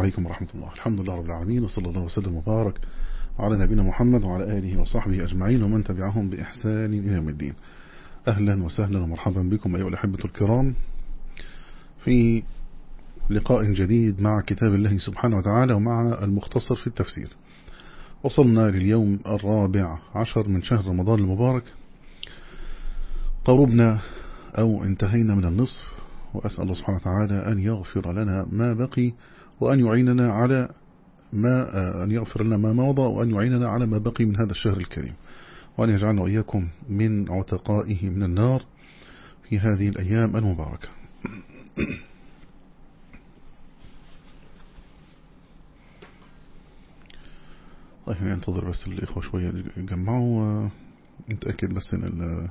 عليكم ورحمة الله. الحمد لله رب العالمين وصلى الله وسلم وبارك على نبينا محمد وعلى آله وصحبه أجمعين ومن تبعهم بإحسان إلى يوم الدين. أهلا وسهلا ومرحبا بكم أيها الأحبة الكرام في لقاء جديد مع كتاب الله سبحانه وتعالى ومع المختصر في التفسير. وصلنا لليوم الرابع عشر من شهر رمضان المبارك. قربنا أو انتهينا من النصف وأسأل الله سبحانه وتعالى أن يغفر لنا ما بقي وأن يعيننا على ما أن يغفر لنا ما مضى وأن يعيننا على ما بقي من هذا الشهر الكريم. وأن يجعلنا وإياكم من عتقائه من النار في هذه الأيام المباركة. طيب ننتظر بس الإخوة شوية يجمعوا ونتأكد بس أن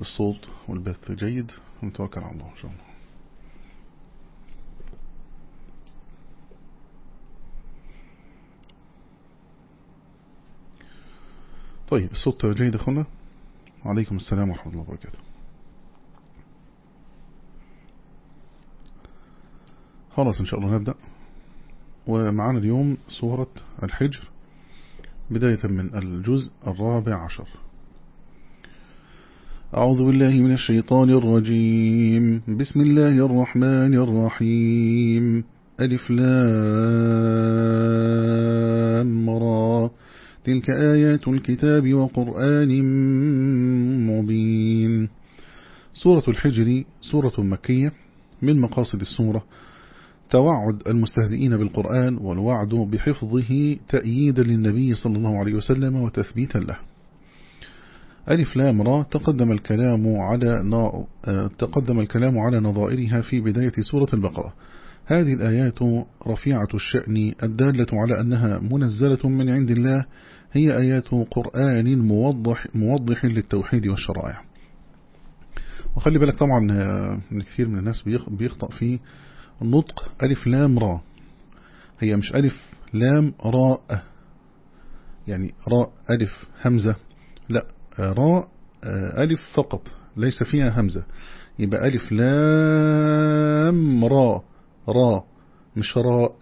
الصوت والبث جيد. ونتوكل على الله إن شاء الله. طيب الصوت جيد أخونا؟ وعليكم السلام ورحمة الله وبركاته. خلاص إن شاء الله نبدأ. ومعنا اليوم سورة الحجر بداية من الجزء الرابع عشر. أعوذ بالله من الشيطان الرجيم. بسم الله الرحمن الرحيم. ألف لام را. تلك آيات الكتاب وقرآن مبين. سورة الحجر سورة مكية من مقاصد السورة توعد المستهزئين بالقرآن والوعد بحفظه تأييدا للنبي صلى الله عليه وسلم وتثبيتا له. ألف لام را تقدم الكلام على تقدم الكلام على نظائرها في بداية سورة البقرة. هذه الآيات رفيعة الشأن الدالة على أنها منزلة من عند الله هي آيات قرآن موضح, موضح للتوحيد والشرائع. وخلي بالك طبعا من كثير من الناس بيخطأ في نطق ألف لام را. هي مش ألف لام راء يعني راء ألف همزة. لا راء ألف فقط ليس فيها همزة. يبقى ألف لام را. را مش راء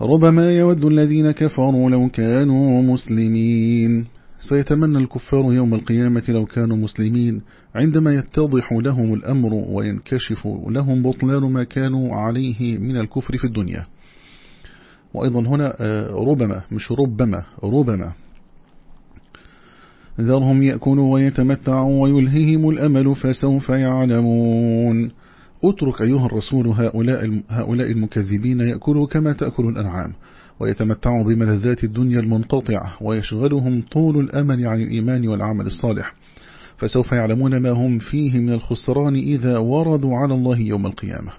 ربما يود الذين كفروا لو كانوا مسلمين. سيتمنى الكفار يوم القيامة لو كانوا مسلمين. عندما يتضح لهم الأمر وينكشف لهم بطلان ما كانوا عليه من الكفر في الدنيا. وأيضا هنا ربما مش ربما ربما. ذرهم يأكلوا ويتمتعوا ويلههم الأمل فسوف يعلمون. اترك أيها الرسول هؤلاء, هؤلاء المكذبين يأكلوا كما تأكل الأنعام ويتمتعوا بملذات الدنيا المنقطعة ويشغلهم طول الأمل عن الإيمان والعمل الصالح. فسوف يعلمون ما هم فيه من الخسران إذا وردوا على الله يوم القيامة.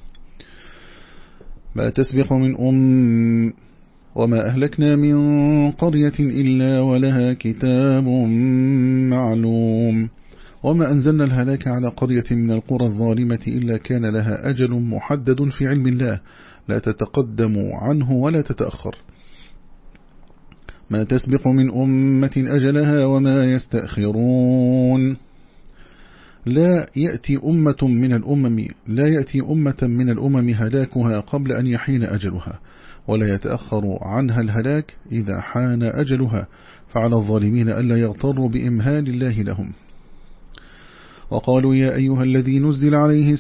ما تسبق من أم وما أهلكنا من قرية إلا ولها كتاب معلوم. وما أنزلنا الهلاك على قرية من القرى الظالمة إلا كان لها أجل محدد في علم الله. لا تتقدم عنه ولا تتأخر. ما تسبق من أمة أجلها وما يستأخرون. لا يأتي أمة من الأمم لا يأتي أمة من الأمم هلاكها قبل أن يحين أجلها ولا يتأخر عنها الهلاك إذا حان أجلها. فعلى الظالمين ألا يغتروا بإمهال الله لهم. وقالوا يا أيها الذي نزل عليه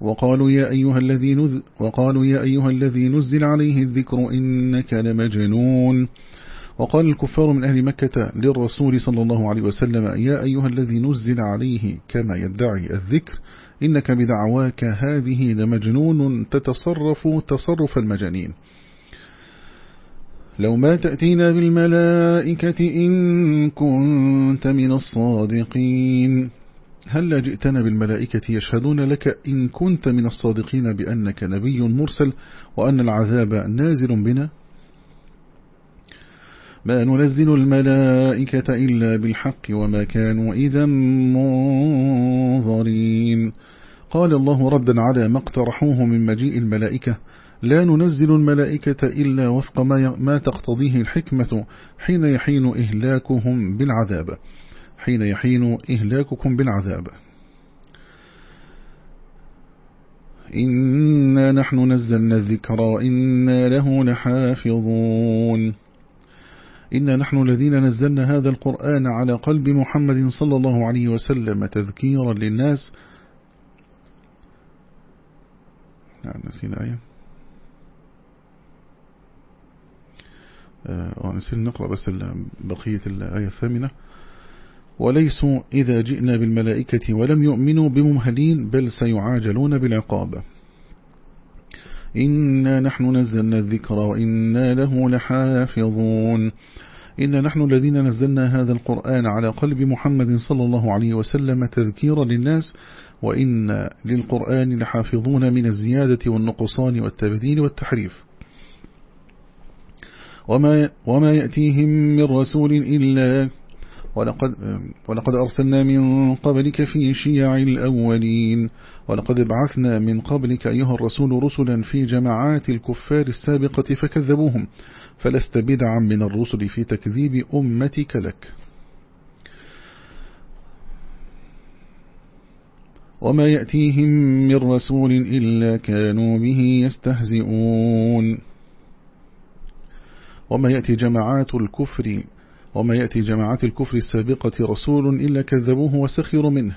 وقالوا يا أيها الذي نزل وقالوا يا أيها الذي نزل عليه الذكر إنك لمجنون. وقال الكفار من أهل مكة للرسول صلى الله عليه وسلم يا أيها الذي نزل عليه كما يدعي الذكر إنك بدعواك هذه لمجنون تتصرف تصرف المجانين. لو ما تأتينا بالملائكة إن كنت من الصادقين. هل جئتنا بالملائكة يشهدون لك إن كنت من الصادقين بأنك نبي مرسل وأن العذاب نازل بنا؟ ما ننزل الملائكة إلا بالحق وما كانوا إذا منظرين. قال الله ردا على ما اقترحوه من مجيء الملائكة. لا ننزل الملائكة إلا وفق ما, ما تقتضيه الحكمة حين يحين إهلاكهم بالعذاب. حين يحين إهلاككم بالعذاب. إن إنا نحن نزلنا الذكر وإنا له لحافظون. إنا نحن الذين نزلنا هذا القرآن على قلب محمد صلى الله عليه وسلم تذكيرا للناس. نعم نسينا آية. آه نسينا نقرأ بس بقية الآية الثامنة. وليسوا إذا جئنا بالملائكة ولم يؤمنوا بممهلين بل سيعاجلون بالعقاب. إنا نحن نزلنا الذكر وإنا له لحافظون. إن نحن الذين نزلنا هذا القرآن على قلب محمد صلى الله عليه وسلم تذكيرا للناس وإن للقرآن لحافظون من الزيادة والنقصان والتبديل والتحريف. وما, وما يأتيهم من رسول إلا ولقد, ولقد أرسلنا من قبلك في شيع الأولين. ولقد بعثنا من قبلك أيها الرسول رسلا في جماعات الكفار السابقة فكذبوهم. فلست بدعا من الرسل في تكذيب أمتك لك. وما يأتيهم من رسول إلا كانوا به يستهزئون. وما يأتي جماعات الكفر وما يأتي جماعات الكفر السابقة رسول إلا كذبوه وسخروا منه.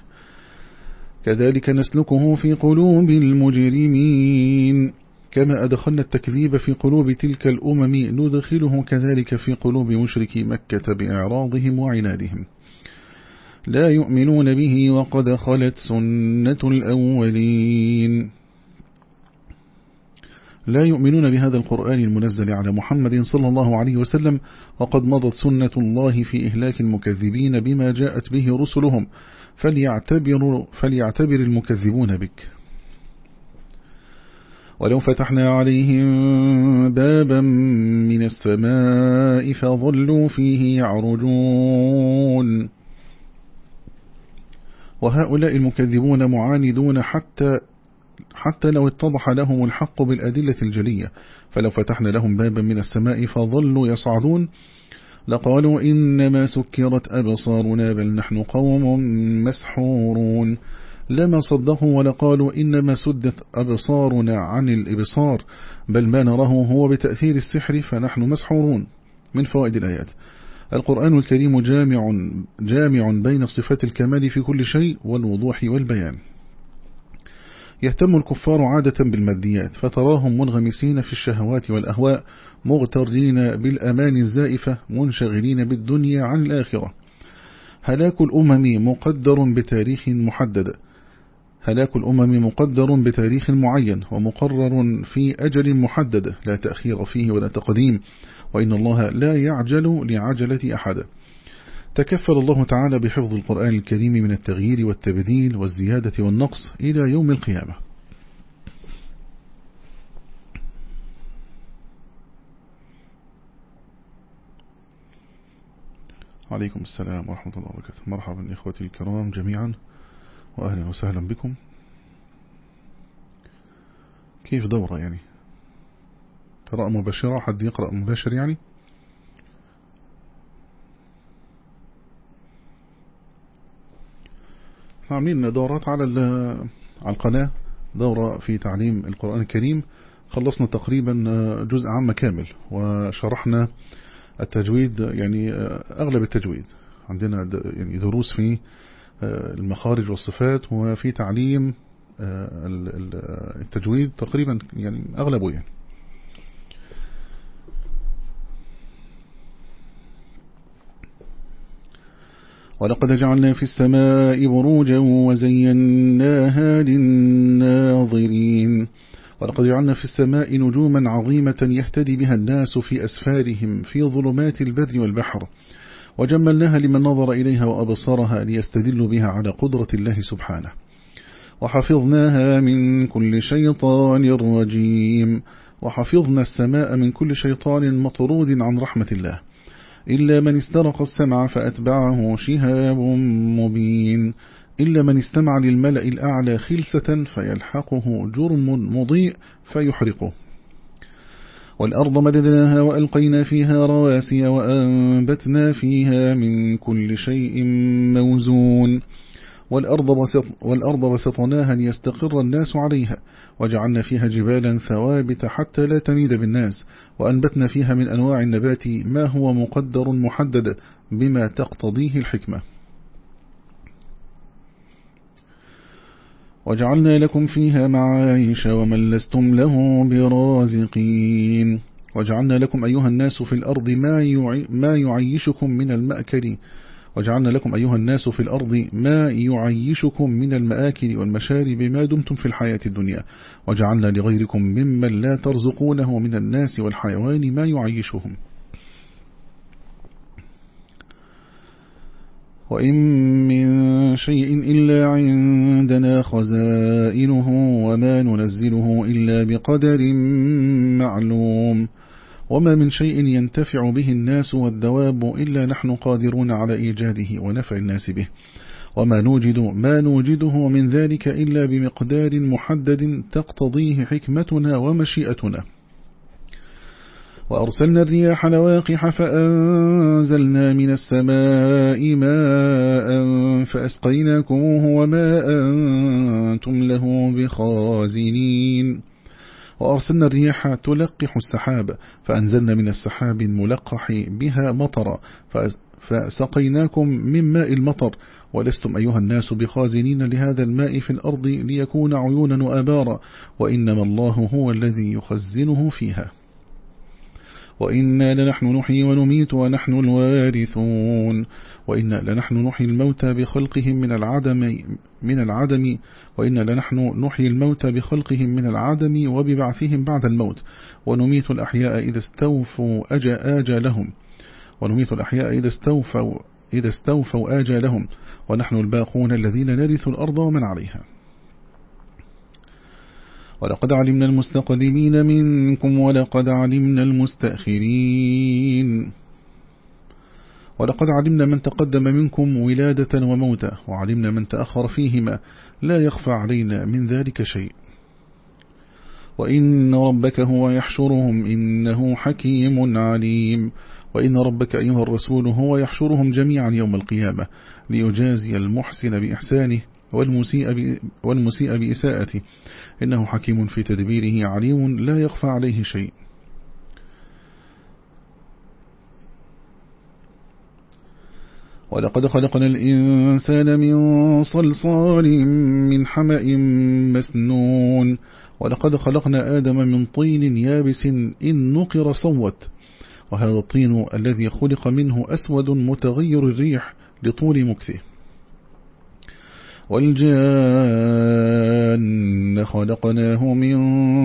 كذلك نسلكه في قلوب المجرمين. كما أدخلنا التكذيب في قلوب تلك الأمم ندخله كذلك في قلوب مشركي مكة بإعراضهم وعنادهم. لا يؤمنون به وقد خلت سنة الأولين. لا يؤمنون بهذا القرآن المنزل على محمد صلى الله عليه وسلم وقد مضت سنة الله في إهلاك المكذبين بما جاءت به رسلهم. فليعتبر, فليعتبر المكذبون بك. ولو فتحنا عليهم بابا من السماء فظلوا فيه يعرجون. وهؤلاء المكذبون معاندون حتى حتى لو اتضح لهم الحق بالأدلة الجلية فلو فتحنا لهم بابا من السماء فظلوا يصعدون لقالوا إنما سكرت أبصارنا بل نحن قوم مسحورون. لما صدقوا ولقالوا إنما سدت أبصارنا عن الإبصار بل ما نراه هو بتأثير السحر فنحن مسحورون. من فوائد الآيات. القرآن الكريم جامع, جامع بين صفات الكمال في كل شيء والوضوح والبيان. يهتم الكفار عادة بالماديات فتراهم منغمسين في الشهوات والأهواء مغترين بالأمان الزائفة منشغلين بالدنيا عن الآخرة. هلاك الأمم مقدر بتاريخ محدد. هلاك الأمم مقدر بتاريخ معين ومقرر في أجل محدد لا تأخير فيه ولا تقديم وإن الله لا يعجل لعجلة أحد. تكفل الله تعالى بحفظ القرآن الكريم من التغيير والتبديل والزيادة والنقص إلى يوم القيامة. عليكم السلام ورحمة الله وبركاته. مرحبا إخوتي الكرام جميعا وأهلا وسهلا بكم. كيف دورة يعني؟ قراءة مباشرة حد يقرأ مباشر يعني؟ عاملين دورات على على القناة دورة في تعليم القرآن الكريم. خلصنا تقريبا جزء عام كامل وشرحنا التجويد يعني أغلب التجويد. عندنا يعني دروس في المخارج والصفات وفي تعليم التجويد تقريبا يعني أغلبه يعني. ولقد جعلنا في السماء بروجا وزيناها للناظرين. ولقد جعلنا في السماء نجوما عظيمة يهتدي بها الناس في أسفارهم في ظلمات البر والبحر. وجملناها لمن نظر إليها وأبصرها ليستدل بها على قدرة الله سبحانه. وحفظناها من كل شيطان رجيم. وحفظنا السماء من كل شيطان مطرود عن رحمة الله. إلا من استرق السمع فأتبعه شهاب مبين. إلا من استمع للملأ الأعلى خلسة فيلحقه جرم مضيء فيحرقه. والأرض مددناها وألقينا فيها رواسي وأنبتنا فيها من كل شيء موزون. والأرض, بسط والأرض بسطناها ليستقر الناس عليها وجعلنا فيها جبالا ثوابت حتى لا تميد بالناس وأنبتنا فيها من أنواع النبات ما هو مقدر محدد بما تقتضيه الحكمة. وجعلنا لكم فيها معايش ومن لستم له برازقين. وجعلنا لكم أيها الناس في الأرض ما يعيشكم من المأكل وجعلنا لكم أيها الناس في الأرض ما يعيشكم من المآكل والمشارب ما دمتم في الحياة الدنيا. وجعلنا لغيركم ممن لا ترزقونه من الناس والحيوان ما يعيشهم. وإن من شيء إلا عندنا خزائنه وما ننزله إلا بقدر معلوم. وما من شيء ينتفع به الناس والدواب إلا نحن قادرون على إيجاده ونفع الناس به. وما نوجد ما نوجده من ذلك إلا بمقدار محدد تقتضيه حكمتنا ومشيئتنا. وأرسلنا الرياح لواقح فأنزلنا من السماء ماء فأسقيناكموه وما أنتم له بخازنين. وأرسلنا الرياح تلقح السحاب فأنزلنا من السحاب الملقح بها مطرا فسقيناكم من ماء المطر ولستم أيها الناس بخازنين لهذا الماء في الأرض ليكون عيونا وآبارا وإنما الله هو الذي يخزنه فيها. وإنا لنحن نحيي ونميت ونحن الوارثون. وإنا لنحن نحيي الموتى بخلقهم من العدم من العدم. وإنا لنحن نحيي الموتى بخلقهم من العدم وببعثهم بعد الموت. ونميت الأحياء إذا استوفوا أجا آجالهم ونميت الأحياء إذا استوفوا إذا استوفوا آجالهم ونحن الباقون الذين نرث الأرض ومن عليها. ولقد علمنا المستقدمين منكم ولقد علمنا المستأخرين. ولقد علمنا من تقدم منكم ولادة وموتى وعلمنا من تأخر فيهما لا يخفى علينا من ذلك شيء. وإن ربك هو يحشرهم إنه حكيم عليم. وإن ربك أيها الرسول هو يحشرهم جميعا يوم القيامة ليجازي المحسن بإحسانه. والمسيء, والمسيء بإساءته إنه حكيم في تدبيره عليم لا يخفى عليه شيء. ولقد خلقنا الإنسان من صلصال من حمأ مسنون. ولقد خلقنا آدم من طين يابس إن نقر صوت. وهذا الطين الذي خلق منه أسود متغير الريح لطول مكثه. والجان خلقناه من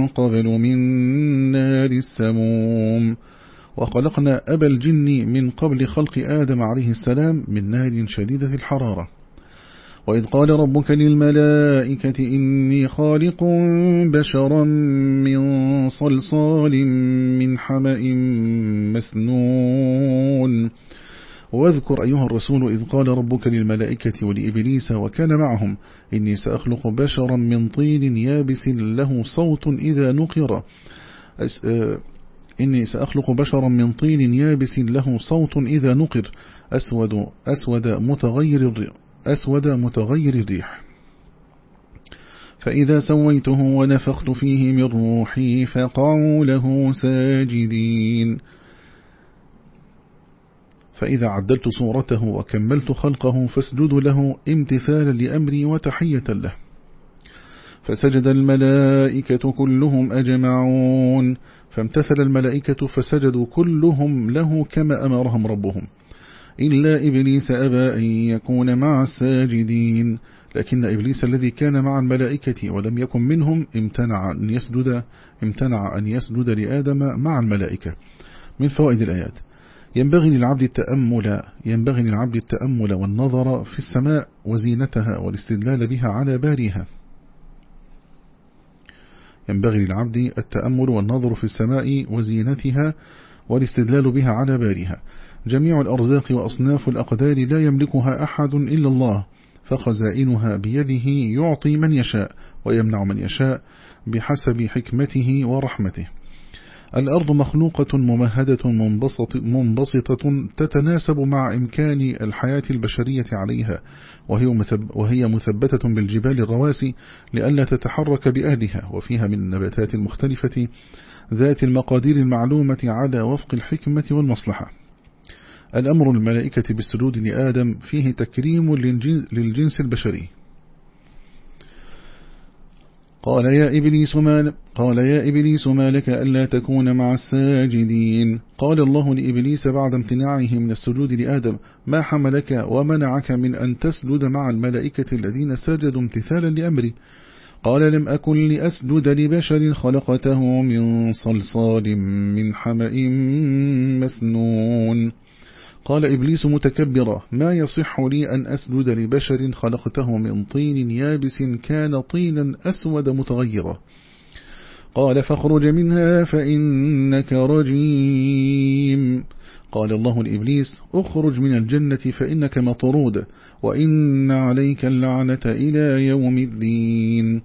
قبل من نار السموم وخلقنا أبا الجن من قبل خلق آدم عليه السلام من نار شديدة الحرارة. وإذ قال ربك للملائكة إني خالق بشرا من صلصال من حمأ مسنون. واذكر أيها الرسول إذ قال ربك للملائكة ولإبليس وكان معهم إني سأخلق بشرا من طين يابس له صوت إذا نقر. آه، إني سأخلق بشرا من طين يابس له صوت إذا نقر. أسود, أسود, متغير, أسود متغير الريح. فإذا سويته ونفخت فيه من روحي فقعوا له ساجدين. فإذا عدلت صورته وكملت خلقه فاسجدوا له امتثالا لأمري وتحية له. فسجد الملائكة كلهم أجمعون. فامتثل الملائكة فسجدوا كلهم له كما أمرهم ربهم. إلا إبليس أبى أن يكون مع الساجدين. لكن إبليس الذي كان مع الملائكة ولم يكن منهم امتنع أن يسجد, امتنع أن يسجد لآدم مع الملائكة. من فوائد الآيات. ينبغي للعبد التأمل ينبغي للعبد التأمل والنظر في السماء وزينتها والاستدلال بها على بارها. ينبغي للعبد التأمل والنظر في السماء وزينتها والاستدلال بها على بارها. جميع الأرزاق وأصناف الأقدار لا يملكها أحد إلا الله فخزائنها بيده يعطي من يشاء ويمنع من يشاء بحسب حكمته ورحمته. الأرض مخلوقة ممهدة منبسط منبسطة تتناسب مع إمكان الحياة البشرية عليها وهي, مثبتة بالجبال الرواسي لئلا تتحرك بأهلها وفيها من النباتات المختلفة ذات المقادير المعلومة على وفق الحكمة والمصلحة. الأمر الملائكة بالسجود لآدم فيه تكريم للجنس البشري. قال يا إبليس ما قال يا إبليس ما لك ألا تكون مع الساجدين. قال الله لإبليس بعد امتناعه من السجود لآدم ما حملك ومنعك من أن تسجد مع الملائكة الذين سجدوا امتثالا لأمري قال لم أكن لأسجد لبشر خلقته من صلصال من حمأ مسنون. قال إبليس متكبرا ما يصح لي أن أسجد لبشر خلقته من طين يابس كان طينا أسود متغيرا. قال فاخرج منها فإنك رجيم. قال الله لإبليس اخرج من الجنة فإنك مطرود وإن عليك اللعنة إلى يوم الدين.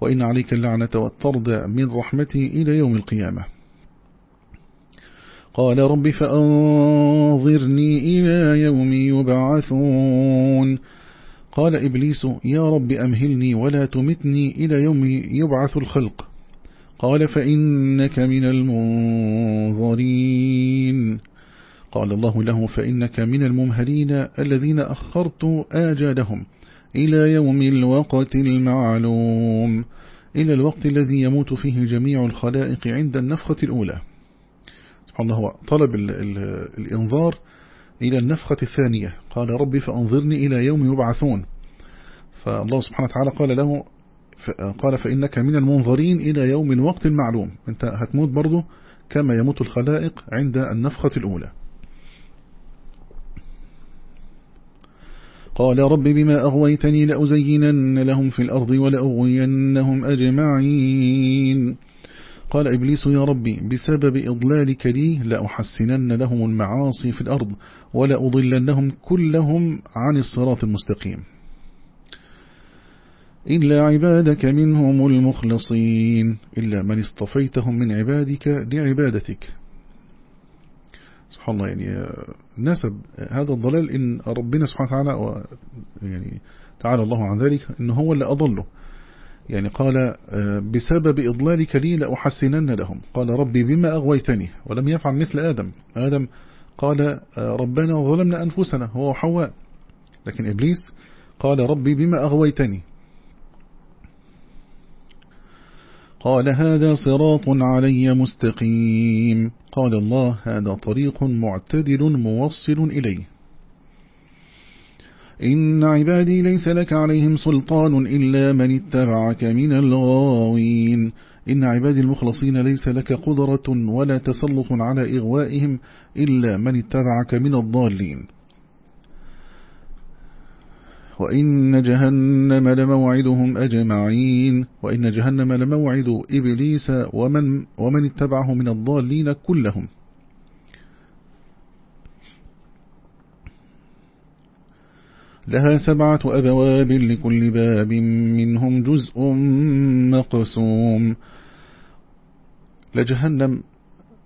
وإن عليك اللعنة والطرد من رحمتي إلى يوم القيامة. قال رب فأنظرني إلى يوم يبعثون. قال إبليس يا رب أمهلني ولا تمتني إلى يوم يبعث الخلق. قال فإنك من المنظرين. قال الله له فإنك من الممهلين الذين أخرت آجالهم إلى يوم الوقت المعلوم. إلى الوقت الذي يموت فيه جميع الخلائق عند النفخة الأولى. سبحان الله هو طلب ال ال الإنظار إلى النفخة الثانية. قال ربي فأنظرني إلى يوم يبعثون. فالله سبحانه وتعالى قال له قال فإنك من المنظرين إلى يوم الوقت المعلوم أنت هتموت برضه كما يموت الخلائق عند النفخة الأولى. قال رب بما أغويتني لأزينن لهم في الأرض ولأغوينهم أجمعين. قال إبليس يا ربي بسبب إضلالك لي لأحسنن لهم المعاصي في الأرض ولأضلنهم كلهم عن الصراط المستقيم. إلا عبادك منهم المخلصين إلا من اصطفيتهم من عبادك لعبادتك. سبحان الله يعني نسب هذا الضلال إن ربنا سبحانه وتعالى يعني تعالى الله عن ذلك إن هو اللي أضله. يعني قال آه، بسبب إضلالك لي لأحسنن لهم. قال ربي بما أغويتني ولم يفعل مثل آدم. آدم قال آه، ربنا ظلمنا أنفسنا هو وحواء. لكن إبليس قال ربي بما أغويتني. قال هذا صراط علي مستقيم. قال الله هذا طريق معتدل موصل إليه. إن عبادي ليس لك عليهم سلطان إلا من اتبعك من الغاوين. إن عبادي المخلصين ليس لك قدرة ولا تسلط على إغوائهم إلا من اتبعك من الضالين. وإن جهنم لموعدهم أجمعين. وإن جهنم لموعد إبليس ومن, ومن اتبعه من الضالين كلهم. لها سبعة أبواب لكل باب منهم جزء مقسوم. لجهنم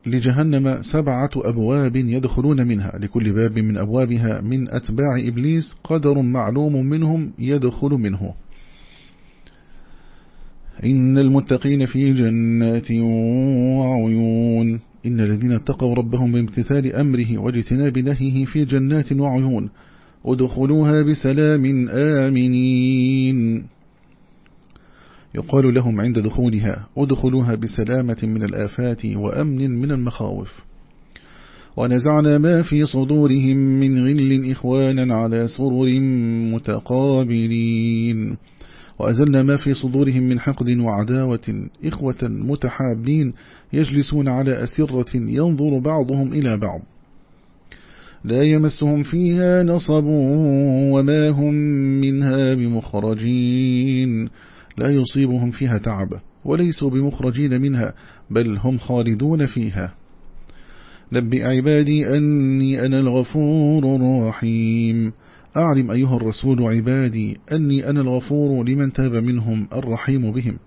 لجهنم سبعة أبواب يدخلون منها. لكل باب من أبوابها من أتباع إبليس قدر معلوم منهم يدخل منه. إن المتقين في جنات وعيون. إن الذين اتقوا ربهم بامتثال أمره واجتناب نهيه في جنات وعيون. ادخلوها بسلام آمنين. يقال لهم عند دخولها ادخلوها بسلامة من الآفات وأمن من المخاوف. ونزعنا ما في صدورهم من غل إخوانا على سرر متقابلين. وأزلنا ما في صدورهم من حقد وعداوة إخوة متحابين يجلسون على أسرة ينظر بعضهم إلى بعض. لا يمسهم فيها نصب وما هم منها بمخرجين. لا يصيبهم فيها تعب وليسوا بمخرجين منها بل هم خالدون فيها. نبئ عبادي أني أنا الغفور الرحيم. أعلم أيها الرسول عبادي أني أنا الغفور لمن تاب منهم الرحيم بهم.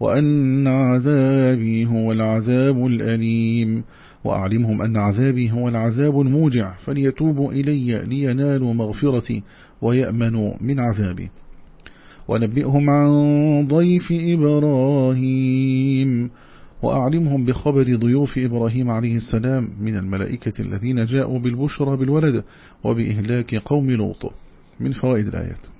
وأن عذابي هو العذاب الأليم. وأعلمهم أن عذابي هو العذاب الموجع فليتوبوا إلي لينالوا مغفرتي ويأمنوا من عذابي. ونبئهم عن ضيف إبراهيم. وأعلمهم بخبر ضيوف إبراهيم عليه السلام من الملائكة الذين جاءوا بالبشرى بالولد وبإهلاك قوم لوط من فوائد الآيات.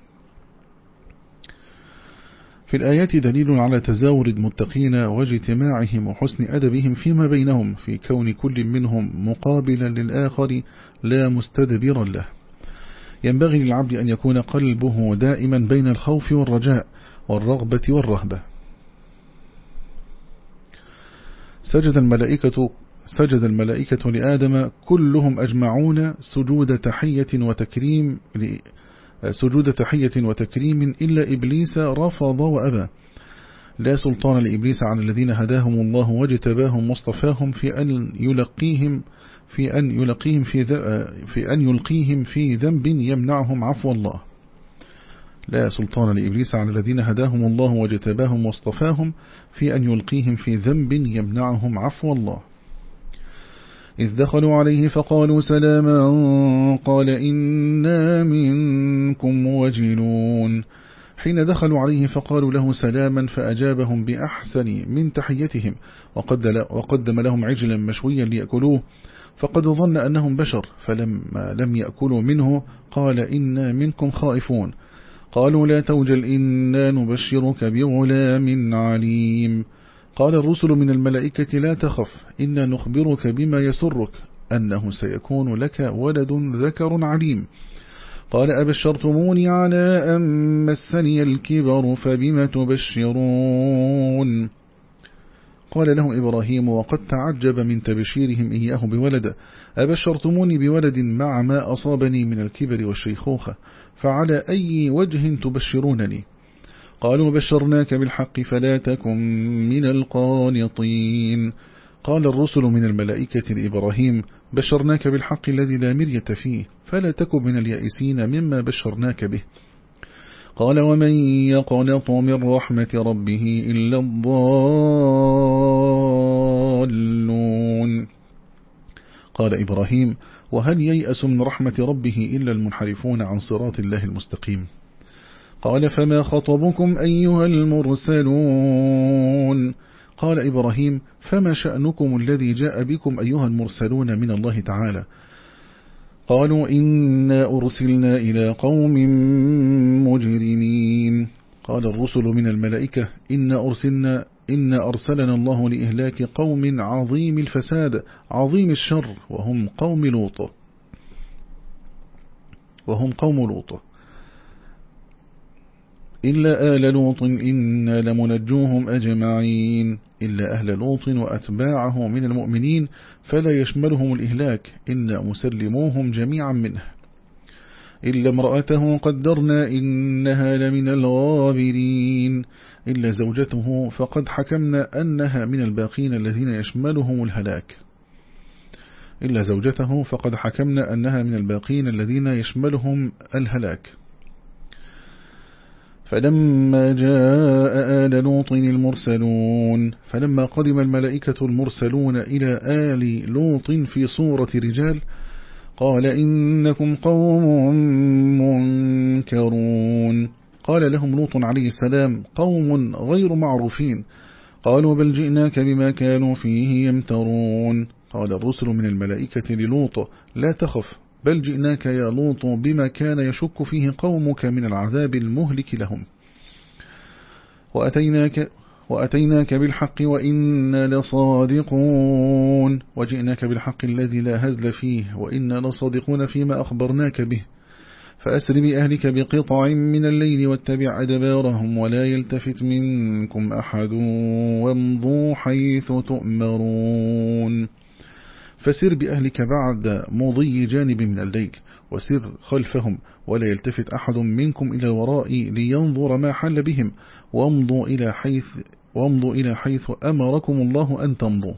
في الآيات دليل على تزاور المتقين واجتماعهم وحسن أدبهم فيما بينهم في كون كل منهم مقابلا للآخر لا مستدبرا له. ينبغي للعبد أن يكون قلبه دائما بين الخوف والرجاء والرغبة والرهبة. سجد الملائكة سجد الملائكة لآدم كلهم أجمعون سجود تحية وتكريم سجود تحية وتكريم إلا إبليس رفض وأبى. لا سلطان لإبليس على الذين هداهم الله واجتباهم مصطفاهم في أن يلقيهم في أن يلقيهم في, في أن يلقيهم في ذنب يمنعهم عفو الله. لا سلطان لإبليس على الذين هداهم الله واجتباهم واصطفاهم في أن يلقيهم في ذنب يمنعهم عفو الله. إذ دخلوا عليه فقالوا سلاما قال إنا منكم وجلون حين دخلوا عليه فقالوا له سلاما فأجابهم بأحسن من تحيتهم وقدم لهم عجلا مشويا ليأكلوه. فقد ظن أنهم بشر فلما لم يأكلوا منه قال إنا منكم خائفون. قالوا لا توجل إنا نبشرك بغلام عليم. قال الرسل من الملائكة لا تخف إنا نخبرك بما يسرك أنه سيكون لك ولد ذكر عليم. قال أبشرتموني على أن مسني الكبر فبم تبشرون؟ قال لهم إبراهيم وقد تعجب من تبشيرهم إياه بولد. أبشرتموني بولد مع ما أصابني من الكبر والشيخوخة فعلى أي وجه تبشرونني؟ قالوا بشرناك بالحق فلا تكن من القانطين. قال الرسل من الملائكة لإبراهيم بشرناك بالحق الذي لا مرية فيه فلا تكن من اليائسين مما بشرناك به. قال ومن يقنط من رحمة ربه إلا الضالون. قال إبراهيم وهل ييأس من رحمة ربه إلا المنحرفون عن صراط الله المستقيم؟ قال فما خطبكم أيها المرسلون؟ قال إبراهيم فما شأنكم الذي جاء بكم أيها المرسلون من الله تعالى؟ قالوا إنا أرسلنا إلى قوم مجرمين. قال الرسل من الملائكة إنا أرسلنا إن أرسلنا الله لإهلاك قوم عظيم الفساد عظيم الشر وهم قوم لوط. وهم قوم لوط. إلا آل لوط إنا لمنجوهم أجمعين. إلا أهل لوط وأتباعه من المؤمنين فلا يشملهم الإهلاك إنا مسلموهم جميعا منه. إلا امرأته قدرنا إنها لمن الغابرين. إلا زوجته فقد حكمنا أنها من الباقين الذين يشملهم الهلاك. إلا زوجته فقد حكمنا أنها من الباقين الذين يشملهم الهلاك. فلما جاء آل لوط المرسلون فلما قدم الملائكة المرسلون إلى آل لوط في صورة رجال قال إنكم قوم منكرون. قال لهم لوط عليه السلام قوم غير معروفين. قالوا بل جئناك بما كانوا فيه يمترون. قال الرسل من الملائكة للوط لا تخف. بل جئناك يا لوط بما كان يشك فيه قومك من العذاب المهلك لهم. وأتيناك, وأتيناك بالحق وإنا لصادقون. وجئناك بالحق الذي لا هزل فيه وإنا لصادقون فيما أخبرناك به. فأسر بأهلك بقطع من الليل واتبع أدبارهم ولا يلتفت منكم أحد وامضوا حيث تؤمرون. فسر بأهلك بعد مضي جانب من الليل وسر خلفهم ولا يلتفت أحد منكم إلى الوراء لينظر ما حل بهم. وامضوا إلى حيث, وامضوا إلى حيث أمركم الله أن تمضوا.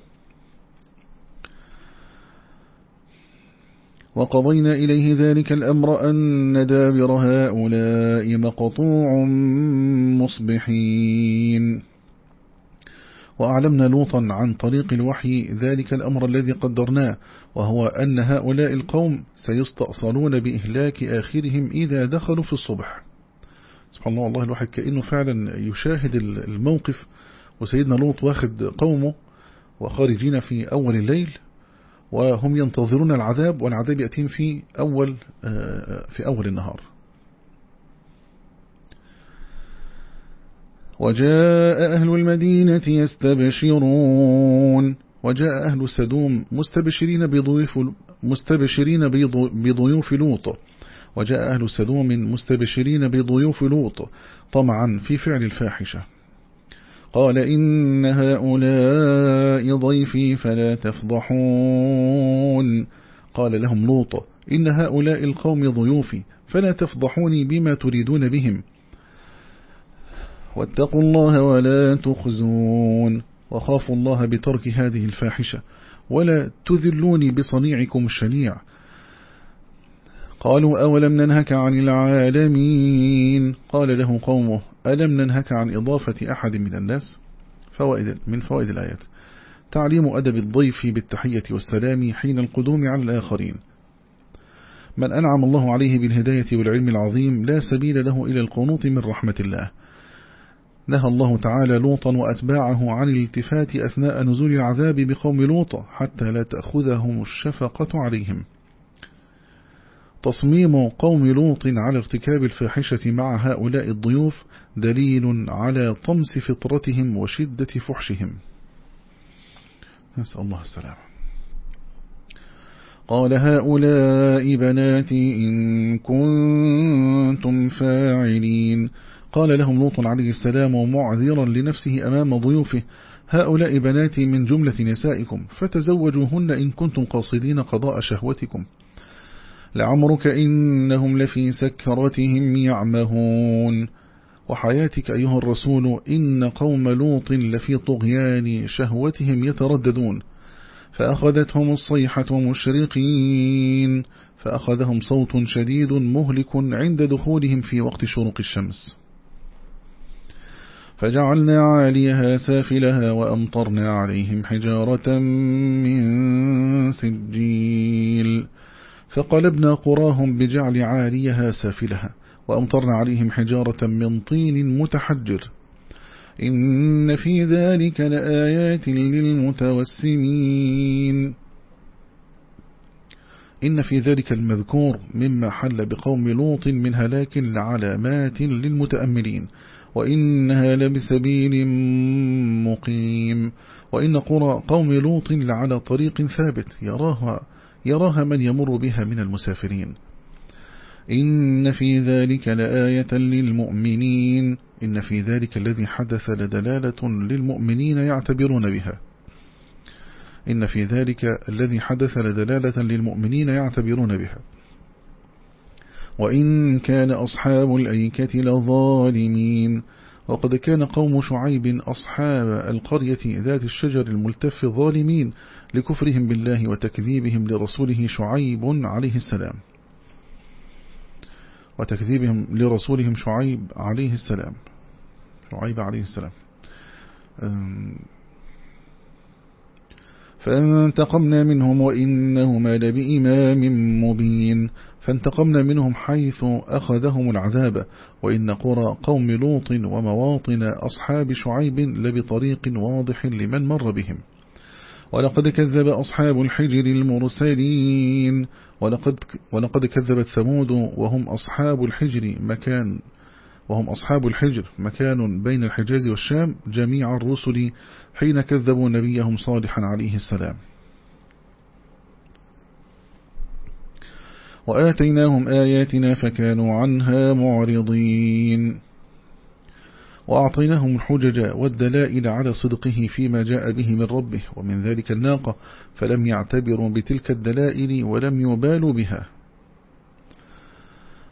وقضينا إليه ذلك الأمر أن دابر هؤلاء مقطوع مصبحين. وأعلمنا لوطا عن طريق الوحي ذلك الأمر الذي قدرناه وهو أن هؤلاء القوم سيستأصلون بإهلاك آخرهم إذا دخلوا في الصبح. سبحان الله الله الواحد كأنه فعلا يشاهد الموقف وسيدنا لوط واخد قومه وخارجين في أول الليل وهم ينتظرون العذاب والعذاب يأتيهم في أول, آه، في أول النهار. وجاء أهل المدينة يستبشرون. وجاء أهل سدوم مستبشرين بضيوف, مستبشرين بضيوف لوط. وجاء أهل سدوم مستبشرين بضيوف لوط. طمعا في فعل الفاحشة. قال إن هؤلاء ضيفي فلا تفضحون. قال لهم لوط إن هؤلاء القوم ضيوفي فلا تفضحوني بما تريدون بهم. واتقوا الله ولا تخزون وخافوا الله بترك هذه الفاحشة ولا تذلوني بصنيعكم الشنيع. قالوا أولم ننهك عن العالمين؟ قال له قومه ألم ننهك عن إضافة أحد من الناس؟ فوائد من فوائد الآيات. تعليم أدب الضيف بالتحية والسلام حين القدوم على الآخرين. من أنعم الله عليه بالهداية والعلم العظيم لا سبيل له إلى القنوط من رحمة الله. نهى الله تعالى لوطا وأتباعه عن الالتفات أثناء نزول العذاب بقوم لوط حتى لا تأخذهم الشفقة عليهم. تصميم قوم لوط على ارتكاب الفاحشة مع هؤلاء الضيوف دليل على طمس فطرتهم وشدة فحشهم. نسأل الله السلام قال هؤلاء بناتي إن كنتم فاعلين. قال لهم لوط عليه السلام معذرا لنفسه أمام ضيوفه هؤلاء بناتي من جملة نسائكم فتزوجوهن إن كنتم قاصدين قضاء شهوتكم. لعمرك إنهم لفي سكرتهم يعمهون. وحياتك أيها الرسول إن قوم لوط لفي طغيان شهوتهم يترددون. فأخذتهم الصيحة مشرقين فأخذهم صوت شديد مهلك عند دخولهم في وقت شروق الشمس. فجعلنا عاليها سافلها وأمطرنا عليهم حجارة من سجيل. فقلبنا قراهم بجعل عاليها سافلها وأمطرنا عليهم حجارة من طين متحجر. إن في ذلك لآيات للمتوسمين. إن في ذلك المذكور مما حل بقوم لوط من هلاك لعلامات للمتأملين. وإنها لبسبيل مقيم. وإن قرى قوم لوط لعلى طريق ثابت يراها يراها من يمر بها من المسافرين. إن في ذلك لآية للمؤمنين. إن في ذلك الذي حدث لدلالة للمؤمنين يعتبرون بها. إن في ذلك الذي حدث لدلالة للمؤمنين يعتبرون بها. وإن كان أصحاب الأيكة لظالمين. وقد كان قوم شعيب أصحاب القرية ذات الشجر الملتف ظالمين لكفرهم بالله وتكذيبهم لرسوله شعيب عليه السلام. وتكذيبهم لرسولهم شعيب عليه السلام. شعيب عليه السلام. فانتقمنا منهم وإنهما لبإمام مبين. فانتقمنا منهم حيث أخذهم العذاب وإن قرى قوم لوط ومواطن أصحاب شعيب لبطريق واضح لمن مر بهم. ولقد كذب أصحاب الحجر المرسلين. ولقد, ولقد كذبت ثمود وهم أصحاب الحجر مكان وهم أصحاب الحجر مكان بين الحجاز والشام جميع الرسل حين كذبوا نبيهم صالحا عليه السلام. وآتيناهم آياتنا فكانوا عنها معرضين. وأعطيناهم الحجج والدلائل على صدقه فيما جاء به من ربه ومن ذلك الناقة فلم يعتبروا بتلك الدلائل ولم يبالوا بها.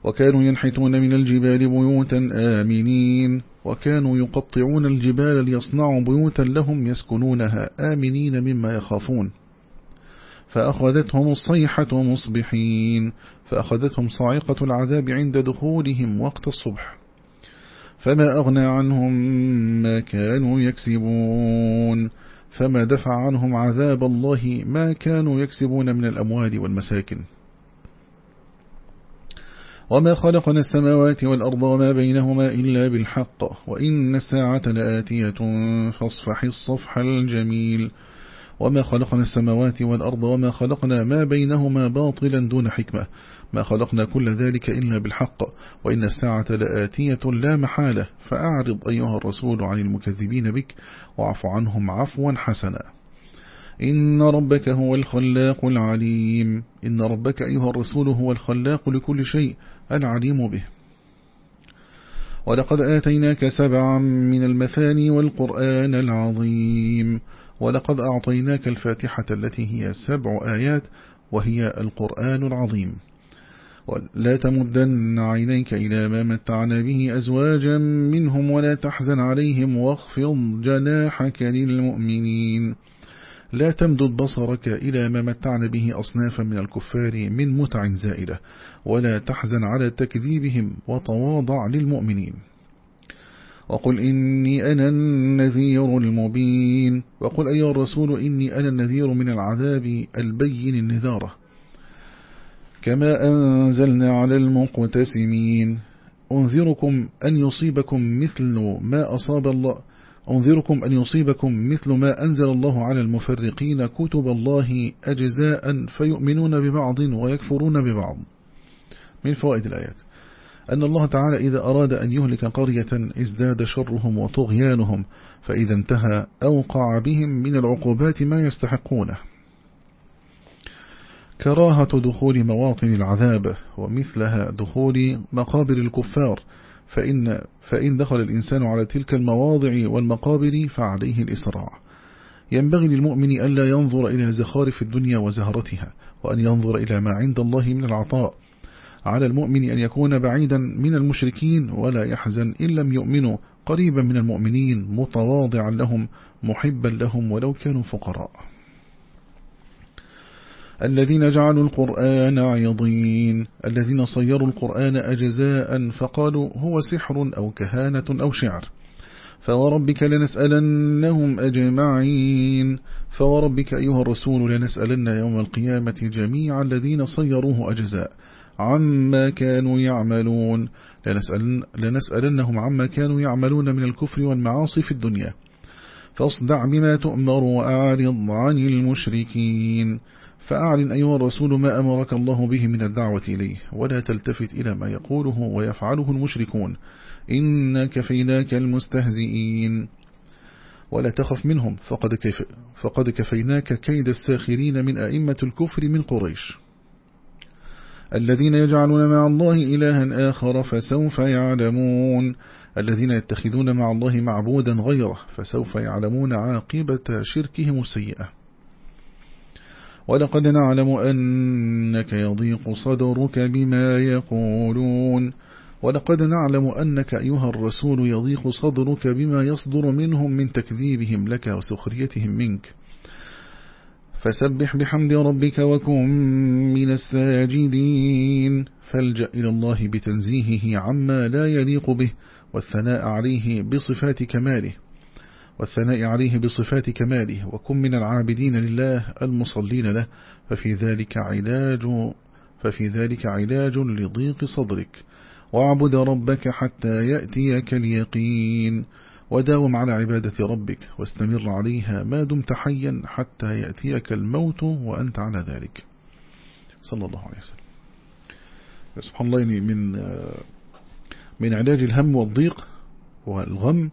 وكانوا ينحتون من الجبال بيوتا آمنين. وكانوا يقطعون الجبال ليصنعوا بيوتا لهم يسكنونها آمنين مما يخافون. فأخذتهم الصيحة مصبحين فأخذتهم صاعقة العذاب عند دخولهم وقت الصبح. فما أغنى عنهم ما كانوا يكسبون فما دفع عنهم عذاب الله ما كانوا يكسبون من الأموال والمساكن. وما خلقنا السماوات والأرض وما بينهما إلا بالحق وإن الساعة لآتية فاصفح الصفح الجميل. وما خلقنا السماوات والأرض وما خلقنا ما بينهما باطلا دون حكمة ما خلقنا كل ذلك إلا بالحق وإن الساعة لآتية لا محالة فأعرض أيها الرسول عن المكذبين بك واعف عنهم عفوا حسنا. إن ربك هو الخلاق العليم. إن ربك أيها الرسول هو الخلاق لكل شيء العليم به. ولقد آتيناك سبعا من المثاني والقرآن العظيم. ولقد أعطيناك الفاتحة التي هي سبع آيات وهي القرآن العظيم. لا تمدن عينيك إلى ما متعنا به أزواجا منهم ولا تحزن عليهم واخفض جناحك للمؤمنين. لا تمدد بصرك إلى ما متعنا به أصنافا من الكفار من متع زائلة ولا تحزن على تكذيبهم وتواضع للمؤمنين. وقل إني أنا النذير المبين. وقل أيها الرسول إني أنا النذير من العذاب البين النذارة. كما أنزلنا على المقتسمين. أنذركم أن يصيبكم مثل ما أصاب الله. أنذركم أن يصيبكم مثل ما أنزل الله على المفرقين كتب الله أجزاء فيؤمنون ببعض ويكفرون ببعض. من فوائد الآيات؟ أن الله تعالى إذا أراد أن يهلك قرية ازداد شرهم وطغيانهم فإذا انتهى أوقع بهم من العقوبات ما يستحقونه. كراهة دخول مواطن العذاب ومثلها دخول مقابر الكفار فإن, فإن دخل الإنسان على تلك المواضع والمقابر فعليه الإسراع. ينبغي للمؤمن ألا ينظر إلى زخارف الدنيا وزهرتها وأن ينظر إلى ما عند الله من العطاء. على المؤمن أن يكون بعيدا من المشركين ولا يحزن إن لم يؤمنوا قريبا من المؤمنين متواضعا لهم محبا لهم ولو كانوا فقراء. الذين جعلوا القرآن عيضين الذين صيروا القرآن أجزاء فقالوا هو سحر أو كهانة أو شعر. فوربك لنسألنهم أجمعين. فوربك أيها الرسول لنسألن يوم القيامة جميع الذين صيروه أجزاء. عما كانوا يعملون. لنسألن لنسألنهم عما كانوا يعملون من الكفر والمعاصي في الدنيا. فاصدع بما تؤمر وأعرض عن المشركين. فأعلن أيها الرسول ما أمرك الله به من الدعوة إليه. ولا تلتفت إلى ما يقوله ويفعله المشركون. إن كفيناك المستهزئين. ولا تخف منهم. فقد, كف فقد كفيناك كيد الساخرين من أئمة الكفر من قريش. الذين يجعلون مع الله إلها آخر فسوف يعلمون. الذين يتخذون مع الله معبودا غيره فسوف يعلمون عاقبة شركهم السيئة. ولقد نعلم أنك يضيق صدرك بما يقولون. ولقد نعلم أنك أيها الرسول يضيق صدرك بما يصدر منهم من تكذيبهم لك وسخريتهم منك. فسبح بحمد ربك وكن من الساجدين. فالجأ إلى الله بتنزيهه عما لا يليق به والثناء عليه بصفات كماله. والثناء عليه بصفات كماله. وكن من العابدين لله المصلين له. ففي ذلك علاج ففي ذلك علاج لضيق صدرك. واعبد ربك حتى يأتيك اليقين. وداوم على عبادة ربك واستمر عليها ما دمت حيا حتى يأتيك الموت وأنت على ذلك. صلى الله عليه وسلم. سبحان الله يعني من من علاج الهم والضيق والغم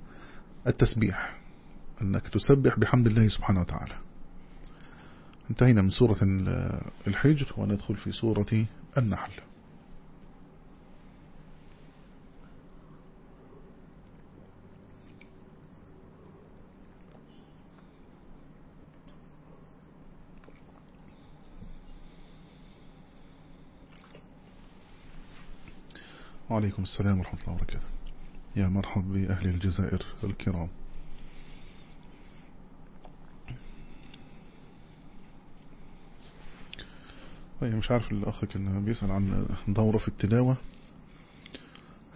التسبيح أنك تسبح بحمد الله سبحانه وتعالى. انتهينا من سورة الحجر وندخل في سورة النحل. وعليكم السلام ورحمة الله وبركاته. يا مرحب بأهل الجزائر الكرام. طيب مش عارف الأخ كان بيسأل عن دورة في التلاوة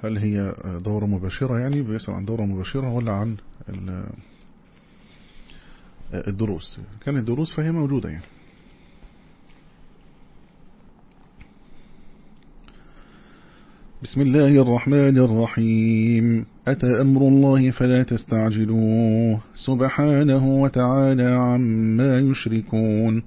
هل هي دورة مباشرة يعني؟ بيسأل عن دورة مباشرة ولا عن الدروس. كانت دروس فهي موجودة يعني. بسم الله الرحمن الرحيم. أتى أمر الله فلا تستعجلوه. سبحانه وتعالى عما يشركون.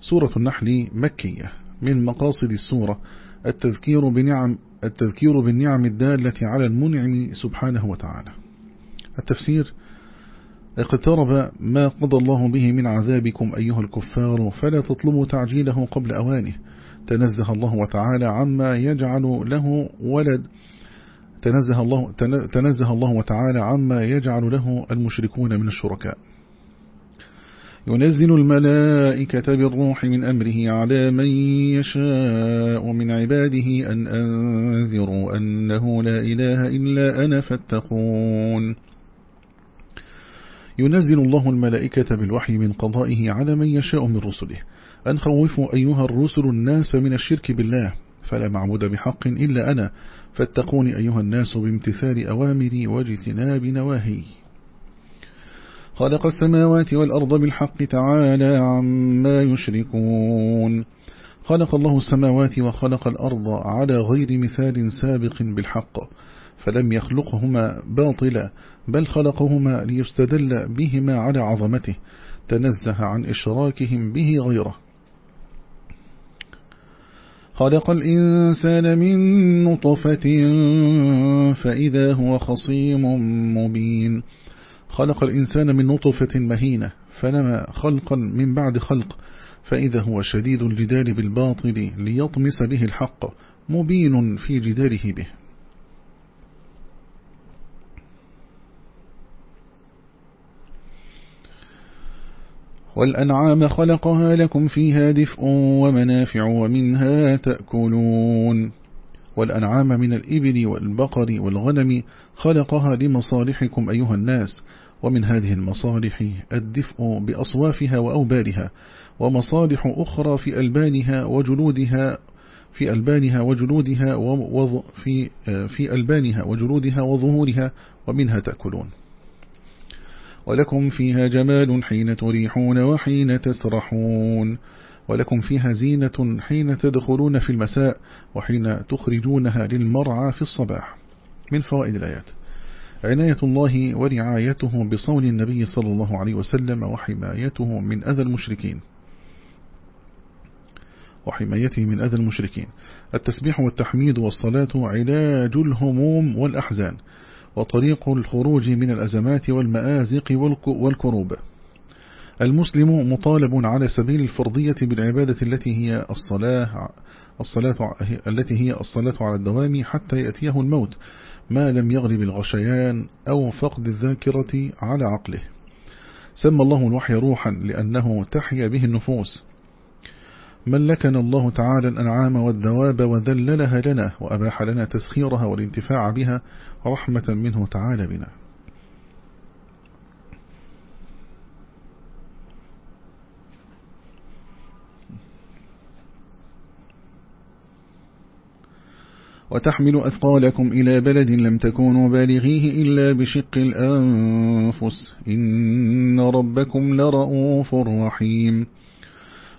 سورة النحل مكية. من مقاصد السورة التذكير بنعم التذكير بالنعم الدالة على المنعم سبحانه وتعالى. التفسير اقترب ما قضى الله به من عذابكم أيها الكفار فلا تطلبوا تعجيله قبل أوانه. تنزه الله وتعالى عما يجعل له ولد. تنزه الله, تنزه الله وتعالى عما يجعل له المشركون من الشركاء. ينزل الملائكة بالروح من أمره على من يشاء من عباده أن أنذروا أنه لا إله إلا أنا فاتقون. ينزل الله الملائكة بالوحي من قضائه على من يشاء من رسله. أن خوفوا أيها الرسل الناس من الشرك بالله فلا معبود بحق إلا أنا فاتقوني أيها الناس بامتثال أوامري واجتناب نواهي. خلق السماوات والأرض بالحق تعالى عما يشركون. خلق الله السماوات وخلق الأرض على غير مثال سابق بالحق فلم يخلقهما باطلا بل خلقهما ليستدل بهما على عظمته تنزه عن إشراكهم به غيره. خلق الإنسان من نطفة فإذا هو خصيم مبين. خلق الإنسان من نطفة مهينة فنما خلقا من بعد خلق فإذا هو شديد الجدال بالباطل ليطمس به الحق مبين في جداله به. والأنعام خلقها لكم فيها دفء ومنافع ومنها تأكلون. والأنعام من الإبل والبقر والغنم خلقها لمصالحكم أيها الناس ومن هذه المصالح الدفء بأصوافها وأوبارها ومصالح أخرى في ألبانها وجلودها في ألبانها وجلودها في في ألبانها وجلودها وظهورها ومنها تأكلون. ولكم فيها جمال حين تريحون وحين تسرحون. ولكم فيها زينة حين تدخلون في المساء وحين تخرجونها للمرعى في الصباح. من فوائد الآيات. عناية الله ورعايته بصون النبي صلى الله عليه وسلم وحمايته من أذى المشركين. وحمايته من أذى المشركين. التسبيح والتحميد والصلاة علاج الهموم والأحزان. وطريق الخروج من الأزمات والمآزق والكروب. المسلم مطالب على سبيل الفرضية بالعبادة التي هي الصلاة الصلاة التي هي الصلاة على الدوام حتى يأتيه الموت ما لم يغلب الغشيان أو فقد الذاكرة على عقله. سمى الله الوحي روحا لأنه تحيا به النفوس. ملكنا الله تعالى الأنعام والذواب وذللها لنا وأباح لنا تسخيرها والانتفاع بها رحمة منه تعالى بنا. وتحمل أثقالكم إلى بلد لم تكونوا بالغيه إلا بشق الأنفس. إن ربكم لرؤوف رحيم.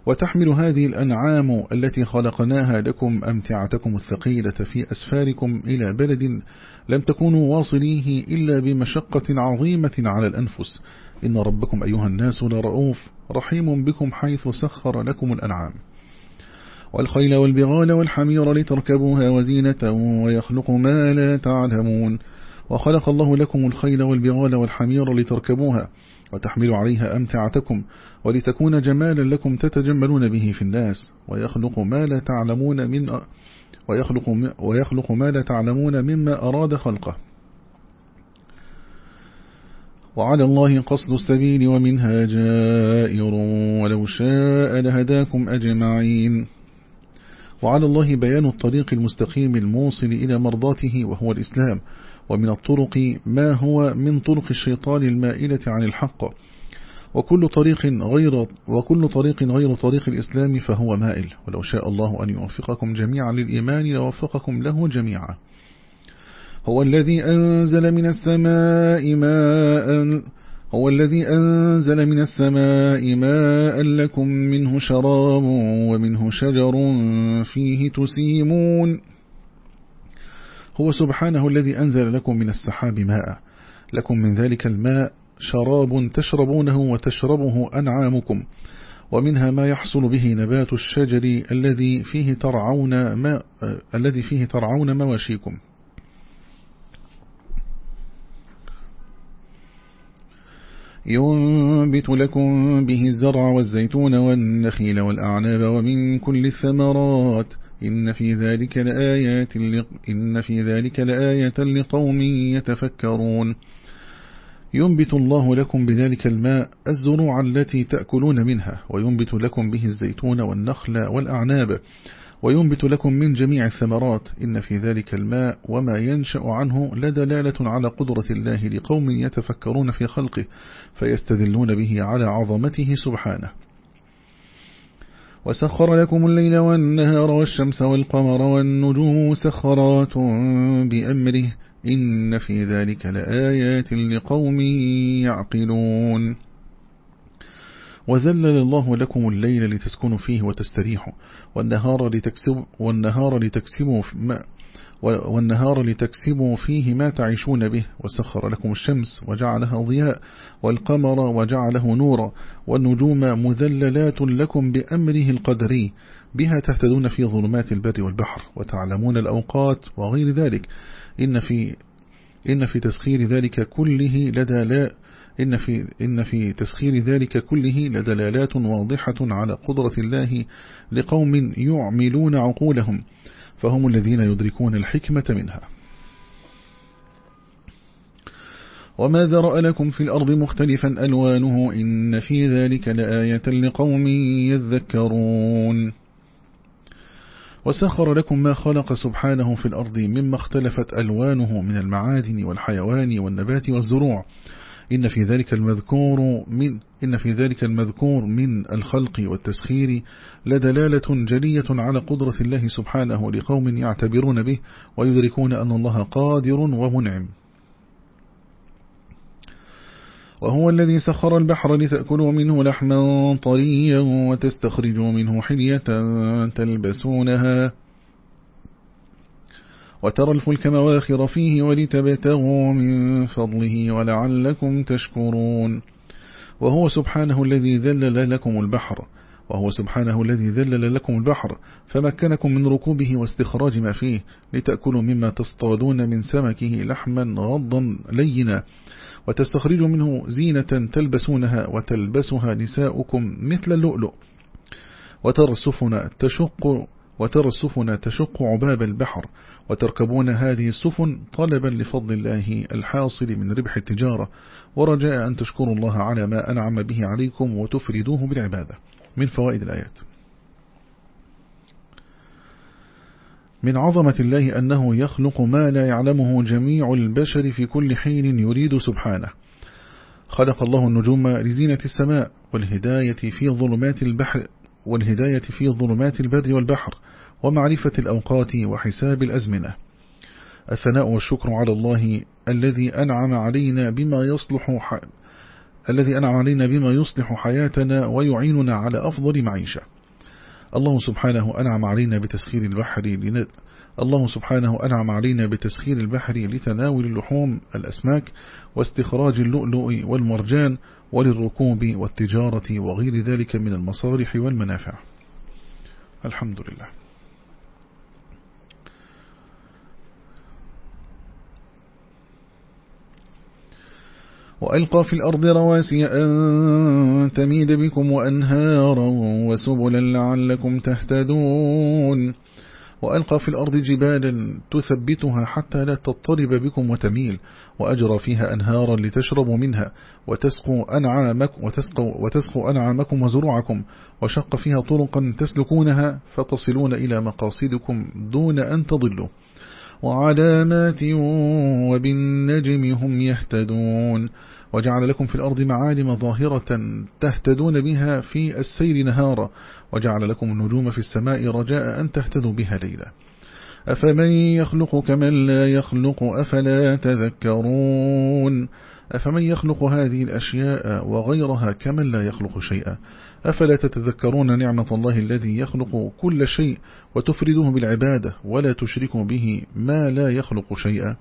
وتحمل هذه الأنعام التي خلقناها لكم أمتعتكم الثقيلة في أسفاركم إلى بلد لم تكونوا واصليه إلا بمشقة عظيمة على الأنفس. إن ربكم أيها الناس لرؤوف رحيم بكم حيث سخر لكم الأنعام. والخيل والبغال والحمير لتركبوها وزينة ويخلق ما لا تعلمون. وخلق الله لكم الخيل والبغال والحمير لتركبوها. وتحمل عليها أمتعتكم ولتكون جمالا لكم تتجملون به في الناس ويخلق ما لا تعلمون من ويخلق, ويخلق ما لا تعلمون مما أراد خلقه. وعلى الله قصد السبيل ومنها جائر ولو شاء لهداكم أجمعين. وعلى الله بيان الطريق المستقيم الموصل إلى مرضاته وهو الإسلام. ومن الطرق ما هو من طرق الشيطان المائلة عن الحق. وكل طريق غير وكل طريق غير طريق الإسلام فهو مائل. ولو شاء الله أن يوفقكم جميعا للإيمان لوفقكم له جميعا. هو الذي أنزل من السماء ماء هو الذي أنزل من السماء ماء لكم منه شراب ومنه شجر فيه تسيمون. هو سبحانه الذي أنزل لكم من السحاب ماء. لكم من ذلك الماء شراب تشربونه وتشربه أنعامكم. ومنها ما يحصل به نبات الشجر الذي فيه ترعون ما الذي فيه ترعون مواشيكم. ينبت لكم به الزرع والزيتون والنخيل والأعناب ومن كل الثمرات. إن في ذلك لآيات إن في ذلك لآية لقوم يتفكرون. ينبت الله لكم بذلك الماء الزروع التي تأكلون منها وينبت لكم به الزيتون والنخل والأعناب وينبت لكم من جميع الثمرات. إن في ذلك الماء وما ينشأ عنه لدلالة على قدرة الله لقوم يتفكرون في خلقه فيستدلون به على عظمته سبحانه. وسخر لكم الليل والنهار والشمس والقمر والنجوم سخرات بأمره. إن في ذلك لآيات لقوم يعقلون. وذلل الله لكم الليل لتسكنوا فيه وتستريحوا. والنهار لتكسبوا والنهار لتكسبوا والنهار لتكسبوا فيه ما تعيشون به. وسخر لكم الشمس وجعلها ضياء والقمر وجعله نورا والنجوم مذللات لكم بأمره القدري بها تهتدون في ظلمات البر والبحر وتعلمون الأوقات وغير ذلك. إن في إن في تسخير ذلك كله لدى لا إن في, إن في تسخير ذلك كله لدلالات واضحة على قدرة الله لقوم يعملون عقولهم. فهم الذين يدركون الحكمة منها. وما ذرأ لكم في الأرض مختلفا ألوانه إن في ذلك لآية لقوم يذكرون. وسخر لكم ما خلق سبحانه في الأرض مما اختلفت ألوانه من المعادن والحيوان والنبات والزروع. إن في ذلك المذكور من إن في ذلك المذكور من الخلق والتسخير لدلالة جلية على قدرة الله سبحانه لقوم يعتبرون به ويدركون أن الله قادر ومنعم. وهو الذي سخر البحر لتأكلوا منه لحما طريا وتستخرجوا منه حلية تلبسونها. وترى الفلك مواخر فيه ولتبتغوا من فضله ولعلكم تشكرون. وهو سبحانه الذي ذلل لكم البحر وهو سبحانه الذي ذلل لكم البحر فمكنكم من ركوبه واستخراج ما فيه لتأكلوا مما تصطادون من سمكه لحما غضا لينا وتستخرجوا منه زينة تلبسونها وتلبسها نساؤكم مثل اللؤلؤ. وترى السفن تشق وترى السفن تشق عباب البحر وتركبون هذه السفن طلبا لفضل الله الحاصل من ربح التجارة ورجاء أن تشكروا الله على ما أنعم به عليكم وتفردوه بالعبادة. من فوائد الآيات. من عظمة الله أنه يخلق ما لا يعلمه جميع البشر في كل حين يريد سبحانه. خلق الله النجوم لزينة السماء والهداية في ظلمات البحر والهداية في ظلمات البر والبحر ومعرفة الأوقات وحساب الأزمنة. الثناء والشكر على الله الذي أنعم علينا بما يصلح ح... الذي أنعم علينا بما يصلح حياتنا ويعيننا على أفضل معيشة. الله سبحانه أنعم علينا بتسخير البحر لن... الله سبحانه أنعم علينا بتسخير البحر لتناول اللحوم الأسماك واستخراج اللؤلؤ والمرجان وللركوب والتجارة وغير ذلك من المصالح والمنافع. الحمد لله. وألقى في الأرض رواسي أن تميد بكم وأنهارا وسبلا لعلكم تهتدون. وألقى في الأرض جبالا تثبتها حتى لا تضطرب بكم وتميل. وأجرى فيها أنهارا لتشربوا منها. وتسقوا أنعامكم, وتسقوا, وتسقوا أنعامكم وزروعكم. وشق فيها طرقا تسلكونها. فتصلون إلى مقاصدكم دون أن تضلوا. وعلامات وبالنجم هم يهتدون. وجعل لكم في الأرض معالم ظاهرة تهتدون بها في السير نهارا. وجعل لكم النجوم في السماء رجاء أن تهتدوا بها ليلا. أفمن يخلق كمن لا يخلق أفلا تذكرون. أفمن يخلق هذه الأشياء وغيرها كمن لا يخلق شيئا. أفلا تتذكرون نعمة الله الذي يخلق كل شيء وتفرده بالعبادة ولا تشرك به ما لا يخلق شيئا؟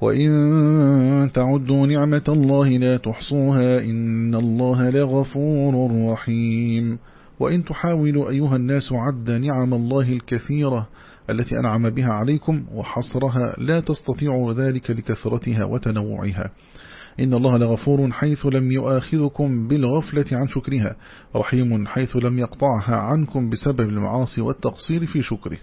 وإن تعدوا نعمة الله لا تحصوها إن الله لغفور رحيم. وإن تحاولوا أيها الناس عد نعم الله الكثيرة التي أنعم بها عليكم وحصرها لا تستطيع ذلك لكثرتها وتنوعها. إن الله لغفور حيث لم يؤاخذكم بالغفلة عن شكرها رحيم حيث لم يقطعها عنكم بسبب المعاصي والتقصير في شكره.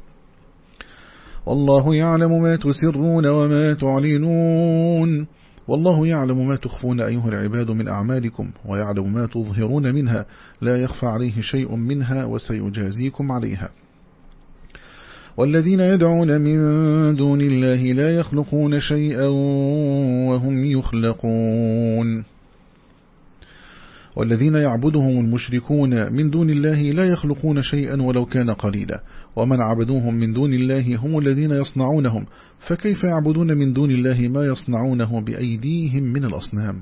والله يعلم ما تسرون وما تعلنون. والله يعلم ما تخفون أيها العباد من أعمالكم ويعلم ما تظهرون منها لا يخفى عليه شيء منها وسيجازيكم عليها. والذين يدعون من دون الله لا يخلقون شيئا وهم يخلقون. والذين يعبدهم المشركون من دون الله لا يخلقون شيئا ولو كان قليلا. ومن عبدوهم من دون الله هم الذين يصنعونهم. فكيف يعبدون من دون الله ما يصنعونه بأيديهم من الأصنام؟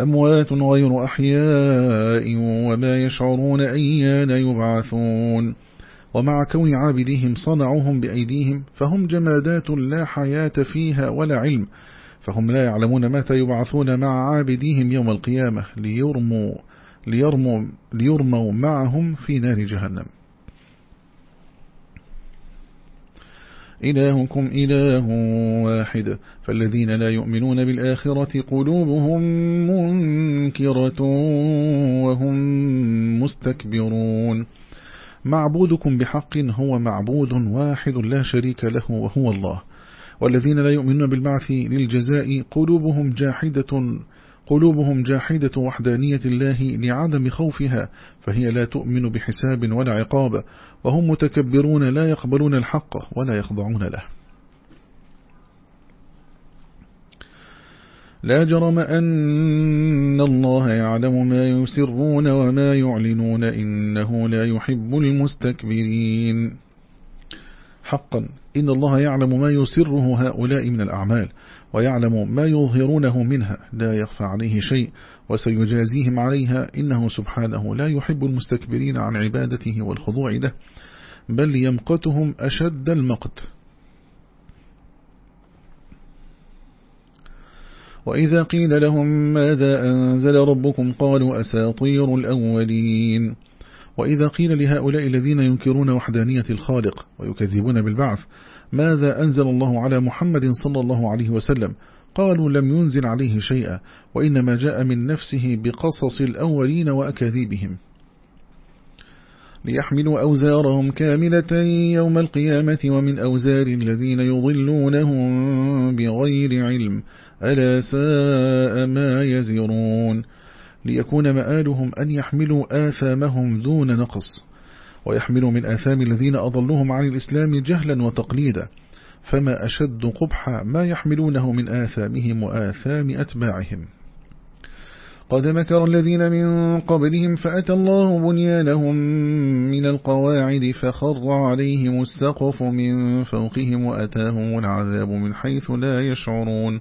أموات غير أحياء وما يشعرون أيان يبعثون. ومع كون عابدهم صنعوهم بأيديهم فهم جمادات لا حياة فيها ولا علم فهم لا يعلمون متى يبعثون مع عابديهم يوم القيامة ليرموا, ليرموا, ليرموا معهم في نار جهنم. إلهكم إله واحد فالذين لا يؤمنون بالآخرة قلوبهم منكرة وهم مستكبرون. معبودكم بحق هو معبود واحد لا شريك له وهو الله. والذين لا يؤمنون بالبعث للجزاء قلوبهم جاحدة قلوبهم جاحدة وحدانية الله لعدم خوفها فهي لا تؤمن بحساب ولا عقاب وهم متكبرون لا يقبلون الحق ولا يخضعون له. لا جرم أن الله يعلم ما يسرون وما يعلنون إنه لا يحب المستكبرين. حقا إن الله يعلم ما يسره هؤلاء من الأعمال ويعلم ما يظهرونه منها لا يخفى عليه شيء وسيجازيهم عليها إنه سبحانه لا يحب المستكبرين عن عبادته والخضوع له بل يمقتهم أشد المقت. وإذا قيل لهم ماذا أنزل ربكم قالوا أساطير الأولين. وإذا قيل لهؤلاء الذين ينكرون وحدانية الخالق ويكذبون بالبعث ماذا أنزل الله على محمد صلى الله عليه وسلم؟ قالوا لم ينزل عليه شيئا وإنما جاء من نفسه بقصص الأولين وأكاذيبهم. ليحملوا أوزارهم كاملة يوم القيامة ومن أوزار الذين يضلونهم بغير علم. ألا ساء ما يزرون ليكون مآلهم أن يحملوا آثامهم دون نقص ويحملوا من آثام الذين أضلوهم عن الإسلام جهلا وتقليدا فما أشد قبح ما يحملونه من آثامهم وآثام أتباعهم. قد مكر الذين من قبلهم فأتى الله بنيانهم من القواعد فخر عليهم السقف من فوقهم وأتاهم العذاب من حيث لا يشعرون.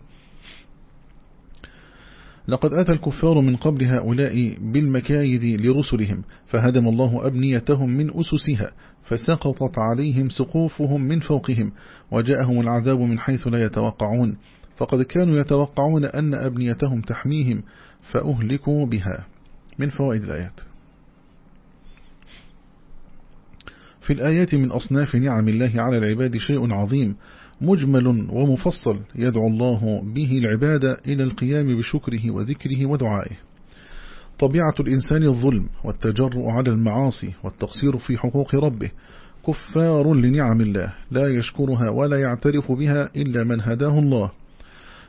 لقد أتى الكفار من قبل هؤلاء بالمكايد لرسلهم فهدم الله أبنيتهم من أسسها فسقطت عليهم سقوفهم من فوقهم وجاءهم العذاب من حيث لا يتوقعون فقد كانوا يتوقعون أن أبنيتهم تحميهم فأهلكوا بها. من فوائد الآيات؟ في الآيات من أصناف نعم الله على العباد شيء عظيم مجمل ومفصل يدعو الله به العباد إلى القيام بشكره وذكره ودعائه. طبيعة الإنسان الظلم والتجرؤ على المعاصي والتقصير في حقوق ربه كفار لنعم الله لا يشكرها ولا يعترف بها إلا من هداه الله.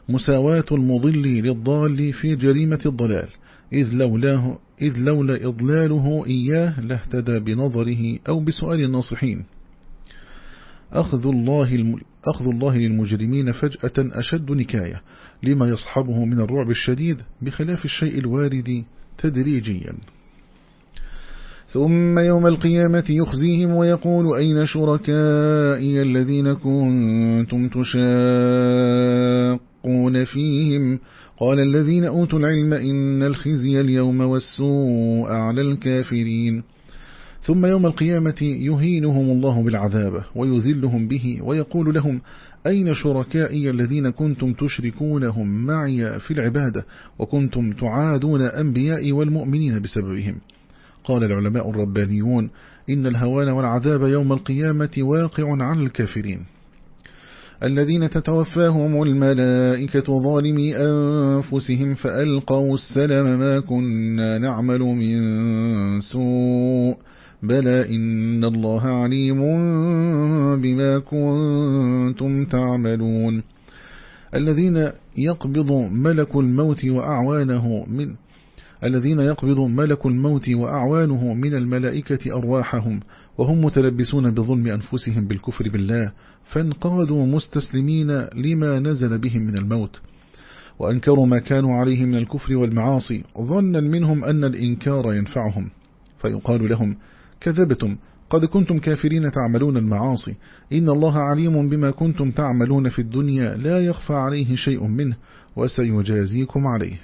مساواة المضل للضال في جريمة الضلال إذ, لولاه إذ لولا إضلاله إياه لاهتدى بنظره أو بسؤال الناصحين. أخذ الله, أخذ الله للمجرمين فجأة أشد نكاية لما يصحبه من الرعب الشديد بخلاف الشيء الوارد تدريجيا. ثم يوم القيامة يخزيهم ويقول أين شركائي الذين كنتم تشاقون فيهم؟ قال الذين أوتوا العلم إن الخزي اليوم والسوء على الكافرين. ثم يوم القيامة يهينهم الله بالعذاب ويذلهم به ويقول لهم أين شركائي الذين كنتم تشركونهم معي في العبادة وكنتم تعادون أنبياء والمؤمنين بسببهم؟ قال العلماء الربانيون إن الهوان والعذاب يوم القيامة واقع على الكافرين. الذين تتوفاهم الملائكة ظالمي أنفسهم فألقوا السلام ما كنا نعمل من سوء. بلى إن الله عليم بما كنتم تعملون الذين يقبض ملك الموت وأعوانه من الذين يقبض ملك الموت وأعوانه من الملائكة أرواحهم وهم متلبسون بظلم أنفسهم بالكفر بالله فانقادوا مستسلمين لما نزل بهم من الموت وأنكروا ما كانوا عليه من الكفر والمعاصي ظنا منهم أن الإنكار ينفعهم فيقال لهم كذبتم. قد كنتم كافرين تعملون المعاصي. إن الله عليم بما كنتم تعملون في الدنيا لا يخفى عليه شيء منه وسيجازيكم عليه.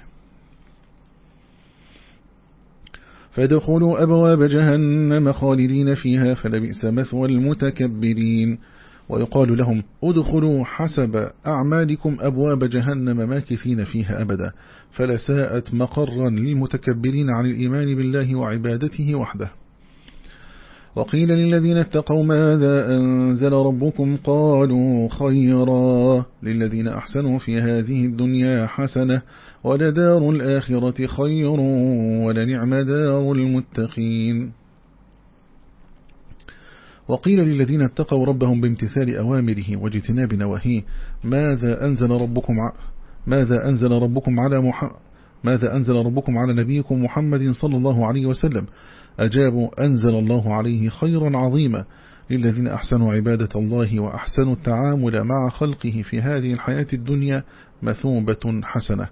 فادخلوا أبواب جهنم خالدين فيها فلبئس مثوى المتكبرين. ويقال لهم ادخلوا حسب أعمالكم أبواب جهنم ماكثين فيها أبدا. فلساءت مقرا للمتكبرين عن الإيمان بالله وعبادته وحده. وقيل للذين اتقوا ماذا أنزل ربكم قالوا خيرا للذين أحسنوا في هذه الدنيا حسنة ولدار الآخرة خير ولنعم دار المتقين. وقيل للذين اتقوا ربهم بامتثال أوامره واجتناب نواهيه. ماذا أنزل ربكم ماذا أنزل ربكم على محمد ماذا أنزل ربكم على نبيكم محمد صلى الله عليه وسلم؟ أجابوا أنزل الله عليه خيرا عظيما للذين أحسنوا عبادة الله وأحسنوا التعامل مع خلقه في هذه الحياة الدنيا مثوبة حسنة.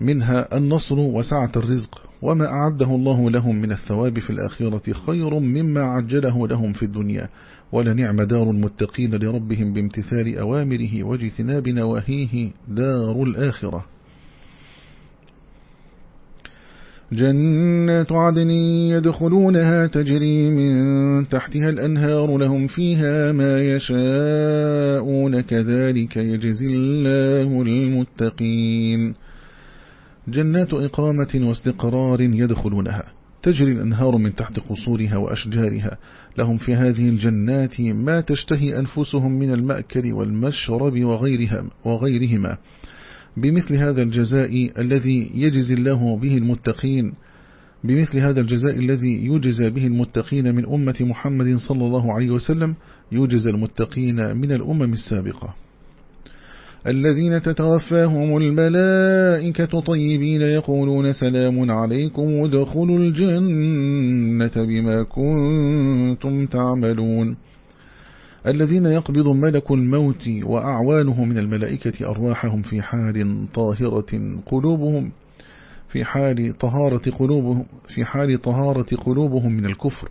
منها النصر وسعة الرزق وما أعده الله لهم من الثواب في الآخرة خير مما عجله لهم في الدنيا. ولنعم دار المتقين لربهم بامتثال أوامره واجتناب نواهيه دار الآخرة. جنات عدن يدخلونها تجري من تحتها الأنهار لهم فيها ما يشاءون كذلك يجزي الله المتقين. جنات إقامة واستقرار يدخلونها تجري الأنهار من تحت قصورها وأشجارها لهم في هذه الجنات ما تشتهي أنفسهم من المأكل والمشرب وغيرها وغيرهما. بمثل هذا الجزاء الذي يجزي الله به المتقين بمثل هذا الجزاء الذي يجزى به المتقين من أمة محمد صلى الله عليه وسلم يجزى المتقين من الأمم السابقة. الذين تتوفاهم الملائكة طيبين يقولون سلام عليكم ودخلوا الجنة بما كنتم تعملون. الذين يقبض ملك الموت وأعوانه من الملائكة أرواحهم في حال طاهرة قلوبهم في حال طهارة قلوبهم في حال طهارة قلوبهم من الكفر.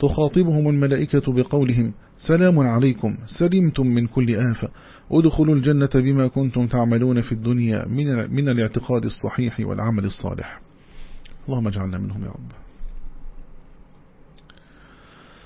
تخاطبهم الملائكة بقولهم سلام عليكم سلمتم من كل آفة. ادخلوا الجنة بما كنتم تعملون في الدنيا من, من الاعتقاد الصحيح والعمل الصالح. اللهم اجعلنا منهم يا رب.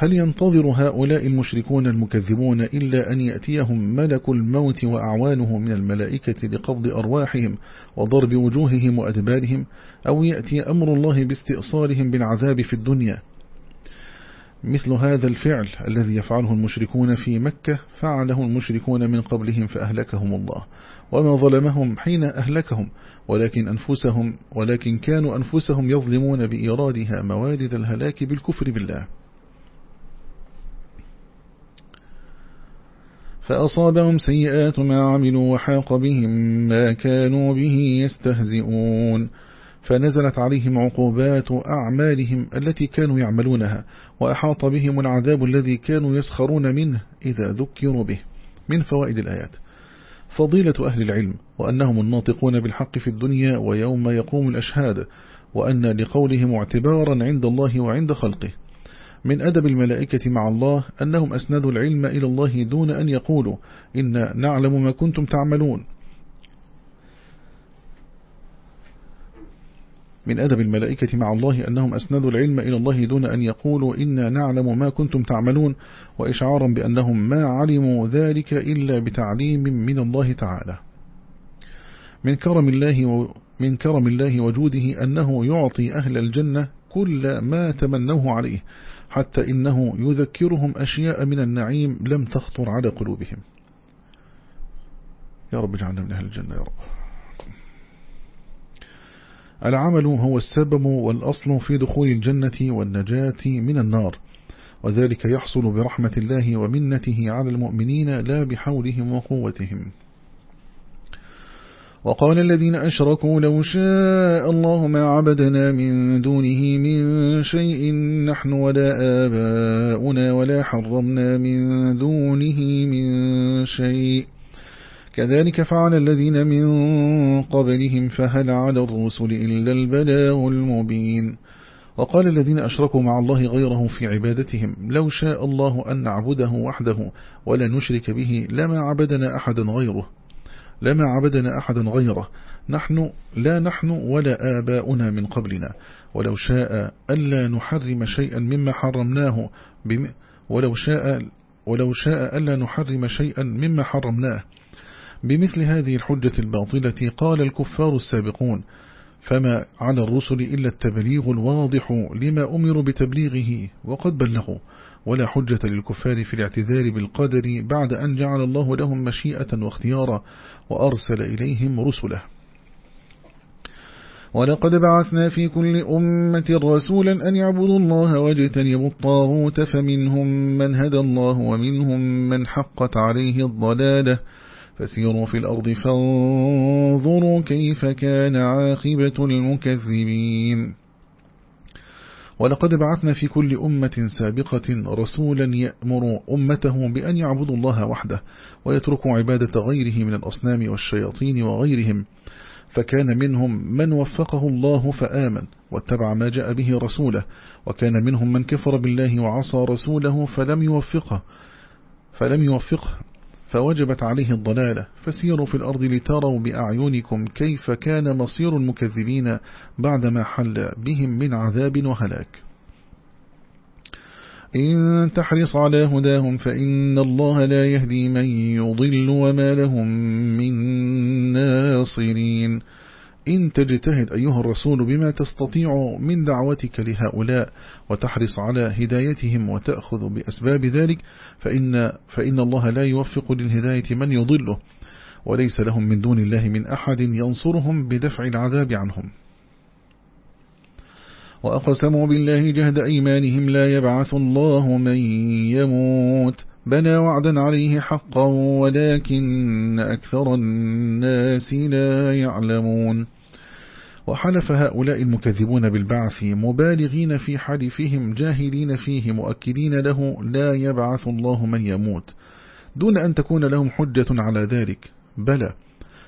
هل ينتظر هؤلاء المشركون المكذبون إلا أن يأتيهم ملك الموت وأعوانه من الملائكة لقبض أرواحهم وضرب وجوههم وأدبارهم أو يأتي أمر الله باستئصالهم بالعذاب في الدنيا؟ مثل هذا الفعل الذي يفعله المشركون في مكة فعله المشركون من قبلهم فأهلكهم الله وما ظلمهم حين أهلكهم ولكن أنفسهم ولكن كانوا أنفسهم يظلمون بإيرادها موارد الهلاك بالكفر بالله. فأصابهم سيئات ما عملوا وحاق بهم ما كانوا به يستهزئون. فنزلت عليهم عقوبات أعمالهم التي كانوا يعملونها وأحاط بهم العذاب الذي كانوا يسخرون منه إذا ذكروا به. من فوائد الآيات فضيلة أهل العلم وأنهم الناطقون بالحق في الدنيا ويوم يقوم الأشهاد وأن لقولهم اعتبارا عند الله وعند خلقه. من أدب الملائكة مع الله أنهم أسندوا العلم إلى الله دون أن يقولوا إن نعلم ما كنتم تعملون. من أدب الملائكة مع الله أنهم أسندوا العلم إلى الله دون أن يقولوا إنا نعلم ما كنتم تعملون وإشعارا بأنهم ما علموا ذلك إلا بتعليم من الله تعالى. من كرم الله من كرم الله وجوده أنه يعطي أهل الجنة كل ما تمنوه عليه حتى إنه يذكرهم أشياء من النعيم لم تخطر على قلوبهم. يا رب اجعلنا من أهل الجنة يا رب. العمل هو السبب والأصل في دخول الجنة والنجاة من النار وذلك يحصل برحمة الله ومنته على المؤمنين لا بحولهم وقوتهم. وقال الذين أشركوا لو شاء الله ما عبدنا من دونه من شيء نحن ولا آباؤنا ولا حرمنا من دونه من شيء. كذلك فعل الذين من قبلهم فهل على الرسل إلا البلاغ المبين. وقال الذين أشركوا مع الله غيره في عبادتهم لو شاء الله أن نعبده وحده ولا نشرك به لما عبدنا أحدا غيره. لما عبدنا أحدا غيره. نحن لا نحن ولا آباؤنا من قبلنا. ولو شاء ألا نحرم شيئا مما حرمناه ولو شاء ولو شاء ألا نحرم شيئا مما حرمناه. بمثل هذه الحجة الباطلة قال الكفار السابقون فما على الرسل إلا التبليغ الواضح لما أمروا بتبليغه وقد بلغوا. ولا حجة للكفار في الاعتذار بالقدر بعد أن جعل الله لهم مشيئة واختيارا وأرسل إليهم رسله. ولقد بعثنا في كل أمة رسولا أن يعبدوا الله واجتنبوا الطاغوت فمنهم من هدى الله ومنهم من حقت عليه الضلالة. فسيروا في الأرض فانظروا كيف كان عاقبة المكذبين. ولقد بعثنا في كل أمة سابقة رسولا يأمر أمته بأن يعبدوا الله وحده ويتركوا عبادة غيره من الأصنام والشياطين وغيرهم. فكان منهم من وفقه الله فآمن واتبع ما جاء به رسوله وكان منهم من كفر بالله وعصى رسوله فلم يوفقه فلم يوفقه. فوجبت عليه الضلالة فسيروا في الأرض لتروا بأعينكم كيف كان مصير المكذبين بعدما حل بهم من عذاب وهلاك. إن تحرص على هداهم فإن الله لا يهدي من يضل وما لهم من ناصرين. إن تجتهد أيها الرسول بما تستطيع من دعوتك لهؤلاء وتحرص على هدايتهم وتأخذ بأسباب ذلك فإن, فإن الله لا يوفق للهداية من يضله وليس لهم من دون الله من أحد ينصرهم بدفع العذاب عنهم. وأقسموا بالله جهد أيمانهم لا يبعث الله من يموت بنى وعدا عليه حقا ولكن أكثر الناس لا يعلمون. وحلف هؤلاء المكذبون بالبعث مبالغين في حلفهم جاهلين فيه مؤكدين له لا يبعث الله من يموت. دون أن تكون لهم حجة على ذلك. بلى.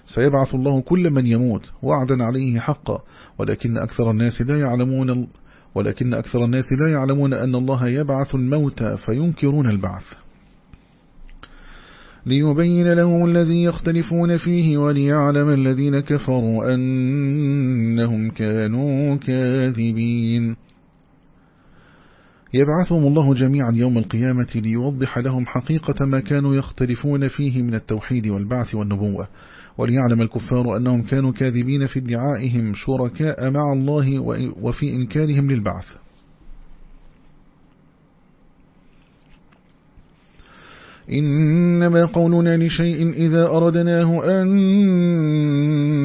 سيبعث الله كل من يموت وعدا عليه حقا. ولكن أكثر الناس لا يعلمون ولكن أكثر الناس لا يعلمون أن الله يبعث الموتى فينكرون البعث. ليبين لهم الذي يختلفون فيه وليعلم الذين كفروا أنهم كانوا كاذبين. يبعثهم الله جميعا يوم القيامة ليوضح لهم حقيقة ما كانوا يختلفون فيه من التوحيد والبعث والنبوة وليعلم الكفار أنهم كانوا كاذبين في ادعائهم شركاء مع الله وفي إنكارهم للبعث. إنما قولنا لشيء إذا أردناه أن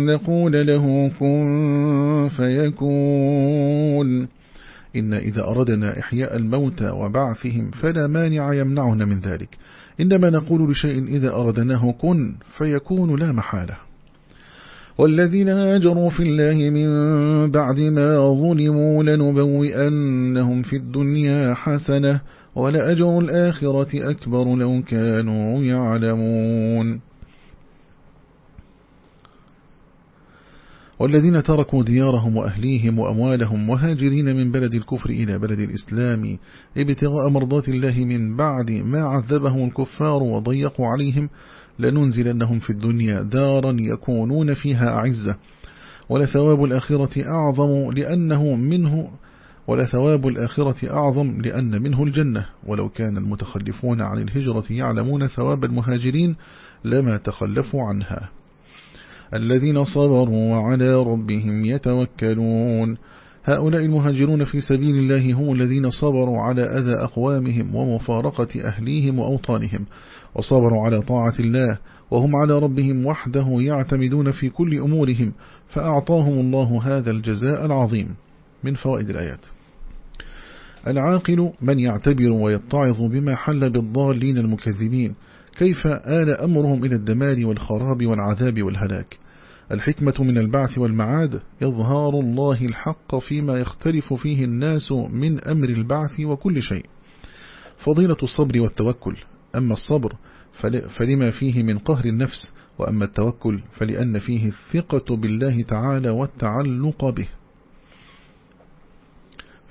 نقول له كن فيكون إن إذا أردنا إحياء الموتى وبعثهم فلا مانع يمنعنا من ذلك. إنما نقول لشيء إذا أردناه كن فيكون لا محالة. والذين هاجروا في الله من بعد ما ظلموا لنبوئنهم في الدنيا حسنة ولأجر الآخرة أكبر لو كانوا يعلمون. والذين تركوا ديارهم وأهليهم وأموالهم وهاجرين من بلد الكفر إلى بلد الإسلام ابتغاء مرضات الله من بعد ما عذبهم الكفار وضيقوا عليهم لننزلنهم في الدنيا دارا يكونون فيها أعزة. ولثواب الآخرة أعظم لأنه منه ولثواب الآخرة أعظم لأن منه الجنة. ولو كان المتخلفون عن الهجرة يعلمون ثواب المهاجرين لما تخلفوا عنها. الذين صبروا وعلى ربهم يتوكلون. هؤلاء المهاجرون في سبيل الله هم الذين صبروا على أذى أقوامهم ومفارقة أهليهم وأوطانهم وصبروا على طاعة الله وهم على ربهم وحده يعتمدون في كل أمورهم فأعطاهم الله هذا الجزاء العظيم. من فوائد الآيات. العاقل من يعتبر ويتعظ بما حل بالضالين المكذبين. كيف آل أمرهم إلى الدمار والخراب والعذاب والهلاك؟ الحكمة من البعث والمعاد. إظهار الله الحق فيما يختلف فيه الناس من أمر البعث وكل شيء. فضيلة الصبر والتوكل. أما الصبر فلما فيه من قهر النفس وأما التوكل فلأن فيه الثقة بالله تعالى والتعلق به.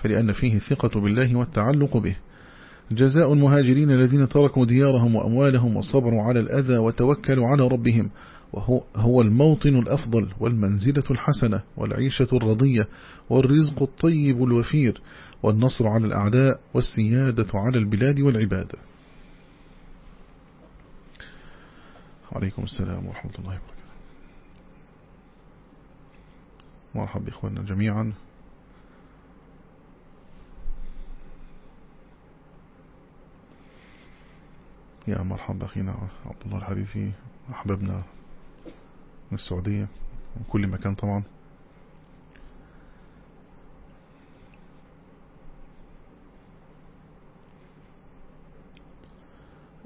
فلأن فيه الثقة بالله والتعلق به. جزاء المهاجرين الذين تركوا ديارهم وأموالهم وصبروا على الأذى وتوكلوا على ربهم وهو هو الموطن الأفضل والمنزلة الحسنة والعيشة الرضية والرزق الطيب الوفير والنصر على الأعداء والسيادة على البلاد والعباد. عليكم السلام ورحمة الله وبركاته. مرحبا بإخواننا جميعا. يا مرحبا أخينا عبد الله الحديثي أحبابنا من السعودية من كل مكان طبعا.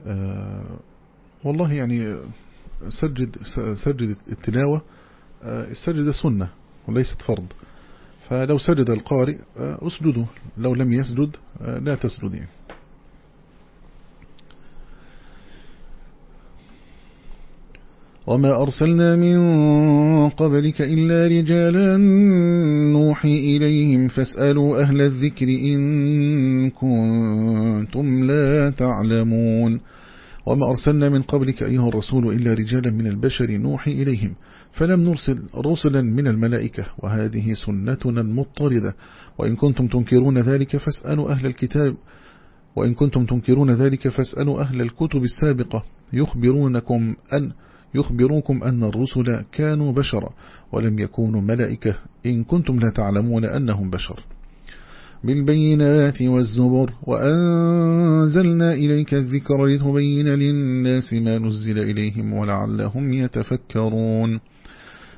أه والله يعني سجد سجد التلاوة آه، السجد سنة وليست فرض. فلو سجد القارئ آه، اسجدوا لو لم يسجد آه، لا تسجد يعني. وما أرسلنا من قبلك إلا رجالا نوحي إليهم فاسألوا أهل الذكر إن كنتم لا تعلمون وما أرسلنا من قبلك أيها الرسول إلا رجالا من البشر نوحي إليهم فلم نرسل رسلا من الملائكة وهذه سنتنا المضطردة وإن كنتم تنكرون ذلك فاسألوا أهل الكتاب وإن كنتم تنكرون ذلك فاسألوا أهل الكتب السابقة يخبرونكم أن يخبروكم أن الرسل كانوا بشرا ولم يكونوا ملائكة إن كنتم لا تعلمون أنهم بشر. بالبينات والزبر وأنزلنا إليك الذكر لتبين للناس ما نزل إليهم ولعلهم يتفكرون.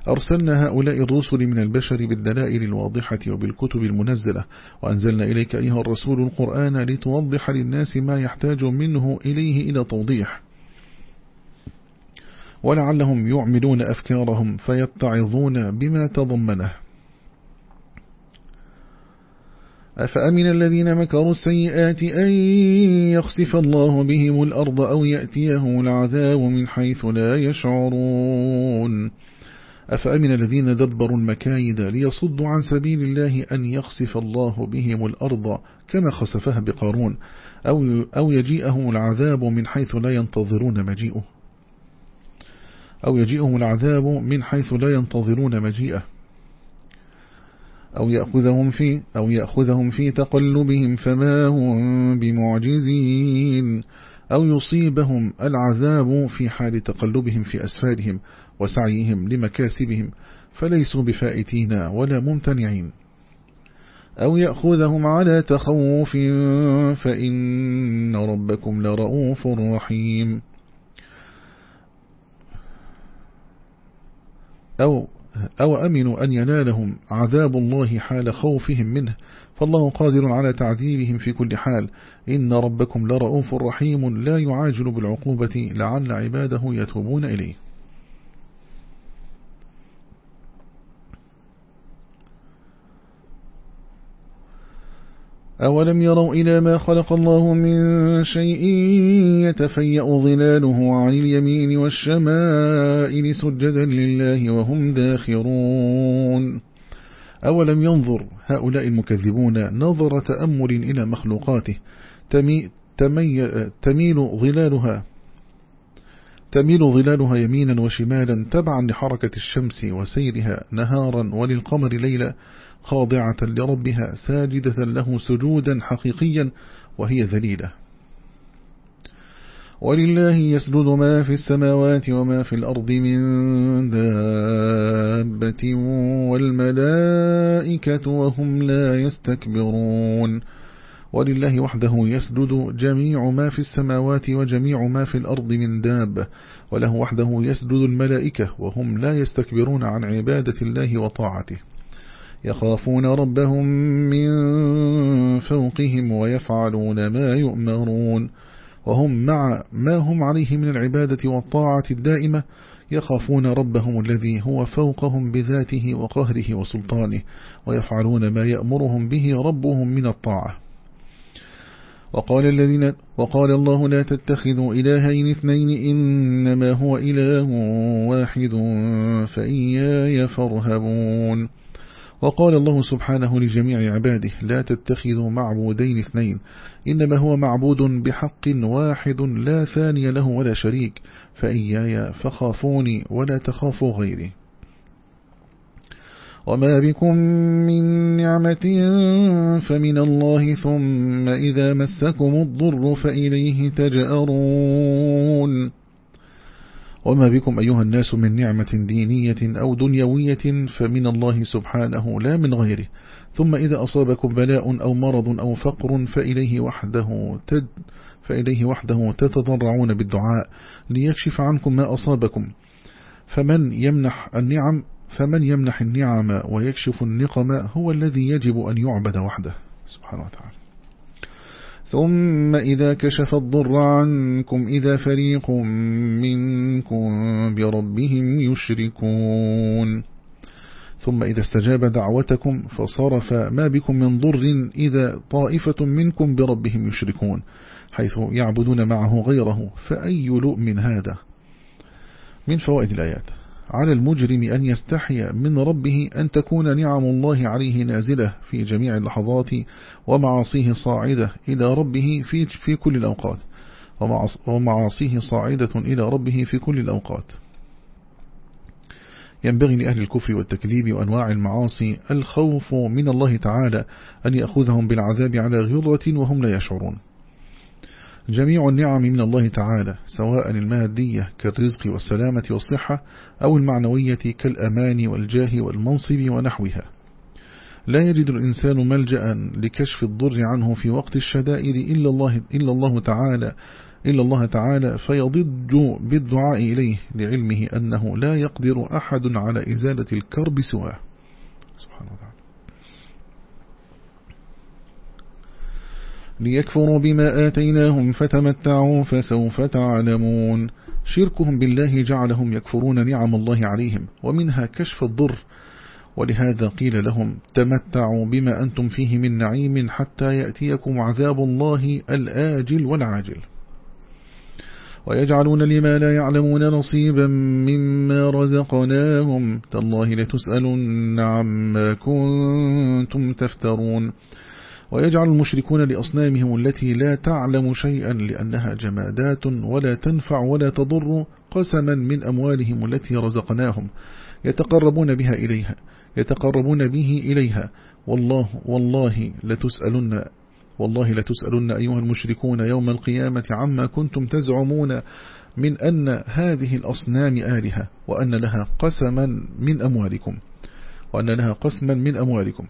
أرسلنا هؤلاء الرسل من البشر بالدلائل الواضحة وبالكتب المنزلة وأنزلنا إليك أيها الرسول القرآن لتوضح للناس ما يحتاج منه إليه إلى توضيح. ولعلهم يعملون أفكارهم فيتعظون بما تضمنه. أفأمن الذين مكروا السيئات أن يخسف الله بهم الأرض أو يأتيهم العذاب من حيث لا يشعرون؟ أفأمن الذين دبروا المكايد ليصدوا عن سبيل الله أن يخسف الله بهم الأرض كما خسفها بقارون أو, أو يجيئهم العذاب من حيث لا ينتظرون مجيئه؟ أو يجيئهم العذاب من حيث لا ينتظرون مجيئه. أو يأخذهم في أو يأخذهم في تقلبهم فما هم بمعجزين. أو يصيبهم العذاب في حال تقلبهم في أسفارهم وسعيهم لمكاسبهم فليسوا بفائتين ولا ممتنعين. أو يأخذهم على تخوف فإن ربكم لرؤوف رحيم. أو أو أمنوا أن ينالهم عذاب الله حال خوفهم منه. فالله قادر على تعذيبهم في كل حال. إن ربكم لرؤوف رحيم لا يعاجل بالعقوبة لعل عباده يتوبون إليه. أولم يروا إلى ما خلق الله من شيء يتفيأ ظلاله عن اليمين والشمائل سجدا لله وهم داخرون أولم ينظر هؤلاء المكذبون نظر تأمل إلى مخلوقاته تميل ظلالها تميل ظلالها يمينا وشمالا تبعا لحركة الشمس وسيرها نهارا وللقمر ليلا خاضعة لربها ساجدة له سجودا حقيقيا وهي ذليلة. ولله يسجد ما في السماوات وما في الأرض من دابة والملائكة وهم لا يستكبرون. ولله وحده يسجد جميع ما في السماوات وجميع ما في الأرض من دابة وله وحده يسجد الملائكة وهم لا يستكبرون عن عبادة الله وطاعته. يخافون ربهم من فوقهم ويفعلون ما يؤمرون. وهم مع ما هم عليه من العبادة والطاعة الدائمة يخافون ربهم الذي هو فوقهم بذاته وقهره وسلطانه ويفعلون ما يأمرهم به ربهم من الطاعة. وقال الذين وقال الله لا تتخذوا إلهين اثنين إنما هو إله واحد فإياي فارهبون. وقال الله سبحانه لجميع عباده لا تتخذوا معبودين اثنين إنما هو معبود بحق واحد لا ثاني له ولا شريك فإياي فخافوني ولا تخافوا غيري. وما بكم من نعمة فمن الله ثم إذا مسكم الضر فإليه تجأرون. وما بكم أيها الناس من نعمة دينية أو دنيوية فمن الله سبحانه لا من غيره. ثم إذا أصابكم بلاء أو مرض أو فقر فإليه وحده تد فإليه وحده تتضرعون بالدعاء ليكشف عنكم ما أصابكم. فمن يمنح النعم فمن يمنح النعم ويكشف النقم هو الذي يجب أن يعبد وحده. سبحانه وتعالى. ثم إذا كشف الضر عنكم إذا فريق منكم بربهم يشركون. ثم إذا استجاب دعوتكم فصرف ما بكم من ضر إذا طائفة منكم بربهم يشركون حيث يعبدون معه غيره فأي لؤم هذا؟ من فوائد الآيات. على المجرم أن يستحي من ربه أن تكون نعم الله عليه نازلة في جميع اللحظات ومعاصيه صاعدة إلى ربه في, في كل الأوقات. ومعاصيه صاعدة إلى ربه في كل الأوقات. ينبغي لأهل الكفر والتكذيب وأنواع المعاصي الخوف من الله تعالى أن يأخذهم بالعذاب على غرة وهم لا يشعرون. جميع النعم من الله تعالى سواء المادية كالرزق والسلامة والصحة أو المعنوية كالأمان والجاه والمنصب ونحوها. لا يجد الإنسان ملجأ لكشف الضر عنه في وقت الشدائد إلا الله, إلا الله تعالى إلا الله تعالى فيضج بالدعاء إليه لعلمه أنه لا يقدر أحد على إزالة الكرب سواه. سبحانه وتعالى ليكفروا بما آتيناهم فتمتعوا فسوف تعلمون. شركهم بالله جعلهم يكفرون نعم الله عليهم ومنها كشف الضر. ولهذا قيل لهم تمتعوا بما أنتم فيه من نعيم حتى يأتيكم عذاب الله الآجل والعاجل. ويجعلون لما لا يعلمون نصيبا مما رزقناهم. تالله لتسألن عما كنتم تفترون. ويجعل المشركون لأصنامهم التي لا تعلم شيئا لأنها جمادات ولا تنفع ولا تضر قسما من أموالهم التي رزقناهم. يتقربون بها إليها يتقربون به إليها. والله والله لتسألن والله لتسألن أيها المشركون يوم القيامة عما كنتم تزعمون من أن هذه الأصنام آلهة وأن لها قسما من أموالكم وأن لها قسما من أموالكم.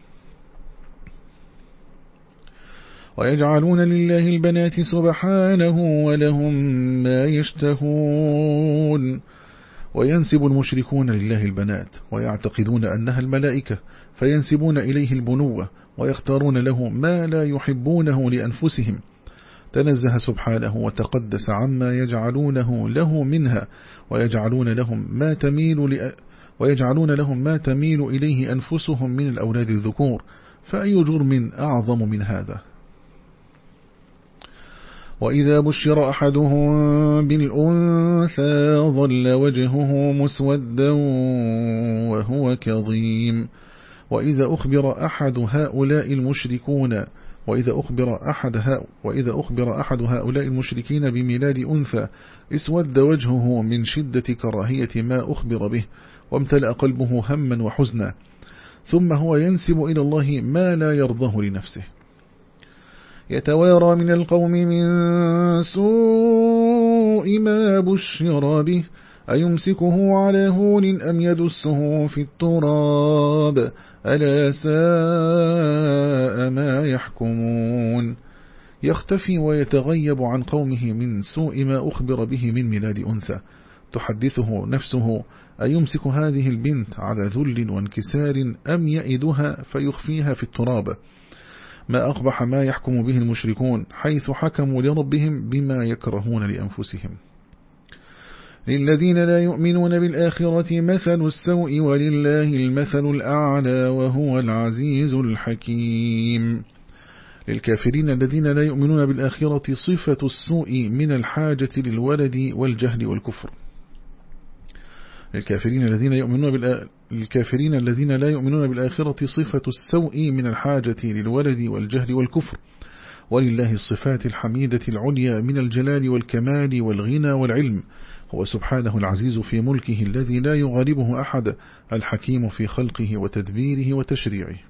ويجعلون لله البنات سبحانه ولهم ما يشتهون. وينسب المشركون لله البنات ويعتقدون أنها الملائكة فينسبون إليه البنوة ويختارون له ما لا يحبونه لأنفسهم. تنزه سبحانه وتقدس عما يجعلونه له منها ويجعلون لهم ما تميل ويجعلون لهم ما تميل إليه أنفسهم من الأولاد الذكور. فأي جرم أعظم من هذا؟ وإذا بشر أحدهم بالأنثى ظل وجهه مسودا وهو كظيم. وإذا أخبر أحد هؤلاء المشركون وإذا أخبر أحد وإذا أخبر أحد هؤلاء المشركين بميلاد أنثى اسود وجهه من شدة كراهية ما أخبر به وامتلأ قلبه هما وحزنا. ثم هو ينسب إلى الله ما لا يرضاه لنفسه. يتوارى من القوم من سوء ما بشر به. أيمسكه على هون أم يدسه في التراب؟ ألا ساء ما يحكمون. يختفي ويتغيب عن قومه من سوء ما أخبر به من ميلاد أنثى. تحدثه نفسه أيمسك هذه البنت على ذل وانكسار أم يئدها فيخفيها في التراب؟ ما أقبح ما يحكم به المشركون حيث حكموا لربهم بما يكرهون لأنفسهم. للذين لا يؤمنون بالآخرة مثل السوء ولله المثل الأعلى وهو العزيز الحكيم. للكافرين الذين لا يؤمنون بالآخرة صفة السوء من الحاجة للولد والجهل والكفر. للكافرين الذين يؤمنون بالآ... الذين لا يؤمنون بالآخرة صفة السوء من الحاجة للولد والجهل والكفر. ولله الصفات الحميدة العليا من الجلال والكمال والغنى والعلم. هو سبحانه العزيز في ملكه الذي لا يغالبه أحد الحكيم في خلقه وتدبيره وتشريعه.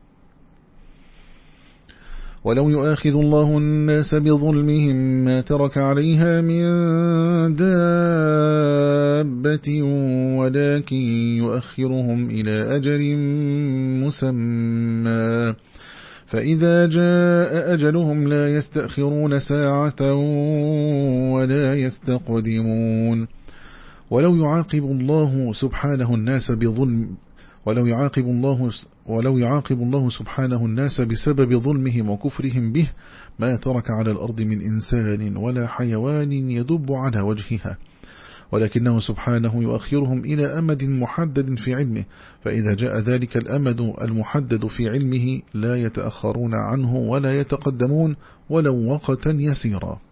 ولو يؤاخذ الله الناس بظلمهم ما ترك عليها من دابة ولكن يؤخرهم إلى أجل مسمى. فإذا جاء أجلهم لا يستأخرون ساعة ولا يستقدمون. ولو يعاقب الله سبحانه الناس بظلم ولو يعاقب الله ولو يعاقب الله سبحانه الناس بسبب ظلمهم وكفرهم به ما ترك على الأرض من إنسان ولا حيوان يدب على وجهها. ولكنه سبحانه يؤخرهم إلى أمد محدد في علمه فإذا جاء ذلك الأمد المحدد في علمه لا يتأخرون عنه ولا يتقدمون ولو وقتا يسيرا.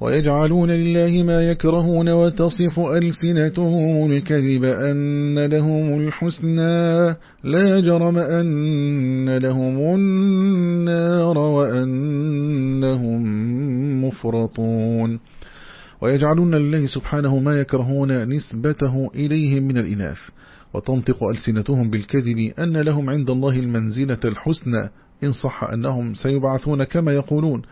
ويجعلون لله ما يكرهون وتصف ألسنتهم الكذب أن لهم الحسنى لا جرم أن لهم النار وأنهم مفرطون. ويجعلون لله سبحانه ما يكرهون نسبته إليهم من الإناث. وتنطق ألسنتهم بالكذب أن لهم عند الله المنزلة الحسنى. إن صح أنهم سيبعثون كما يقولون.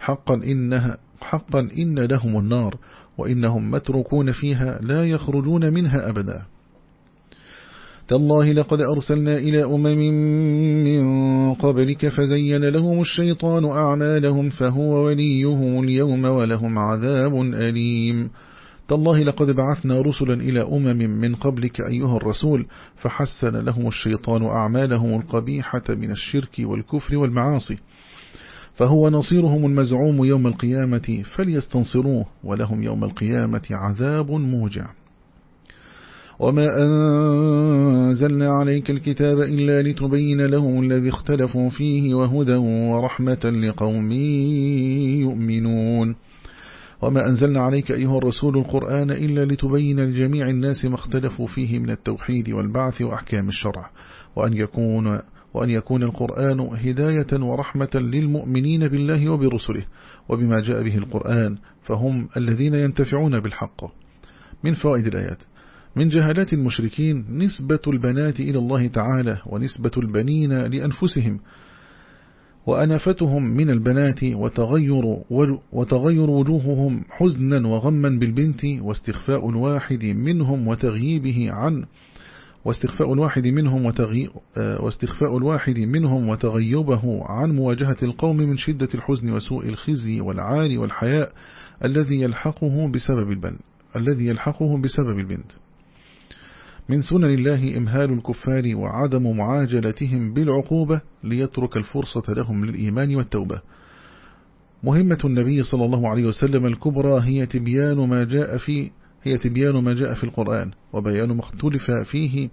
حقا إنها حقا إن لهم النار وإنهم متركون فيها لا يخرجون منها أبدا. تالله لقد أرسلنا إلى أمم من قبلك فزين لهم الشيطان أعمالهم فهو وليهم اليوم ولهم عذاب أليم. تالله لقد بعثنا رسلا إلى أمم من قبلك أيها الرسول فحسن لهم الشيطان أعمالهم القبيحة من الشرك والكفر والمعاصي. فهو نصيرهم المزعوم يوم القيامة فليستنصروه ولهم يوم القيامة عذاب موجع. وما أنزلنا عليك الكتاب إلا لتبين لهم الذي اختلفوا فيه وهدى ورحمة لقوم يؤمنون. وما أنزلنا عليك أيها الرسول القرآن إلا لتبين لجميع الناس ما اختلفوا فيه من التوحيد والبعث وأحكام الشرع وأن يكون وأن يكون القرآن هداية ورحمة للمؤمنين بالله وبرسله وبما جاء به القرآن فهم الذين ينتفعون بالحق. من فوائد الآيات. من جهالات المشركين نسبة البنات إلى الله تعالى ونسبة البنين لأنفسهم. وأنفتهم من البنات وتغير, وتغير وجوههم حزنا وغما بالبنت واستخفاء الواحد منهم وتغييبه عن واستخفاء الواحد منهم وتغي... آه، واستخفاء الواحد منهم وتغيبه عن مواجهة القوم من شدة الحزن وسوء الخزي والعار والحياء الذي يلحقه بسبب البن الذي يلحقه بسبب البنت من سنن الله إمهال الكفار وعدم معاجلتهم بالعقوبة ليترك الفرصة لهم للإيمان والتوبة. مهمة النبي صلى الله عليه وسلم الكبرى هي تبيان ما جاء في هي تبيان ما جاء في القرآن وبيان ما اختلف فيه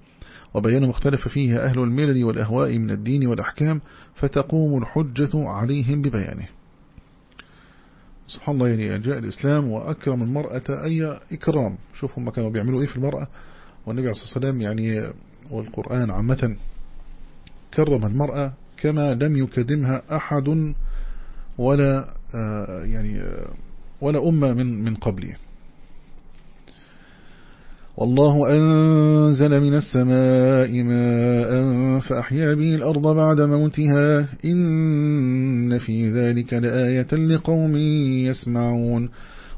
وبيان ما اختلف فيه أهل الملل والأهواء من الدين والأحكام فتقوم الحجة عليهم ببيانه. سبحان الله يعني جاء الإسلام وأكرم المرأة أي إكرام. شوفوا ما كانوا بيعملوا إيه في المرأة. والنبي عليه الصلاة والسلام يعني والقرآن عامة كرم المرأة كما لم يكرمها أحد ولا آه، يعني آه، ولا أمة من من قبله. والله أنزل من السماء ماء فأحيا به الأرض بعد موتها. إن في ذلك لآية لقوم يسمعون.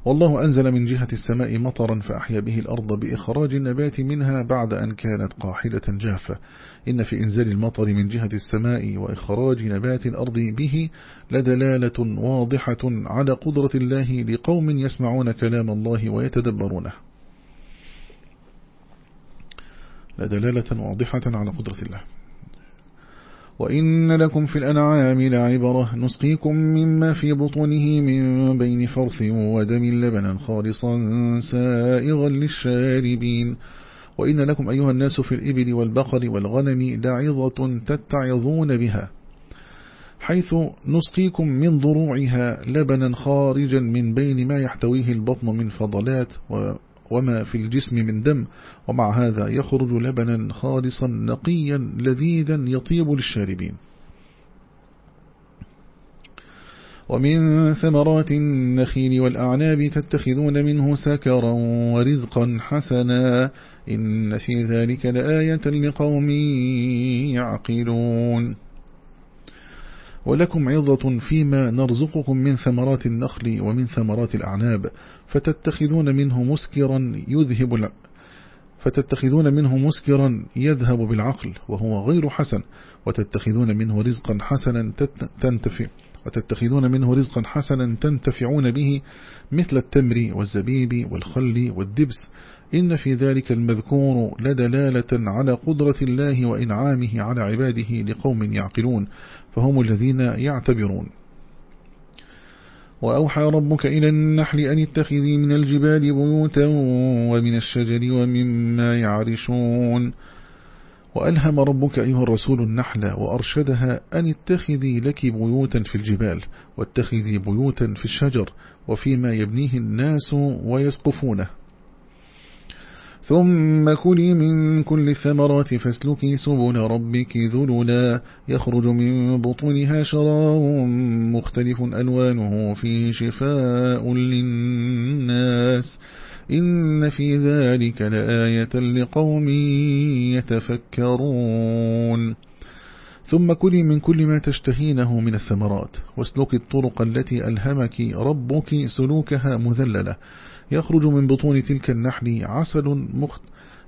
والله أنزل من جهة السماء مطرا فأحيا به الأرض بإخراج النبات منها بعد أن كانت قاحلة جافة. إن في إنزال المطر من جهة السماء وإخراج نبات الأرض به لدلالة واضحة على قدرة الله لقوم يسمعون كلام الله ويتدبرونه. لدلالة واضحة على قدرة الله. وإن لكم في الأنعام لعبرة نسقيكم مما في بطونه من بين فرث ودم لبنا خالصا سائغا للشاربين. وإن لكم أيها الناس في الإبل والبقر والغنم لعظة تتعظون بها حيث نسقيكم من ضروعها لبنا خارجا من بين ما يحتويه البطن من فضلات وما في الجسم من دم ومع هذا يخرج لبنا خالصا نقيا لذيذا يطيب للشاربين. ومن ثمرات النخيل والأعناب تتخذون منه سكرا ورزقا حسنا إن في ذلك لآية لقوم يعقلون. ولكم عظة فيما نرزقكم من ثمرات النخل ومن ثمرات الأعناب. فتتخذون منه مسكرا يذهب فتتخذون منه مسكرا يذهب بالعقل وهو غير حسن. وتتخذون منه رزقا حسنا تنتفع وتتخذون منه رزقا حسنا تنتفعون به مثل التمر والزبيب والخل والدبس. إن في ذلك المذكور لدلالة على قدرة الله وإنعامه على عباده لقوم يعقلون فهم الذين يعتبرون. وأوحى ربك إلى النحل أن اتخذي من الجبال بيوتا ومن الشجر ومما يعرشون. وألهم ربك أيها الرسول النحل وأرشدها أن اتخذي لك بيوتا في الجبال واتخذي بيوتا في الشجر وفيما يبنيه الناس ويسقفونه. ثم كلي من كل الثمرات فاسلكي سبل ربك ذللا. يخرج من بطونها شراب مختلف ألوانه فيه شفاء للناس. إن في ذلك لآية لقوم يتفكرون. ثم كلي من كل ما تشتهينه من الثمرات. واسلك الطرق التي ألهمك ربك سلوكها مذللة. يخرج من بطون تلك النحل عسل مخت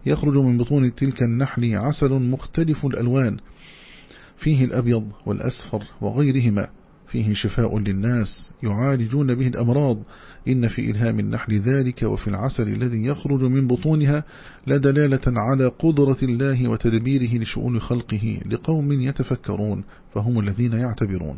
يخرج من بطون تلك النحل عسل مختلف الألوان فيه الأبيض والأسفر وغيرهما فيه شفاء للناس يعالجون به الأمراض. إن في إلهام النحل ذلك وفي العسل الذي يخرج من بطونها لدلالة على قدرة الله وتدبيره لشؤون خلقه لقوم يتفكرون فهم الذين يعتبرون.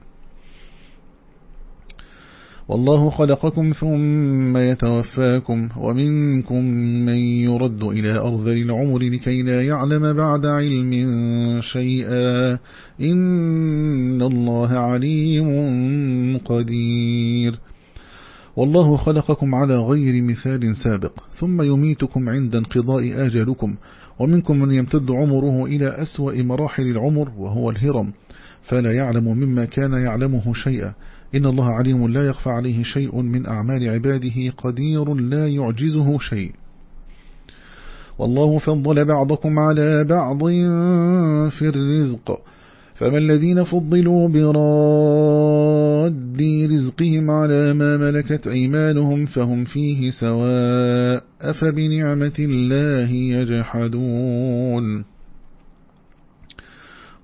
والله خلقكم ثم يتوفاكم ومنكم من يرد إلى أرذل العمر لكي لا يعلم بعد علم شيئا. إن الله عليم قدير. والله خلقكم على غير مثال سابق ثم يميتكم عند انقضاء آجالكم ومنكم من يمتد عمره إلى أسوأ مراحل العمر وهو الهرم فلا يعلم مما كان يعلمه شيئا. إن الله عليم لا يخفى عليه شيء من أعمال عباده قدير لا يعجزه شيء. والله فضل بعضكم على بعض في الرزق فما الذين فضلوا براد رزقهم على ما ملكت أيمانهم فهم فيه سواء أفبنعمة الله يجحدون.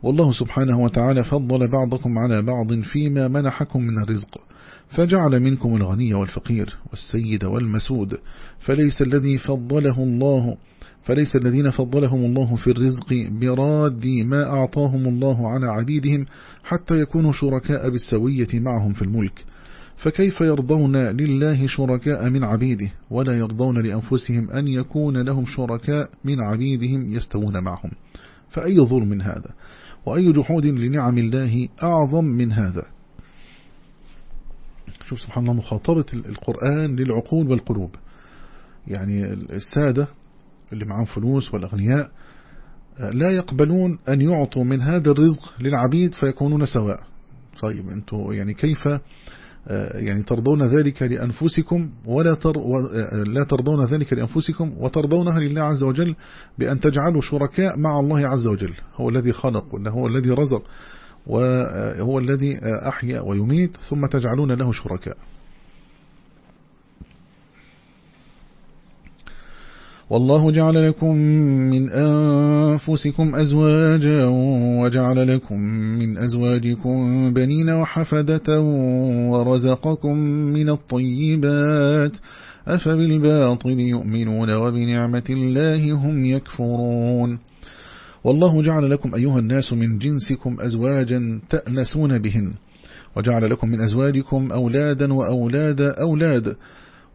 والله سبحانه وتعالى فضل بعضكم على بعض فيما منحكم من الرزق فجعل منكم الغني والفقير والسيد والمسود فليس الذي فضله الله فليس الذين فضلهم الله في الرزق براد ما أعطاهم الله على عبيدهم حتى يكونوا شركاء بالسوية معهم في الملك. فكيف يرضون لله شركاء من عبيده ولا يرضون لأنفسهم أن يكون لهم شركاء من عبيدهم يستوون معهم؟ فأي ظلم هذا؟ وأي جحود لنعم الله أعظم من هذا. شوف سبحان الله مخاطبة القرآن للعقول والقلوب. يعني السادة اللي معهم فلوس والأغنياء لا يقبلون أن يعطوا من هذا الرزق للعبيد فيكونون سواء. طيب أنتوا يعني كيف يعني ترضون ذلك لأنفسكم ولا تر لا ترضون ذلك لأنفسكم وترضونها لله عز وجل بأن تجعلوا شركاء مع الله عز وجل. هو الذي خلق وهو الذي رزق وهو الذي أحيا ويميت ثم تجعلون له شركاء. والله جعل لكم من أنفسكم أزواجا وجعل لكم من أزواجكم بنين وحفدة ورزقكم من الطيبات أفبالباطل يؤمنون وبنعمة الله هم يكفرون والله جعل لكم أيها الناس من جنسكم أزواجا تأنسون بهن وجعل لكم من أزواجكم أولادا وأولاد أولاد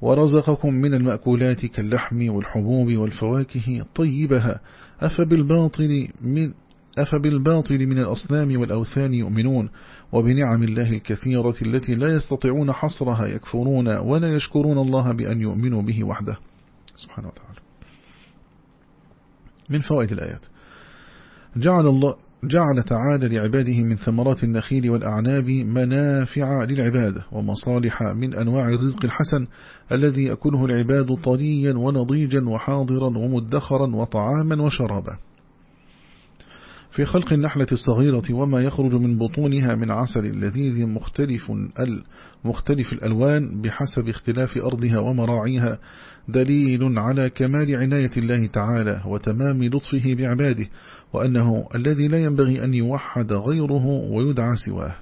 ورزقكم من المأكولات كاللحم والحبوب والفواكه طيبها أفبالباطل من أفبالباطل من الأصنام والأوثان يؤمنون. وبنعم الله الكثيرة التي لا يستطيعون حصرها يكفرون ولا يشكرون الله بأن يؤمنوا به وحده. سبحانه وتعالى. من فوائد الآيات. جعل الله جعل تعالى لعباده من ثمرات النخيل والأعناب منافع للعبادة ومصالح من أنواع الرزق الحسن الذي يأكله العباد طريا ونضيجا وحاضرا ومدخرا وطعاما وشرابا. في خلق النحلة الصغيرة وما يخرج من بطونها من عسل لذيذ مختلف مختلف الألوان بحسب اختلاف أرضها ومراعيها دليل على كمال عناية الله تعالى وتمام لطفه بعباده وأنه الذي لا ينبغي أن يوحد غيره ويدعى سواه.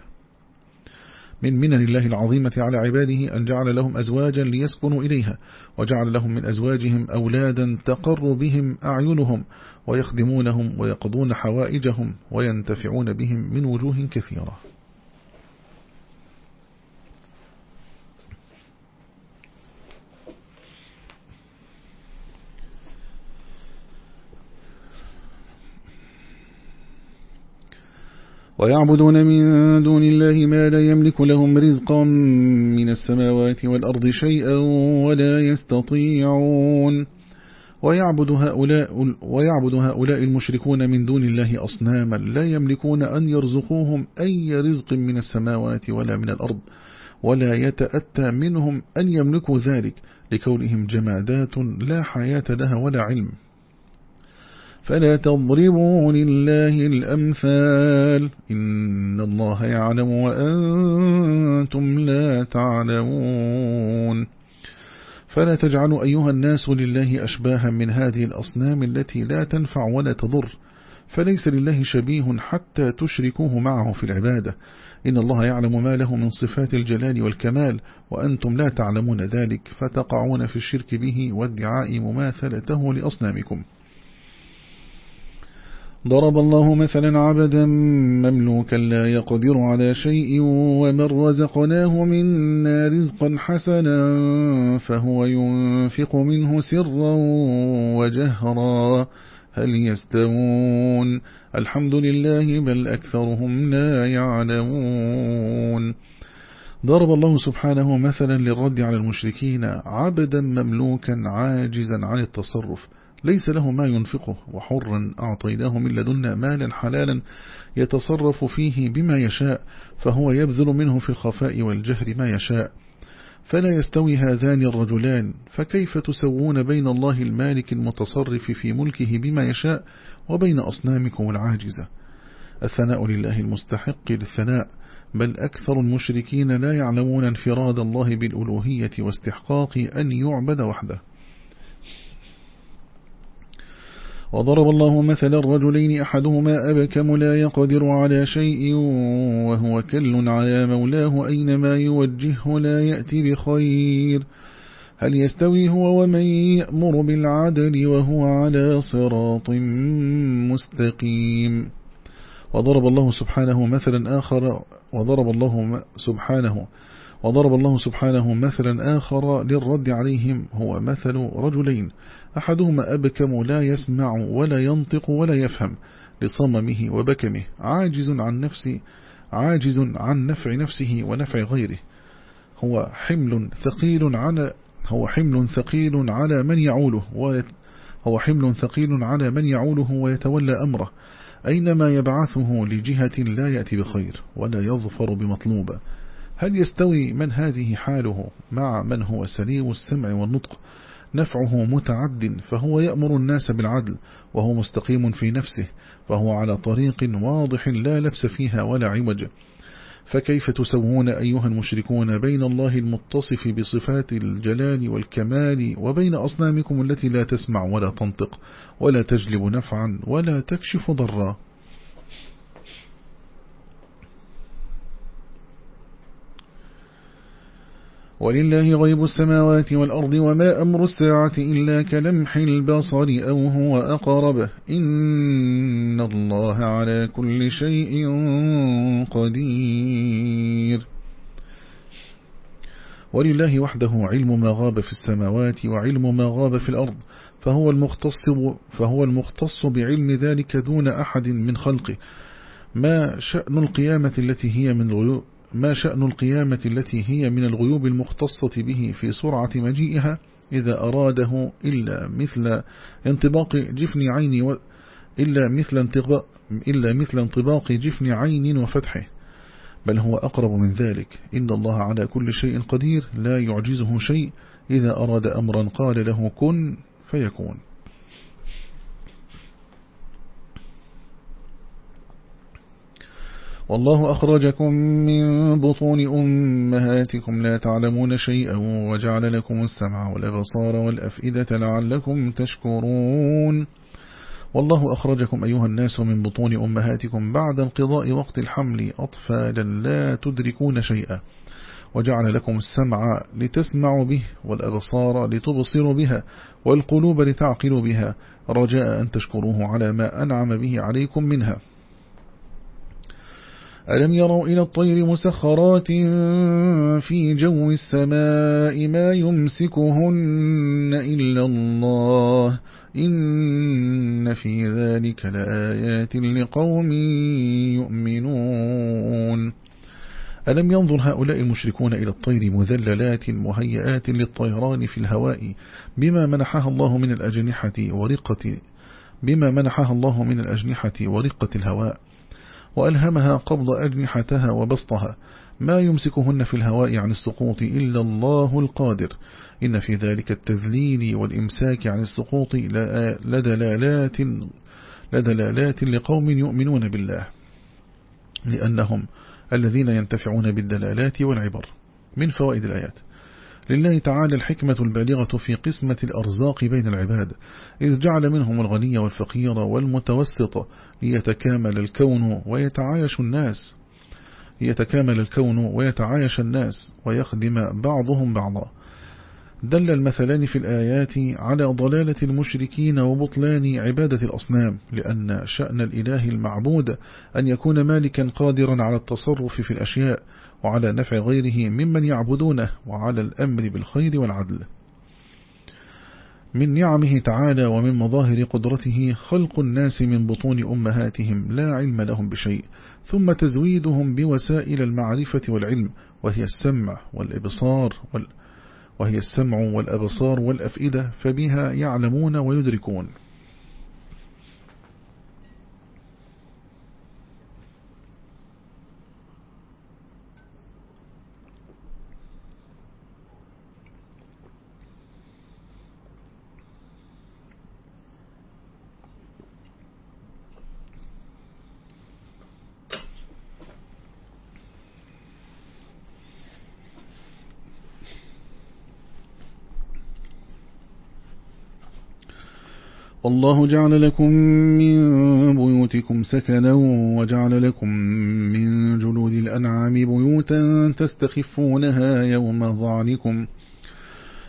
من منن الله العظيمة على عباده أن جعل لهم أزواجا ليسكنوا إليها وجعل لهم من أزواجهم أولادا تقر بهم أعينهم ويخدمونهم ويقضون حوائجهم وينتفعون بهم من وجوه كثيرة. ويعبدون من دون الله ما لا يملك لهم رزقا من السماوات والأرض شيئا ولا يستطيعون. ويعبد هؤلاء, ويعبد هؤلاء المشركون من دون الله أصناما لا يملكون أن يرزقوهم أي رزق من السماوات ولا من الأرض ولا يتأتى منهم أن يملكوا ذلك. لكونهم جمادات لا حياة لها ولا علم. فلا تضربوا لله الأمثال. إن الله يعلم وأنتم لا تعلمون. فلا تجعلوا أيها الناس لله أشباها من هذه الأصنام التي لا تنفع ولا تضر. فليس لله شبيه حتى تشركوه معه في العبادة. إن الله يعلم ما له من صفات الجلال والكمال وأنتم لا تعلمون ذلك فتقعون في الشرك به وادعاء مماثلته لأصنامكم. ضرب الله مثلا عبدا مملوكا لا يقدر على شيء ومن رزقناه منا رزقا حسنا فهو ينفق منه سرا وجهرا. هل يستوون؟ الحمد لله بل أكثرهم لا يعلمون. ضرب الله سبحانه مثلا للرد على المشركين عبدا مملوكا عاجزا عن التصرف. ليس له ما ينفقه وحرا أعطيناه من لدنا مالا حلالا يتصرف فيه بما يشاء فهو يبذل منه في الخفاء والجهر ما يشاء. فلا يستوي هذان الرجلان فكيف تسوون بين الله المالك المتصرف في ملكه بما يشاء وبين أصنامكم العاجزة الثناء لله المستحق للثناء بل أكثر المشركين لا يعلمون انفراد الله بالألوهية واستحقاق أن يعبد وحده. وضرب الله مثل الرجلين أحدهما أبكم لا يقدر على شيء وهو كل على مولاه أينما يوجهه لا يأتي بخير. هل يستوي هو ومن يأمر بالعدل وهو على صراط مستقيم؟ وضرب الله سبحانه مثلا آخر وضرب الله سبحانه وضرب الله سبحانه مثلا آخر للرد عليهم هو مثل رجلين. أحدهما أبكم لا يسمع ولا ينطق ولا يفهم لصممه وبكمه عاجز عن نفسه عاجز عن نفع نفسه ونفع غيره. هو حمل ثقيل على هو حمل ثقيل على من يعوله هو حمل ثقيل على من يعوله ويتولى أمره. أينما يبعثه لجهة لا يأتي بخير ولا يظفر بمطلوبة هل يستوي من هذه حاله مع من هو سليم السمع والنطق نفعه متعد فهو يأمر الناس بالعدل وهو مستقيم في نفسه فهو على طريق واضح لا لبس فيها ولا عوج. فكيف تسوون أيها المشركون بين الله المتصف بصفات الجلال والكمال وبين أصنامكم التي لا تسمع ولا تنطق ولا تجلب نفعا ولا تكشف ضرا؟ ولله غيب السماوات والأرض وما أمر الساعة إلا كلمح البصر أو هو أقرب. إن الله على كل شيء قدير. ولله وحده علم ما غاب في السماوات وعلم ما غاب في الأرض فهو المختص, فهو المختص بعلم ذلك دون أحد من خلقه. ما شأن القيامة التي هي من ما شأن القيامة التي هي من الغيوب المختصة به في سرعة مجيئها إذا أراده إلا مثل انطباق جفن عين و إلا مثل انطباق إلا مثل انطباق جفن عين وفتحه. بل هو أقرب من ذلك. إن الله على كل شيء قدير. لا يعجزه شيء. إذا أراد أمرا قال له كن فيكون. والله أخرجكم من بطون أمهاتكم لا تعلمون شيئا وجعل لكم السمع والأبصار والأفئدة لعلكم تشكرون. والله أخرجكم أيها الناس من بطون أمهاتكم بعد انقضاء وقت الحمل أطفالا لا تدركون شيئا وجعل لكم السمع لتسمعوا به والأبصار لتبصروا بها والقلوب لتعقلوا بها. رجاء أن تشكروه على ما أنعم به عليكم منها. ألم يروا إلى الطير مسخرات في جو السماء ما يمسكهن إلا الله؟ إن في ذلك لآيات لقوم يؤمنون. ألم ينظر هؤلاء المشركون إلى الطير مذللات مهيئات للطيران في الهواء بما منحها الله من الأجنحة ورقة بما منحها الله من الأجنحة ورقة الهواء؟ وألهمها قبض أجنحتها وبسطها. ما يمسكهن في الهواء عن السقوط إلا الله القادر. إن في ذلك التذليل والإمساك عن السقوط لدلالات, لدلالات لقوم يؤمنون بالله. لأنهم الذين ينتفعون بالدلالات والعبر من فوائد الآيات. لله تعالى الحكمة البالغة في قسمة الأرزاق بين العباد إذ جعل منهم الغني والفقير والمتوسط ليتكامل الكون ويتعايش الناس ليتكامل الكون ويتعايش الناس ويخدم بعضهم بعضا. دل المثلان في الآيات على ضلالة المشركين وبطلان عبادة الأصنام لأن شأن الإله المعبود أن يكون مالكا قادرا على التصرف في الأشياء وعلى نفع غيره ممن يعبدونه وعلى الأمر بالخير والعدل. من نعمه تعالى ومن مظاهر قدرته خلق الناس من بطون أمهاتهم لا علم لهم بشيء ثم تزويدهم بوسائل المعرفة والعلم وهي السمع والإبصار وال وهي السمع والأبصار والأفئدة فبها يعلمون ويدركون. والله جعل لكم من بيوتكم سكنا وجعل لكم من جلود الأنعام بيوتا تستخفونها يوم ظعنكم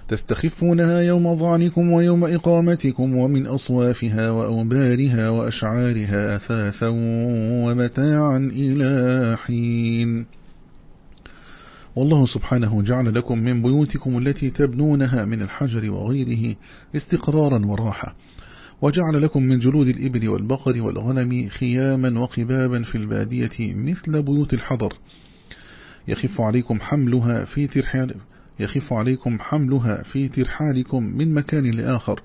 تستخفونها يوم ظعنكم ويوم إقامتكم ومن أصوافها وأوبارها وأشعارها أثاثا ومتاعا إلى حين والله سبحانه جعل لكم من بيوتكم التي تبنونها من الحجر وغيره استقرارا وراحة وجعل لكم من جلود الإبل والبقر والغنم خياما وقبابا في البادية مثل بيوت الحضر. يخف عليكم حملها في ترحال يخف عليكم حملها في ترحالكم من مكان لآخر.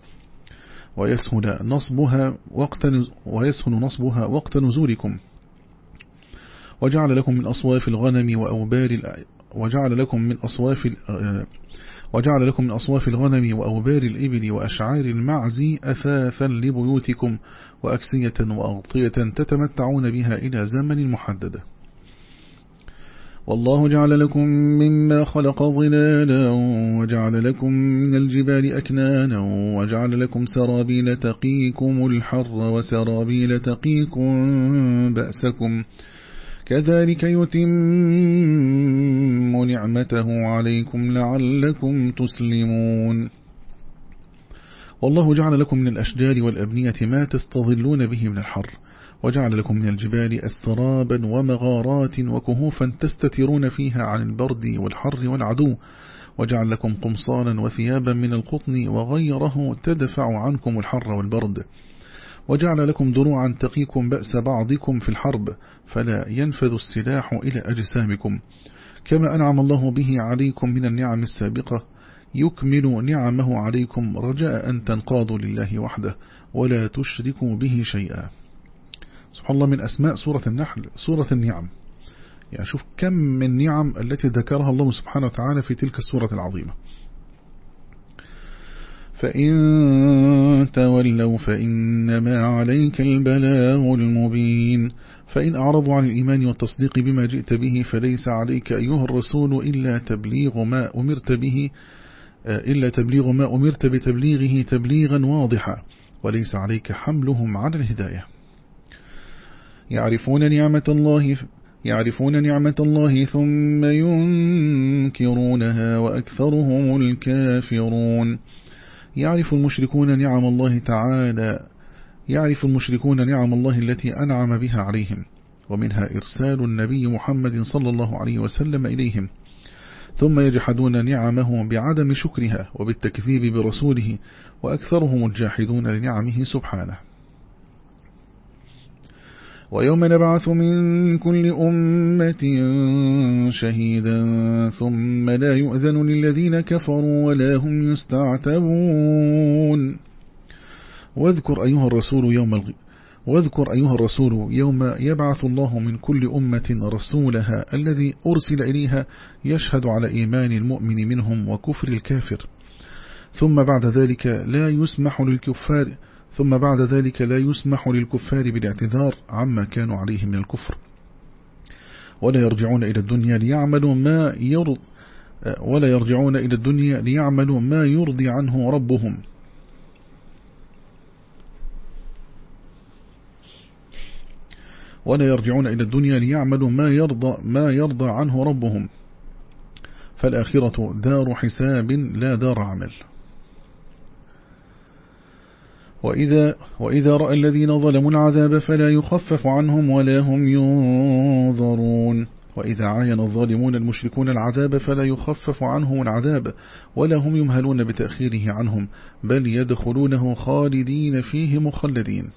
ويسهل نصبها وقت ويسهل نصبها وقت نزولكم. وجعل لكم من أصواف الغنم وأوبار وجعل لكم من أصواف وجعل لكم من أصواف الغنم وأوبار الإبل وأشعار المعز أثاثا لبيوتكم وأكسية وأغطية تتمتعون بها إلى زمن محدد. والله جعل لكم مما خلق ظلالا وجعل لكم من الجبال أكنانا وجعل لكم سرابيل تقيكم الحر وسرابيل تقيكم بأسكم كذلك يتم نعمته عليكم لعلكم تسلمون. والله جعل لكم من الأشجار والأبنية ما تستظلون به من الحر وجعل لكم من الجبال أسرابا ومغارات وكهوفا تستترون فيها عن البرد والحر والعدو وجعل لكم قمصانا وثيابا من القطن وغيره تدفع عنكم الحر والبرد. وجعل لكم دروعا تقيكم بأس بعضكم في الحرب فلا ينفذ السلاح إلى أجسامكم. كما أنعم الله به عليكم من النعم السابقة يكمل نعمه عليكم رجاء أن تنقاضوا لله وحده ولا تشركوا به شيئا. سبحان الله من أسماء سورة النحل سورة النعم. يعني شوف كم من نعم التي ذكرها الله سبحانه وتعالى في تلك السورة العظيمة. فإن تولوا فإنما عليك البلاغ المبين. فإن أعرضوا عن الإيمان والتصديق بما جئت به فليس عليك أيها الرسول إلا تبليغ ما أمرت به إلا تبليغ ما أمرت بتبليغه تبليغا واضحا وليس عليك حملهم على الهداية. يعرفون نعمة الله يعرفون نعمة الله ثم ينكرونها وأكثرهم الكافرون. يعرف المشركون نعم الله تعالى يعرف المشركون نعم الله التي أنعم بها عليهم. ومنها إرسال النبي محمد صلى الله عليه وسلم إليهم. ثم يجحدون نعمه بعدم شكرها وبالتكذيب برسوله وأكثرهم الجاحدون لنعمه سبحانه. ويوم نبعث من كل أمة شهيدا ثم لا يؤذن للذين كفروا ولا هم يستعتبون. واذكر أيها الرسول يوم الغ... واذكر أيها الرسول يوم يبعث الله من كل أمة رسولها الذي أرسل إليها يشهد على إيمان المؤمن منهم وكفر الكافر. ثم بعد ذلك لا يسمح للكفار ثم بعد ذلك لا يسمح للكفار بالاعتذار عما كانوا عليه من الكفر. ولا يرجعون إلى الدنيا ليعملوا ما يرض ولا يرجعون إلى الدنيا ليعملوا ما يرضي عنه ربهم. ولا يرجعون إلى الدنيا ليعملوا ما يرضى ما يرضى عنه ربهم. فالآخرة دار حساب لا دار عمل. وإذا, وإذا رأى الذين ظلموا العذاب فلا يخفف عنهم ولا هم ينظرون. وإذا عاين الظالمون المشركون العذاب فلا يخفف عنهم العذاب ولا هم يمهلون بتأخيره عنهم بل يدخلونه خالدين فيه مخلدين.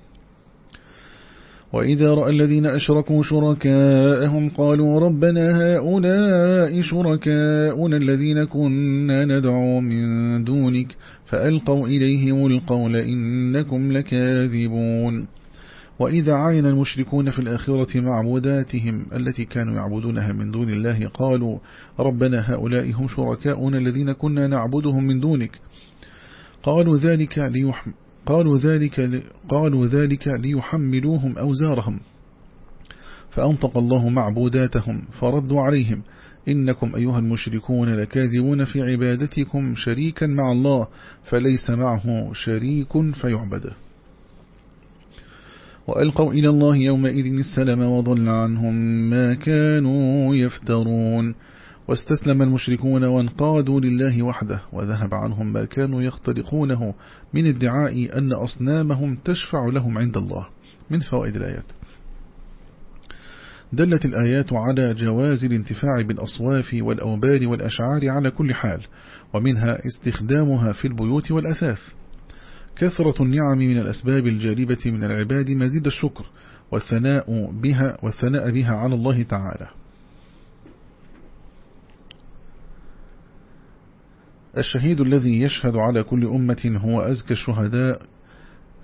وإذا رأى الذين أشركوا شركاءهم قالوا ربنا هؤلاء شركاؤنا الذين كنا ندعو من دونك فألقوا إليهم القول إنكم لكاذبون. وإذا عاين المشركون في الآخرة معبوداتهم التي كانوا يعبدونها من دون الله قالوا ربنا هؤلاء هم شركاؤنا الذين كنا نعبدهم من دونك. قالوا ذلك ليحم قالوا ذلك قالوا ذلك ليحملوهم أوزارهم. فأنطق الله معبوداتهم فردوا عليهم. إنكم أيها المشركون لكاذبون في عبادتكم شريكا مع الله فليس معه شريك فيعبد. وألقوا إلى الله يومئذ السلام وضل عنهم ما كانوا يفترون. واستسلم المشركون وانقادوا لله وحده وذهب عنهم ما كانوا يخترقونه من ادعاء أن أصنامهم تشفع لهم عند الله من فوائد الآيات. دلت الآيات على جواز الانتفاع بالأصواف والأوبار والأشعار على كل حال ومنها استخدامها في البيوت والأثاث. كثرة النعم من الأسباب الجالبة من العباد مزيد الشكر والثناء بها, والثناء بها على الله تعالى. الشهيد الذي يشهد على كل أمة هو أزكى الشهداء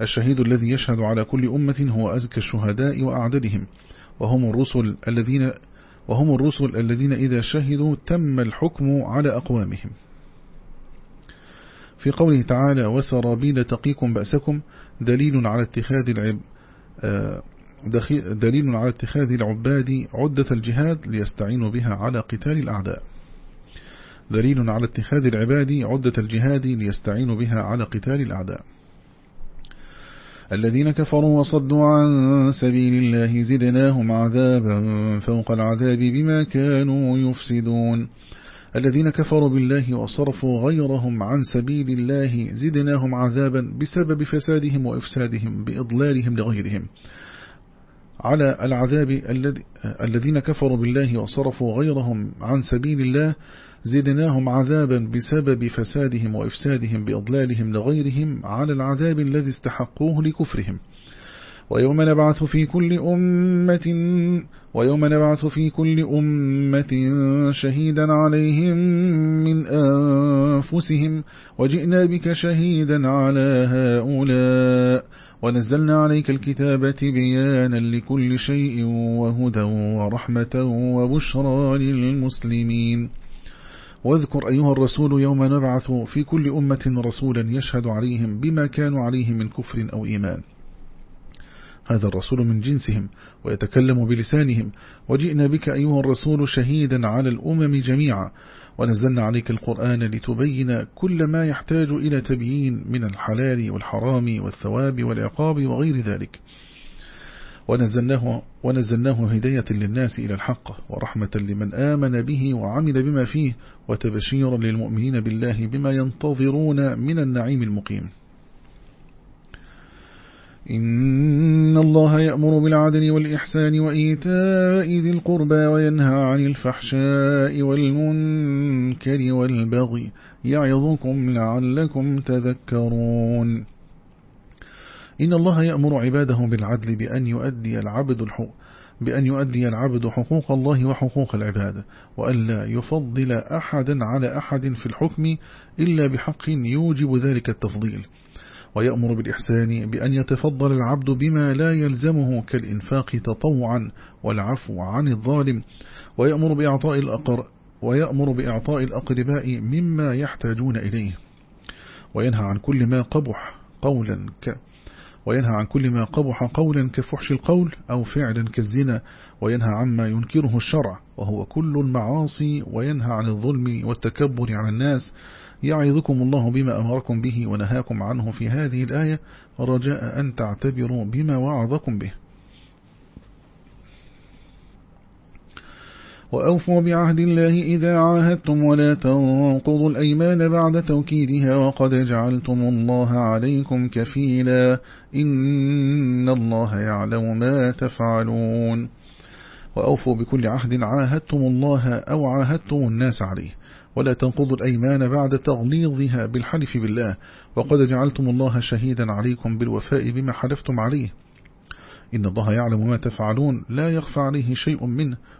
الشهيد الذي يشهد على كل أمة هو أزكى الشهداء وأعددهم. وهم الرسل الذين وهم الرسل الذين إذا شهدوا تم الحكم على أقوامهم. في قوله تعالى وسرابيل تقيكم بأسكم دليل على اتخاذ العب آه، دليل على اتخاذ العباد عدة الجهاد ليستعينوا بها على قتال الأعداء. دليل على اتخاذ العباد عدة الجهاد ليستعينوا بها على قتال الأعداء. الذين كفروا وصدوا عن سبيل الله زدناهم عذابا فوق العذاب بما كانوا يفسدون. الذين كفروا بالله وصرفوا غيرهم عن سبيل الله زدناهم عذابا بسبب فسادهم وإفسادهم بإضلالهم لغيرهم. على العذاب الذين كفروا بالله وصرفوا غيرهم عن سبيل الله زدناهم عذابا بسبب فسادهم وإفسادهم بإضلالهم لغيرهم على العذاب الذي استحقوه لكفرهم. ويوم نبعث في كل أمة ويوم نبعث في كل أمة شهيدا عليهم من أنفسهم. وجئنا بك شهيدا على هؤلاء ونزلنا عليك الكتابة بيانا لكل شيء وهدى ورحمة وبشرى للمسلمين. واذكر أيها الرسول يوم نبعث في كل أمة رسولا يشهد عليهم بما كانوا عليه من كفر أو إيمان. هذا الرسول من جنسهم ويتكلم بلسانهم. وجئنا بك أيها الرسول شهيدا على الأمم جميعا. ونزلنا عليك القرآن لتبين كل ما يحتاج إلى تبيين من الحلال والحرام والثواب والعقاب وغير ذلك. ونزلناه, ونزلناه هداية للناس إلى الحق ورحمة لمن آمن به وعمل بما فيه وتبشيرا للمؤمنين بالله بما ينتظرون من النعيم المقيم. إن الله يأمر بالعدل والإحسان وإيتاء ذي القربى وينهى عن الفحشاء والمنكر والبغي يعظكم لعلكم تذكرون. إن الله يأمر عباده بالعدل بأن يؤدي العبد الحق بأن يؤدي العبد حقوق الله وحقوق العباد وألا يفضل أحدا على أحد في الحكم إلا بحق يوجب ذلك التفضيل. ويأمر بالإحسان بأن يتفضل العبد بما لا يلزمه كالإنفاق تطوعا والعفو عن الظالم. ويأمر بإعطاء الأقر ويأمر بإعطاء الأقرباء مما يحتاجون إليه. وينهى عن كل ما قبح قولا ك وينهى عن كل ما قبح قولا كفحش القول أو فعلا كالزنا وينهى عما ينكره الشرع وهو كل المعاصي وينهى عن الظلم والتكبر على الناس. يعظكم الله بما أمركم به ونهاكم عنه في هذه الآية رجاء أن تعتبروا بما وعظكم به. وأوفوا بعهد الله إذا عاهدتم ولا تنقضوا الأيمان بعد توكيدها وقد جعلتم الله عليكم كفيلا إن الله يعلم ما تفعلون. وأوفوا بكل عهد عاهدتم الله أو عاهدتم الناس عليه ولا تنقضوا الأيمان بعد تغليظها بالحلف بالله وقد جعلتم الله شهيدا عليكم بالوفاء بما حلفتم عليه. إن الله يعلم ما تفعلون لا يخفى عليه شيء منه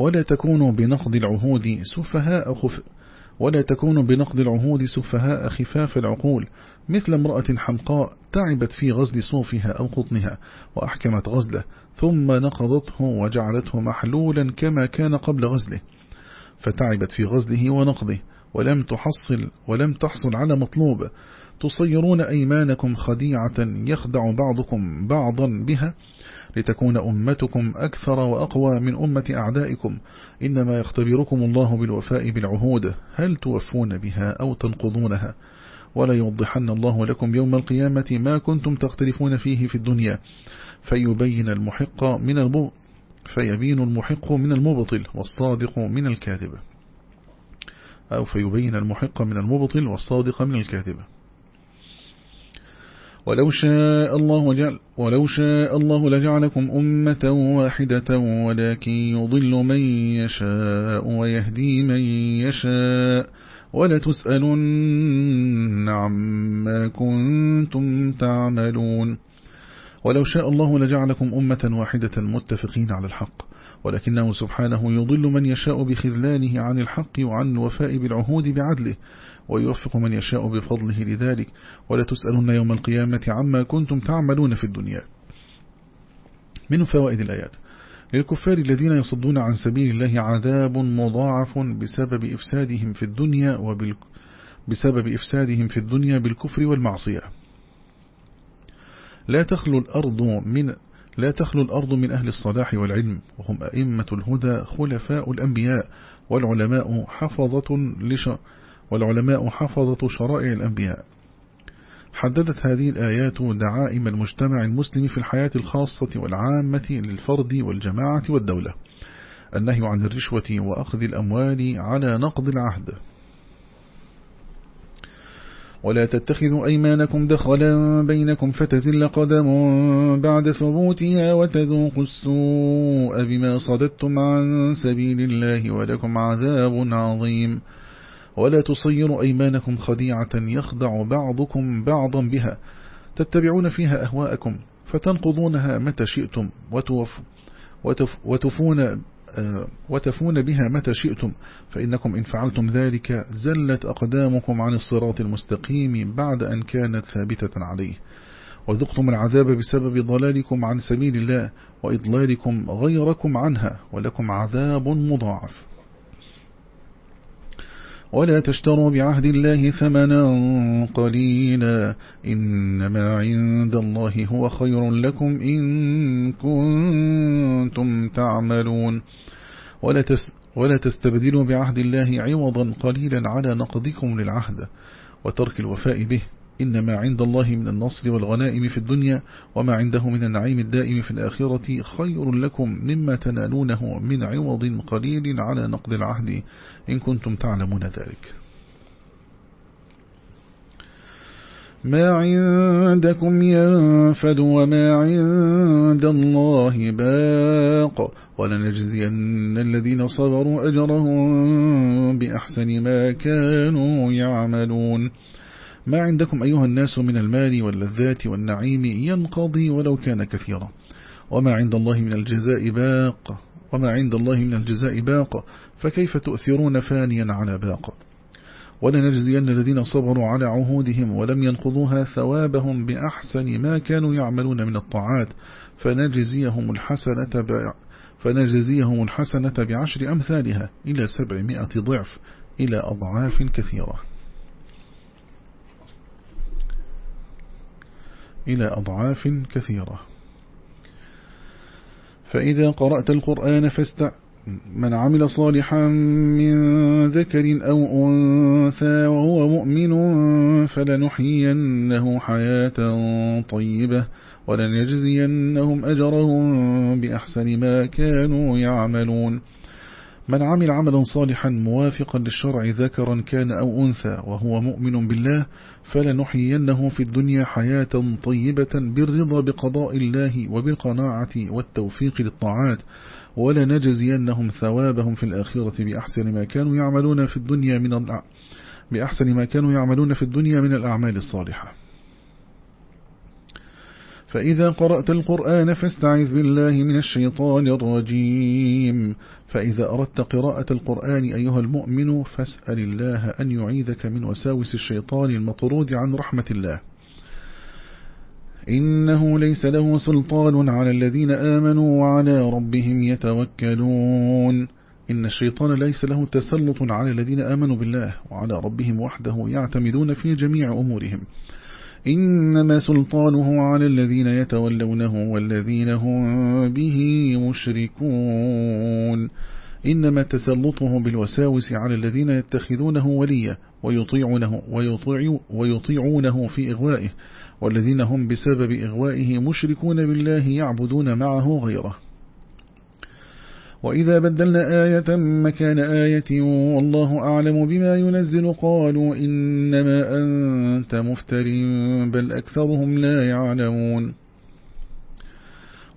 ولا تكونوا بنقض العهود سفهاء خف ولا تكونوا بنقض العهود سفهاء خفاف العقول مثل امرأة حمقاء تعبت في غزل صوفها أو قطنها وأحكمت غزله ثم نقضته وجعلته محلولا كما كان قبل غزله فتعبت في غزله ونقضه. ولم تحصل ولم تحصل على مطلوب. تصيرون أيمانكم خديعة يخدع بعضكم بعضا بها لتكون أمتكم أكثر وأقوى من أمة أعدائكم. إنما يختبركم الله بالوفاء بالعهود. هل توفون بها أو تنقضونها؟ ولا يوضحن الله لكم يوم القيامة ما كنتم تختلفون فيه في الدنيا. فيبين المحق من المبطل فيبين المحق من المبطل والصادق من الكاذب. أو فيبين المحق من المبطل والصادق من الكاذب. ولو شاء الله جعل ولو شاء الله لجعلكم أمة واحدة ولكن يضل من يشاء ويهدي من يشاء. ولتسألن عما كنتم تعملون. ولو شاء الله لجعلكم أمة واحدة متفقين على الحق. ولكنه سبحانه يضل من يشاء بخذلانه عن الحق وعن الوفاء بالعهود بعدله ويوفق من يشاء بفضله لذلك. ولا تسألون يوم القيامة عما كنتم تعملون في الدنيا. من فوائد الآيات. للكفار الذين يصدون عن سبيل الله عذاب مضاعف بسبب إفسادهم في الدنيا وبال بسبب إفسادهم في الدنيا بالكفر والمعصية. لا تخلو الأرض من لا تخلو الأرض من أهل الصلاح والعلم وهم أئمة الهدى خلفاء الأنبياء والعلماء حفظة لش والعلماء حفظة شرائع الأنبياء. حددت هذه الآيات دعائم المجتمع المسلم في الحياة الخاصة والعامة للفرد والجماعة والدولة. النهي عن الرشوة وأخذ الأموال على نقض العهد. ولا تتخذوا أيمانكم دخلا بينكم فتزل قدم بعد ثبوتها وتذوقوا السوء بما صددتم عن سبيل الله ولكم عذاب عظيم. ولا تصيروا أيمانكم خديعة يخدع بعضكم بعضا بها. تتبعون فيها أهواءكم فتنقضونها متى شئتم وتوف وتف وتفون وتفون بها متى شئتم فإنكم إن فعلتم ذلك زلت أقدامكم عن الصراط المستقيم بعد أن كانت ثابتة عليه. وذقتم العذاب بسبب ضلالكم عن سبيل الله وإضلالكم غيركم عنها ولكم عذاب مضاعف. ولا تشتروا بعهد الله ثمنا قليلا إنما عند الله هو خير لكم إن كنتم تعملون ولا, تس ولا تستبدلوا بعهد الله عوضا قليلا على نقضكم للعهد وترك الوفاء به إنما عند الله من النصر والغنائم في الدنيا وما عنده من النعيم الدائم في الآخرة خير لكم مما تنالونه من عوض قليل على نقض العهد. إن كنتم تعلمون ذلك. ما عندكم ينفد وما عند الله باق. ولنجزين الذين صبروا أجرهم بأحسن ما كانوا يعملون. ما عندكم أيها الناس من المال واللذات والنعيم ينقضي ولو كان كثيرا. وما عند الله من الجزاء باق. وما عند الله من الجزاء باق. فكيف تؤثرون فانيا على باق؟ ولنجزين الذين صبروا على عهودهم ولم ينقضوها ثوابهم بأحسن ما كانوا يعملون من الطاعات. فنجزيهم الحسنة فنجزيهم الحسنة بعشر أمثالها إلى سبعمائة ضعف إلى أضعاف كثيرة. إلى أضعاف كثيرة. فإذا قرأت القرآن فاستع من عمل صالحا من ذكر أو أنثى وهو مؤمن فلنحيينه حياة طيبة ولنجزينهم أجرهم بأحسن ما كانوا يعملون. من عمل عملا صالحا موافقا للشرع ذكرا كان أو أنثى وهو مؤمن بالله فلنحيينه في الدنيا حياة طيبة بالرضا بقضاء الله وبالقناعة والتوفيق للطاعات ولنجزينهم ثوابهم في الآخرة بأحسن ما كانوا يعملون في الدنيا من الأعمال الصالحة. فإذا قرأت القرآن فاستعذ بالله من الشيطان الرجيم. فإذا أردت قراءة القرآن أيها المؤمن فاسأل الله أن يعيذك من وساوس الشيطان المطرود عن رحمة الله. إنه ليس له سلطان على الذين آمنوا وعلى ربهم يتوكلون. إن الشيطان ليس له تسلط على الذين آمنوا بالله وعلى ربهم وحده يعتمدون في جميع أمورهم. إنما سلطانه على الذين يتولونه والذين هم به مشركون. إنما تسلطه بالوساوس على الذين يتخذونه وليا ويطيعونه, ويطيع ويطيعونه في إغوائه والذين هم بسبب إغوائه مشركون بالله يعبدون معه غيره. وإذا بدلنا آية مكان آية والله أعلم بما ينزل قالوا إنما أنت مفتر بل أكثرهم لا يعلمون.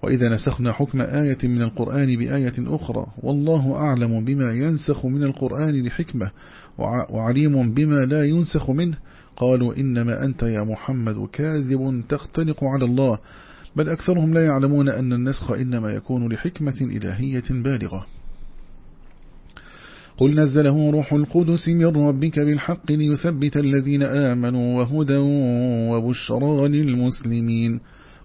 وإذا نسخنا حكم آية من القرآن بآية أخرى والله أعلم بما ينسخ من القرآن لحكمة وعليم بما لا ينسخ منه. قالوا إنما أنت يا محمد كاذب تختلق على الله. بل أكثرهم لا يعلمون أن النسخ إنما يكون لحكمة إلهية بالغة. قل نزله روح القدس من ربك بالحق ليثبت الذين آمنوا وهدى وبشرى للمسلمين.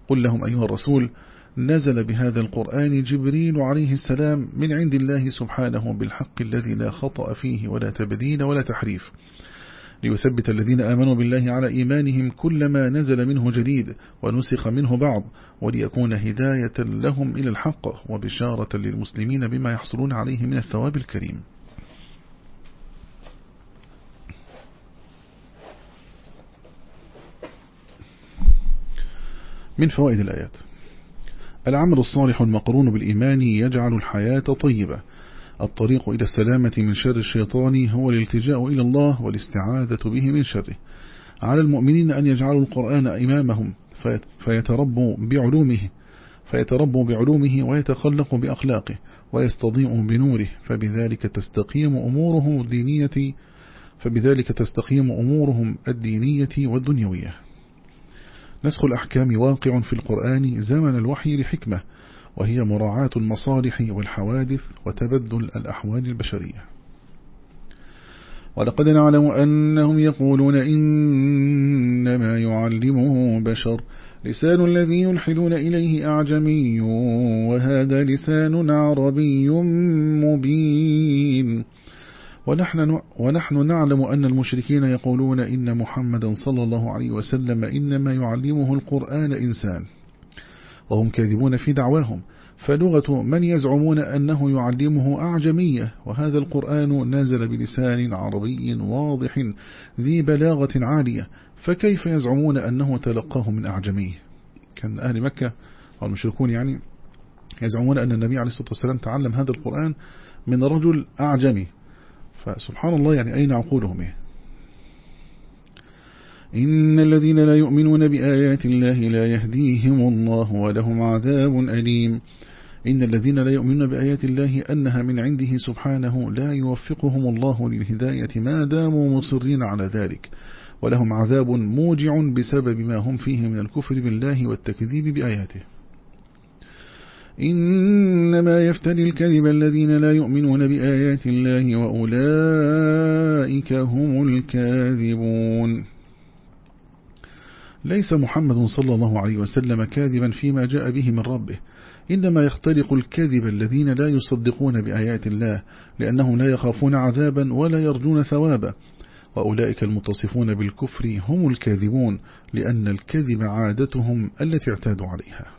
قل لهم أيها الرسول نزل بهذا القرآن جبريل عليه السلام من عند الله سبحانه بالحق الذي لا خطأ فيه ولا تبدين ولا تحريف. ليثبت الذين آمنوا بالله على إيمانهم كلما نزل منه جديد ونسخ منه بعض وليكون هداية لهم إلى الحق وبشارة للمسلمين بما يحصلون عليه من الثواب الكريم. من فوائد الآيات. العمل الصالح المقرون بالإيمان يجعل الحياة طيبة. الطريق إلى السلامة من شر الشيطان هو الالتجاء إلى الله والاستعاذة به من شره. على المؤمنين أن يجعلوا القرآن إمامهم فيتربوا بعلومه فيتربوا بعلومه ويتخلق بأخلاقه ويستضيء بنوره فبذلك تستقيم أمورهم الدينية فبذلك تستقيم أمورهم الدينية والدنيوية. نسخ الأحكام واقع في القرآن زمن الوحي لحكمة وهي مراعاة المصالح والحوادث وتبدل الأحوال البشرية. ولقد نعلم أنهم يقولون إنما يعلمه بشر. لسان الذي يلحدون إليه أعجمي وهذا لسان عربي مبين. ونحن, ونحن نعلم أن المشركين يقولون إن محمدا صلى الله عليه وسلم إنما يعلمه القرآن إنسان. وهم كاذبون في دعواهم. فلغة من يزعمون أنه يعلمه أعجمية وهذا القرآن نازل بلسان عربي واضح ذي بلاغة عالية. فكيف يزعمون أنه تلقاه من أعجمي؟ كان أهل مكة والمشركون يعني يزعمون أن النبي عليه الصلاة والسلام تعلم هذا القرآن من رجل أعجمي. فسبحان الله يعني أين عقولهم إيه؟ إن الذين لا يؤمنون بآيات الله لا يهديهم الله ولهم عذاب أليم. إن الذين لا يؤمنون بآيات الله أنها من عنده سبحانه لا يوفقهم الله للهداية ما داموا مصرين على ذلك. ولهم عذاب موجع بسبب ما هم فيه من الكفر بالله والتكذيب بآياته. إنما يفتري الكذب الذين لا يؤمنون بآيات الله وأولئك هم الكاذبون. ليس محمد صلى الله عليه وسلم كاذبا فيما جاء به من ربه. إنما يخترق الكذب الذين لا يصدقون بآيات الله لأنهم لا يخافون عذابا ولا يرجون ثوابا. وأولئك المتصفون بالكفر هم الكاذبون لأن الكذب عادتهم التي اعتادوا عليها.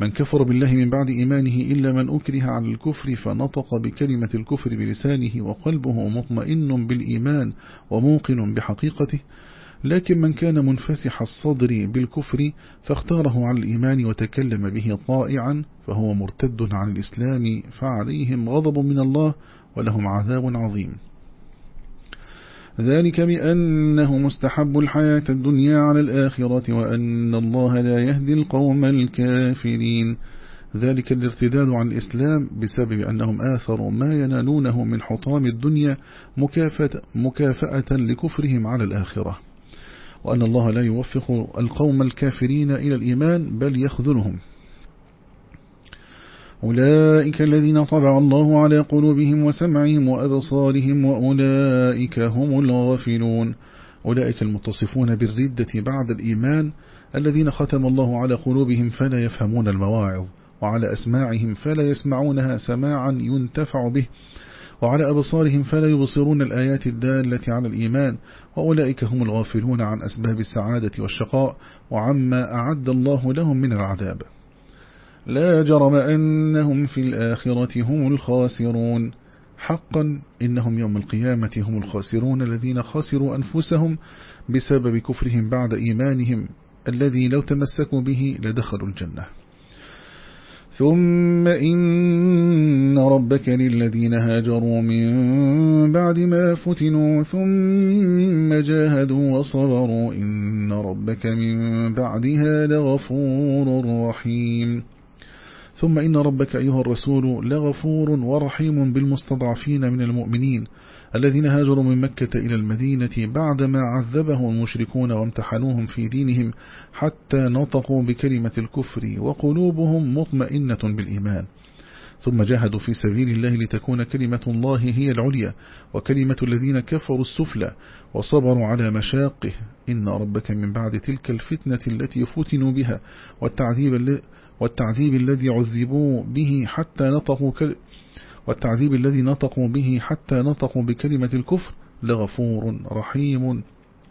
من كفر بالله من بعد إيمانه إلا من أكره على الكفر فنطق بكلمة الكفر بلسانه وقلبه مطمئن بالإيمان وموقن بحقيقته. لكن من كان منفسح الصدر بالكفر فاختاره عن الإيمان وتكلم به طائعا فهو مرتد عن الإسلام فعليهم غضب من الله ولهم عذاب عظيم. ذلك بأنه مستحب الحياة الدنيا على الآخرة وأن الله لا يهدي القوم الكافرين. ذلك الارتداد عن الإسلام بسبب أنهم آثروا ما ينالونه من حطام الدنيا مكافأة, مكافأة لكفرهم على الآخرة. وأن الله لا يوفق القوم الكافرين إلى الإيمان بل يخذلهم. أولئك الذين طبع الله على قلوبهم وسمعهم وأبصارهم وأولئك هم الغافلون. أولئك المتصفون بالردة بعد الإيمان الذين ختم الله على قلوبهم فلا يفهمون المواعظ وعلى أسماعهم فلا يسمعونها سماعا ينتفع به وعلى أبصارهم فلا يبصرون الآيات الدالة على الإيمان. وأولئك هم الغافلون عن أسباب السعادة والشقاء وعما أعد الله لهم من العذاب. لا جرم أنهم في الآخرة هم الخاسرون. حقا إنهم يوم القيامة هم الخاسرون الذين خسروا أنفسهم بسبب كفرهم بعد إيمانهم. الذي لو تمسكوا به لدخلوا الجنة. ثم إن ربك للذين هاجروا من بعد ما فتنوا ثم جاهدوا وصبروا إن ربك من بعدها لغفور رحيم. ثم إن ربك أيها الرسول لغفور ورحيم بالمستضعفين من المؤمنين الذين هاجروا من مكة إلى المدينة بعدما عذبهم المشركون وامتحنوهم في دينهم حتى نطقوا بكلمة الكفر وقلوبهم مطمئنة بالإيمان. ثم جاهدوا في سبيل الله لتكون كلمة الله هي العليا وكلمة الذين كفروا السفلى وصبروا على مشاقه. إن ربك من بعد تلك الفتنة التي فتنوا بها والتعذيب, والتعذيب الذي عذبوا به حتى نطقوا والتعذيب الذي نطقوا به حتى نطقوا بكلمة الكفر لغفور رحيم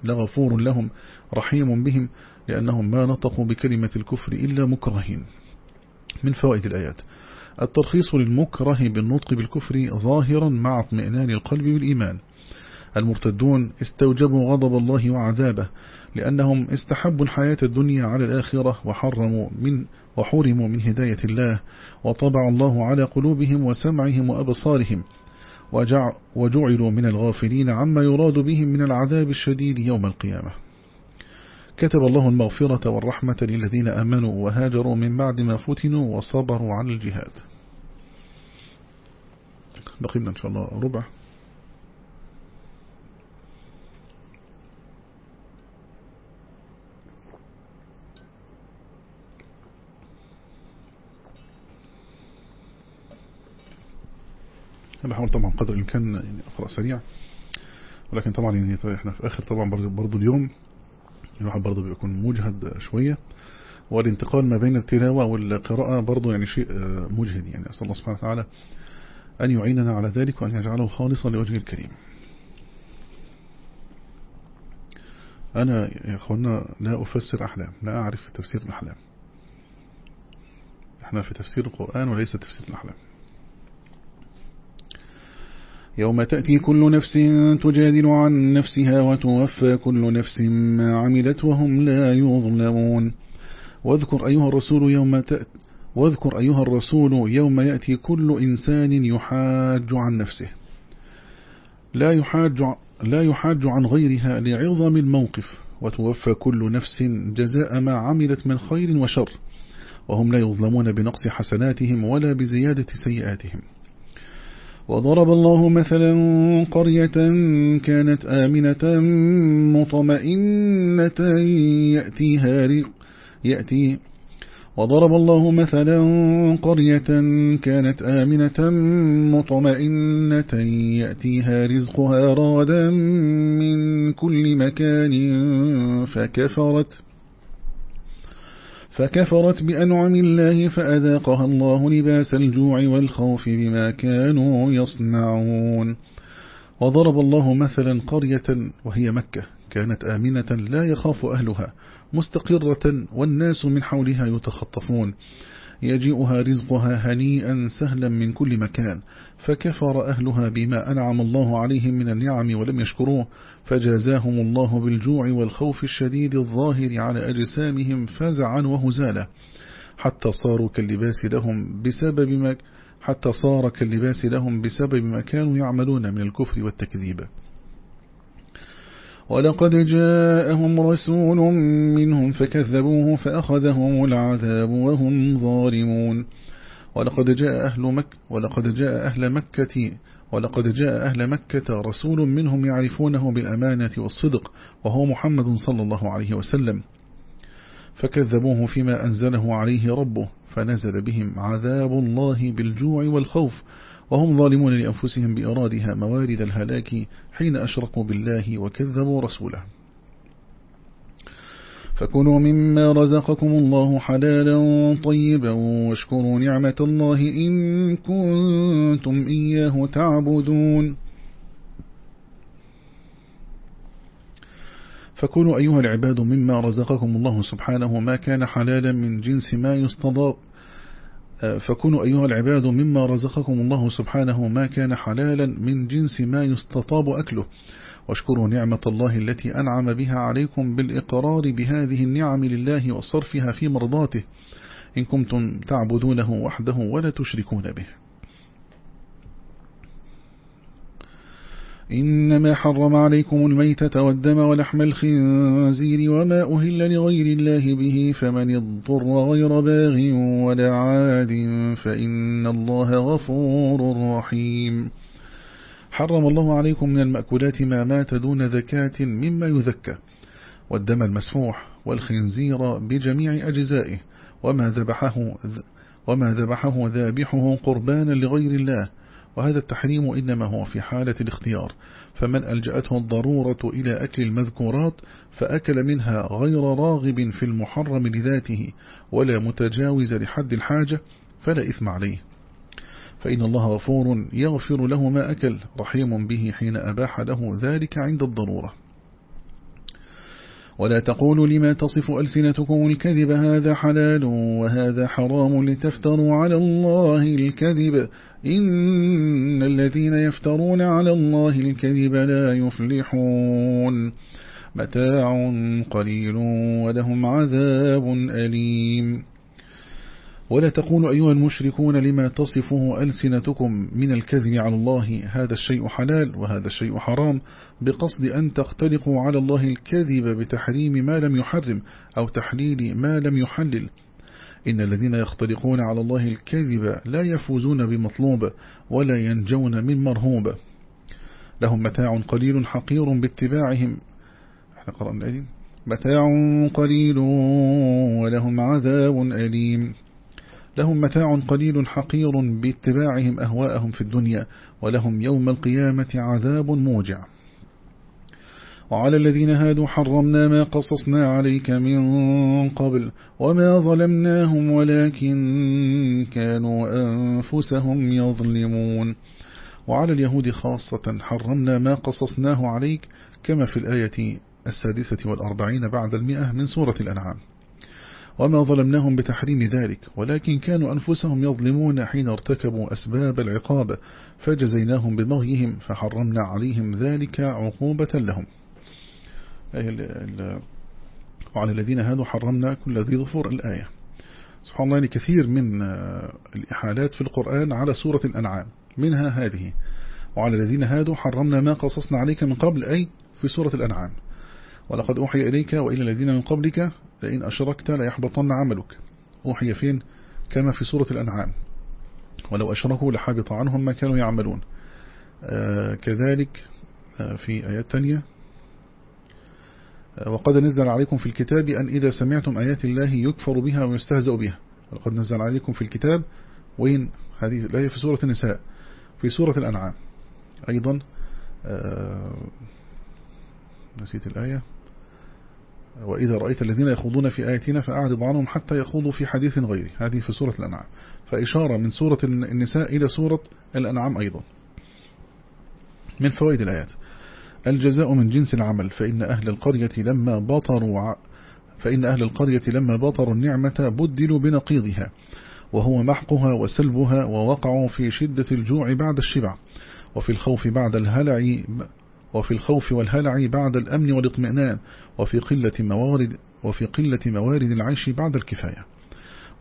لغفور لهم رحيم بهم لأنهم ما نطقوا بكلمة الكفر إلا مكرهين. من فوائد الآيات. الترخيص للمكره بالنطق بالكفر ظاهرا مع اطمئنان القلب بالإيمان. المرتدون استوجبوا غضب الله وعذابه لأنهم استحبوا الحياة الدنيا على الآخرة وحرموا من وحرموا من هداية الله وطبع الله على قلوبهم وسمعهم وأبصارهم وجعلوا من الغافلين عما يراد بهم من العذاب الشديد يوم القيامة. كتب الله المغفرة والرحمة للذين آمنوا وهاجروا من بعد ما فتنوا وصبروا على الجهاد. بقينا إن شاء الله ربع. أنا بحاول طبعا قدر الإمكان يعني أقرأ سريع. ولكن طبعا يعني طيب إحنا في آخر طبعا برضو اليوم الواحد برضو بيكون مجهد شوية. والانتقال ما بين التلاوة والقراءة برضو يعني شيء آه، مجهد. يعني أسأل الله سبحانه وتعالى أن يعيننا على ذلك وأن يجعله خالصا لوجه الكريم. أنا يا أخوانا لا أفسر أحلام لا أعرف تفسير الأحلام. إحنا في تفسير القرآن وليس تفسير الأحلام. يوم تأتي كل نفس تجادل عن نفسها وتوفى كل نفس ما عملت وهم لا يظلمون. واذكر أيها الرسول يوم تأتي واذكر أيها الرسول يوم يأتي كل إنسان يحاج عن نفسه. لا يحاج, لا يحاج عن غيرها لعظم الموقف وتوفى كل نفس جزاء ما عملت من خير وشر وهم لا يظلمون بنقص حسناتهم ولا بزيادة سيئاتهم. وضرب الله مثلا قرية كانت آمنة مطمئنة يأتيها يأتي. وضرب الله مثلا قرية كانت آمنة مطمئنة يأتيها رزقها رادا من كل مكان فكفرت. فكفرت بأنعم الله فأذاقها الله لباس الجوع والخوف بما كانوا يصنعون. وضرب الله مثلا قرية وهي مكة كانت آمنة لا يخاف أهلها مستقرة والناس من حولها يتخطفون. يجيئها رزقها هنيئا سهلا من كل مكان فكفر أهلها بما أنعم الله عليهم من النعم ولم يشكروه فجازاهم الله بالجوع والخوف الشديد الظاهر على أجسامهم فزعا وهزالا. حتى صاروا كاللباس لهم بسبب ما حتى صار كاللباس لهم بسبب ما كانوا يعملون من الكفر والتكذيب. ولقد جاءهم رسول منهم فكذبوه فأخذهم العذاب وهم ظالمون. ولقد جاء أهل مك ولقد جاء أهل مكة ولقد جاء أهل مكة رسول منهم يعرفونه بالأمانة والصدق وهو محمد صلى الله عليه وسلم. فكذبوه فيما أنزله عليه ربه فنزل بهم عذاب الله بالجوع والخوف وهم ظالمون لأنفسهم بإرادها موارد الهلاك حين أشركوا بالله وكذبوا رسوله. فكلوا مما رزقكم الله حلالا طيبا واشكروا نعمة الله إن كنتم إياه تعبدون. فكلوا أيها العباد مما رزقكم الله سبحانه ما كان حلالا من جنس ما يستضاب فكونوا أيها العباد مما رزقكم الله سبحانه ما كان حلالا من جنس ما يستطاب أكله. واشكروا نعمة الله التي أنعم بها عليكم بالإقرار بهذه النعم لله وصرفها في مرضاته. إن كنتم تعبدونه وحده ولا تشركون به. إنما حرم عليكم الميتة والدم ولحم الخنزير وما أهل لغير الله به فمن اضطر غير باغ ولا عاد فإن الله غفور رحيم. حرم الله عليكم من المأكولات ما مات دون ذكاة مما يذكى والدم المسفوح والخنزير بجميع أجزائه وما ذبحه وما ذبحه ذابحه قربانا لغير الله. وهذا التحريم إنما هو في حالة الاختيار. فمن ألجأته الضرورة إلى أكل المذكورات فأكل منها غير راغب في المحرم لذاته ولا متجاوز لحد الحاجة فلا إثم عليه. فإن الله غفور يغفر له ما أكل. رحيم به حين أباح له ذلك عند الضرورة. ولا تقولوا لما تصف ألسنتكم الكذب هذا حلال وهذا حرام لتفتروا على الله الكذب. إن الذين يفترون على الله الكذب لا يفلحون. متاع قليل ولهم عذاب أليم. ولا تقولوا أيها المشركون لما تصفه ألسنتكم من الكذب على الله هذا الشيء حلال وهذا الشيء حرام بقصد أن تختلقوا على الله الكذب بتحريم ما لم يحرم أو تحليل ما لم يحلل. إن الذين يختلقون على الله الكذب لا يفوزون بمطلوب ولا ينجون من مرهوب. لهم متاع قليل حقير باتباعهم. إحنا قرأنا متاع قليل ولهم عذاب أليم. لهم متاع قليل حقير باتباعهم أهواءهم في الدنيا ولهم يوم القيامة عذاب موجع. وعلى الذين هادوا حرمنا ما قصصنا عليك من قبل وما ظلمناهم ولكن كانوا أنفسهم يظلمون. وعلى اليهود خاصة حرمنا ما قصصناه عليك كما في الآية السادسة والأربعين بعد المئة من سورة الأنعام. وما ظلمناهم بتحريم ذلك ولكن كانوا أنفسهم يظلمون حين ارتكبوا أسباب العقاب فجزيناهم بمغيهم فحرمنا عليهم ذلك عقوبة لهم. وعلى الذين هادوا حرمنا كل ذي ظفور. الآية. سبحان الله يعني كثير من الإحالات في القرآن على سورة الأنعام. منها هذه. وعلى الذين هادوا حرمنا ما قصصنا عليك من قبل أي في سورة الأنعام. ولقد أوحي إليك وإلى الذين من قبلك لئن أشركت ليحبطن عملك. أوحي فين؟ كما في سورة الأنعام. ولو أشركوا لحبط عنهم ما كانوا يعملون. آه كذلك آه في آيات تانية. آه وقد نزل عليكم في الكتاب أن إذا سمعتم آيات الله يكفر بها ويستهزأ بها. وقد نزل عليكم في الكتاب وين؟ هذه الآية في سورة النساء في سورة الأنعام. أيضا آه، نسيت الآية. وإذا رأيت الذين يخوضون في آياتنا فأعرض عنهم حتى يخوضوا في حديث غيره هذه في سورة الأنعام. فإشارة من سورة النساء إلى سورة الأنعام أيضا. من فوائد الآيات. الجزاء من جنس العمل. فإن أهل القرية لما بطروا فإن أهل القرية لما بطروا النعمة بدلوا بنقيضها وهو محقها وسلبها ووقعوا في شدة الجوع بعد الشبع وفي الخوف بعد الهلع وفي الخوف والهلع بعد الأمن والاطمئنان وفي قلة موارد وفي قلة موارد العيش بعد الكفاية.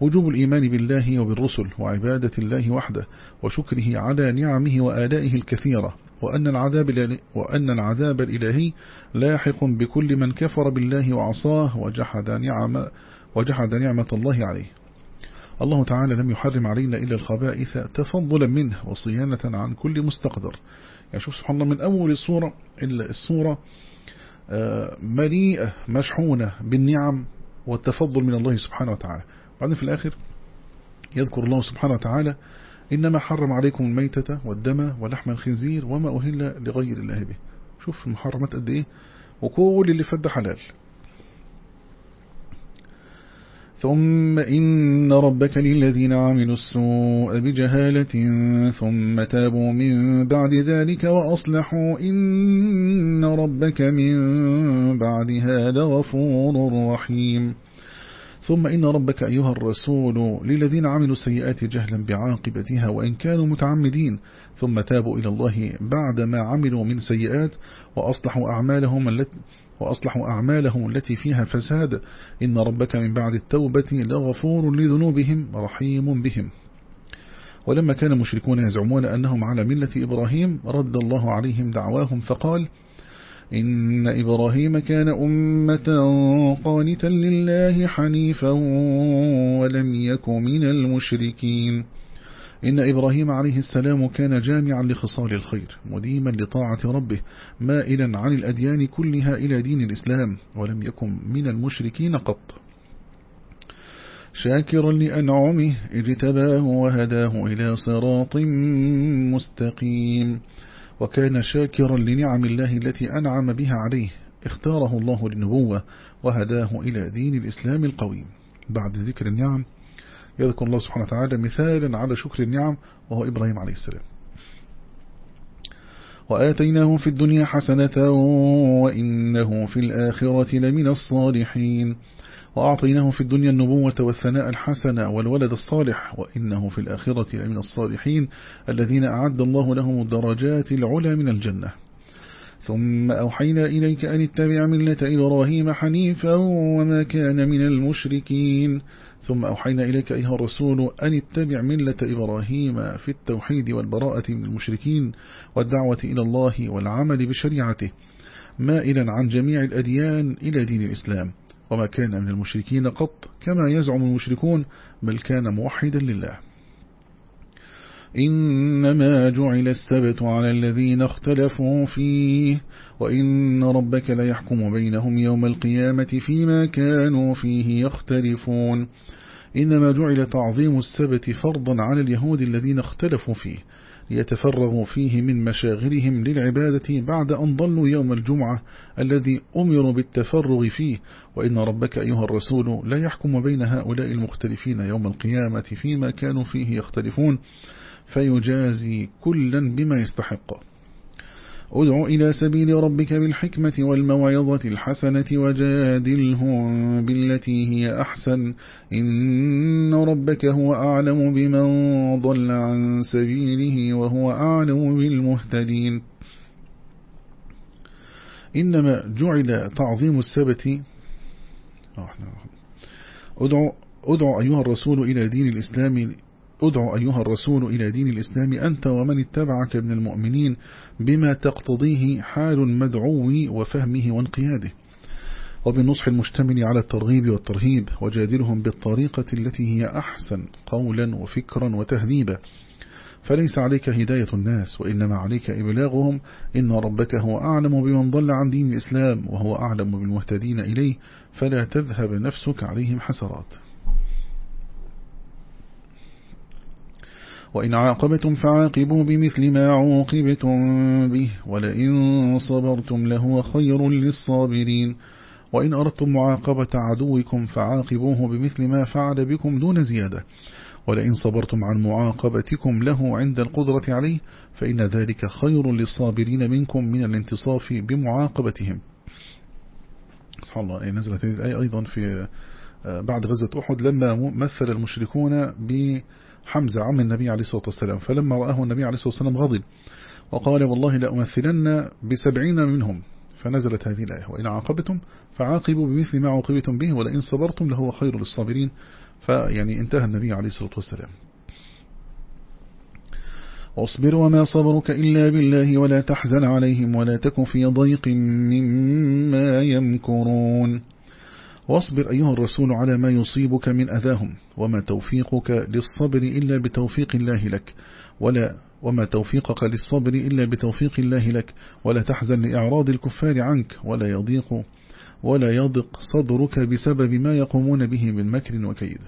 وجوب الإيمان بالله وبالرسل وعبادة الله وحده وشكره على نعمه وآلائه الكثيرة وأن العذاب, وأن العذاب الإلهي لاحق بكل من كفر بالله وعصاه وجحد, نعم وجحد نعمة الله عليه. الله تعالى لم يحرم علينا إلا الخبائث تفضلا منه وصيانة عن كل مستقدر. يعني شوف سبحان الله من أول الصورة الصورة آه، مليئة مشحونة بالنعم والتفضل من الله سبحانه وتعالى. بعدين في الآخر يذكر الله سبحانه وتعالى إنما حرم عليكم الميتة والدم ولحم الخنزير وما أهل لغير الله به. شوف المحرمات قد إيه؟ وكل اللي فد حلال. ثم إن ربك للذين عملوا السوء بجهالة ثم تابوا من بعد ذلك وأصلحوا إن ربك من بعدها لغفور رحيم. ثم إن ربك أيها الرسول للذين عملوا السيئات جهلا بعاقبتها وإن كانوا متعمدين. ثم تابوا إلى الله بعد ما عملوا من سيئات وأصلحوا أعمالهم التي وأصلحوا أعمالهم التي فيها فساد. إن ربك من بعد التوبة لغفور لذنوبهم رحيم بهم. ولما كان المشركون يزعمون أنهم على ملة إبراهيم رد الله عليهم دعواهم فقال إن إبراهيم كان أمة قانتا لله حنيفا ولم يك من المشركين. إن إبراهيم عليه السلام كان جامعا لخصال الخير مديما لطاعة ربه مائلا عن الأديان كلها إلى دين الإسلام ولم يكن من المشركين قط. شاكرا لأنعمه اجتباه وهداه إلى صراط مستقيم. وكان شاكرا لنعم الله التي أنعم بها عليه اختاره الله للنبوة وهداه إلى دين الإسلام القويم. بعد ذكر النعم يذكر الله سبحانه وتعالى مثالا على شكر النعم وهو إبراهيم عليه السلام. وآتيناه في الدنيا حسنة وإنه في الآخرة لمن الصالحين. وأعطيناه في الدنيا النبوة والثناء الحسن والولد الصالح وإنه في الآخرة لمن الصالحين الذين أعد الله لهم الدرجات العلى من الجنة. ثم أوحينا إليك أن اتبع ملة إبراهيم حنيفا وما كان من المشركين. ثم أوحينا إليك أيها الرسول أن اتبع ملة إبراهيم في التوحيد والبراءة من المشركين والدعوة إلى الله والعمل بشريعته مائلا عن جميع الأديان إلى دين الإسلام. وما كان من المشركين قط كما يزعم المشركون بل كان موحدا لله. إنما جعل السبت على الذين اختلفوا فيه وإن ربك ليحكم بينهم يوم القيامة فيما كانوا فيه يختلفون. إنما جعل تعظيم السبت فرضا على اليهود الذين اختلفوا فيه ليتفرغوا فيه من مشاغلهم للعبادة بعد أن ضلوا يوم الجمعة الذي أمروا بالتفرغ فيه. وإن ربك أيها الرسول لا يحكم بين هؤلاء المختلفين يوم القيامة فيما كانوا فيه يختلفون. فيجازي كلا بما يستحق. ادع إلى سبيل ربك بالحكمة والموعظة الحسنة وجادلهم بالتي هي أحسن. إن ربك هو أعلم بمن ضل عن سبيله وهو أعلم بالمهتدين. إنما جعل تعظيم السبت. ادعو, ادعو أيها الرسول إلى دين الإسلام أدعو أيها الرسول إلى دين الإسلام أنت ومن اتبعك من المؤمنين بما تقتضيه حال المدعو وفهمه وانقياده. وبالنصح المشتمل على الترغيب والترهيب وجادلهم بالطريقة التي هي أحسن قولا وفكرا وتهذيبا. فليس عليك هداية الناس وإنما عليك إبلاغهم. إن ربك هو أعلم بمن ضل عن دين الإسلام وهو أعلم بالمهتدين إليه. فلا تذهب نفسك عليهم حسرات. وإن عاقبتم فعاقبوا بمثل ما عوقبتم به ولئن صبرتم لهو خير للصابرين. وإن أردتم معاقبة عدوكم فعاقبوه بمثل ما فعل بكم دون زيادة. ولئن صبرتم عن معاقبتكم له عند القدرة عليه فإن ذلك خير للصابرين منكم من الانتصاف بمعاقبتهم. سبحان الله نزلت الآية أيضا في آه، بعد غزة أحد لما مثل المشركون ب حمزة عم النبي عليه الصلاة والسلام فلما رآه النبي عليه الصلاة والسلام غضب وقال والله لأمثلن بسبعين منهم. فنزلت هذه الآية وإن عاقبتم فعاقبوا بمثل ما عاقبتم به ولئن صبرتم لهو خير للصابرين. فيعني انتهى النبي عليه الصلاة والسلام. واصبر وما صبرك إلا بالله ولا تحزن عليهم ولا تك في ضيق مما يمكرون. واصبر أيها الرسول على ما يصيبك من أذاهم وما توفيقك للصبر إلا بتوفيق الله لك. ولا وما توفيقك للصبر إلا بتوفيق الله لك. ولا تحزن لإعراض الكفار عنك ولا يضيق ولا يضق صدرك بسبب ما يقومون به من مكر وكيد.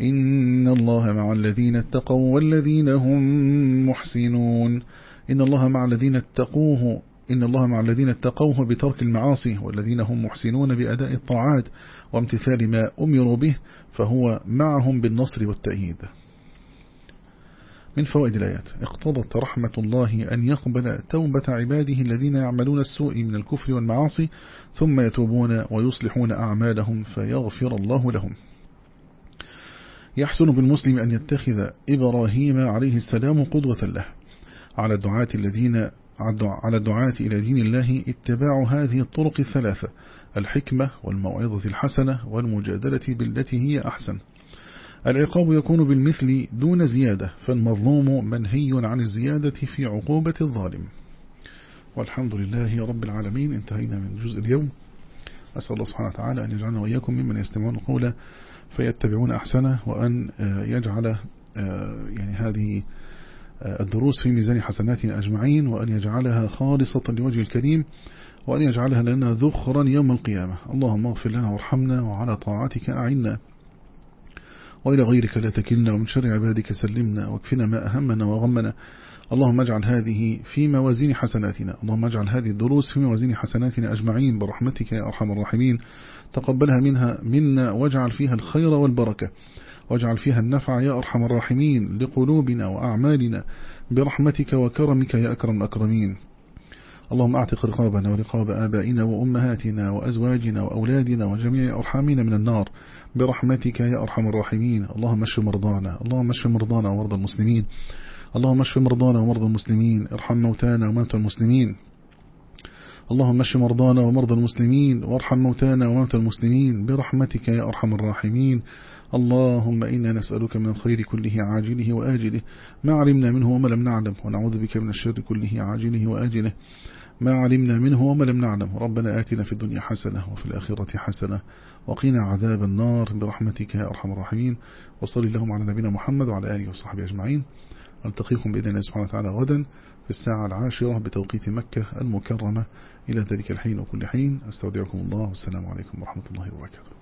إن الله مع الذين اتقوا والذين هم محسنون. إن الله مع الذين اتقوه إن الله مع الذين اتقوه بترك المعاصي والذين هم محسنون بأداء الطاعات وامتثال ما أمروا به فهو معهم بالنصر والتأييد. من فوائد الآيات. اقتضت رحمة الله أن يقبل توبة عباده الذين يعملون السوء من الكفر والمعاصي ثم يتوبون ويصلحون أعمالهم فيغفر الله لهم. يحسن بالمسلم أن يتخذ إبراهيم عليه السلام قدوة له على الدعاة الذين على الدعاة إلى دين الله اتباع هذه الطرق الثلاثة الحكمة والموعظة الحسنة والمجادلة بالتي هي أحسن. العقاب يكون بالمثل دون زيادة فالمظلوم منهي عن الزيادة في عقوبة الظالم. والحمد لله رب العالمين. انتهينا من جزء اليوم. أسأل الله سبحانه وتعالى أن يجعلنا وإياكم ممن يستمعون القول فيتبعون أحسنه وأن يجعل يعني هذه الدروس في ميزان حسناتنا أجمعين وأن يجعلها خالصة لوجه الكريم وأن يجعلها لنا ذخرا يوم القيامة. اللهم اغفر لنا وارحمنا وعلى طاعتك أعنا. وإلى غيرك لا تكلنا ومن شر عبادك سلمنا. واكفنا ما أهمنا وغمنا. اللهم اجعل هذه في موازين حسناتنا. اللهم اجعل هذه الدروس في موازين حسناتنا أجمعين. برحمتك يا أرحم الراحمين. تقبلها منها منا واجعل فيها الخير والبركة. واجعل فيها النفع يا أرحم الراحمين لقلوبنا وأعمالنا برحمتك وكرمك يا أكرم الأكرمين. اللهم أعتق رقابنا ورقاب آبائنا وأمهاتنا وأزواجنا وأولادنا وجميع أرحامنا من النار برحمتك يا أرحم الراحمين. اللهم اشف مرضانا اللهم اشف مرضانا ومرضى المسلمين. اللهم اشف مرضانا ومرضى المسلمين. ارحم موتانا وموتى المسلمين. اللهم اشف مرضانا ومرضى المسلمين. وارحم موتانا وموتى المسلمين. برحمتك يا أرحم الراحمين. اللهم إنا نسألك من الخير كله عاجله وآجله. ما علمنا منه وما لم نعلم. ونعوذ بك من الشر كله عاجله وآجله. ما علمنا منه وما لم نعلم. ربنا آتنا في الدنيا حسنة وفي الآخرة حسنة. وقنا عذاب النار. برحمتك يا أرحم الراحمين. وصلي اللهم على نبينا محمد وعلى آله وصحبه أجمعين. نلتقيكم بإذن الله سبحانه وتعالى غدا في الساعة العاشرة بتوقيت مكة المكرمة. إلى ذلك الحين وكل حين. أستودعكم الله. والسلام عليكم ورحمة الله وبركاته.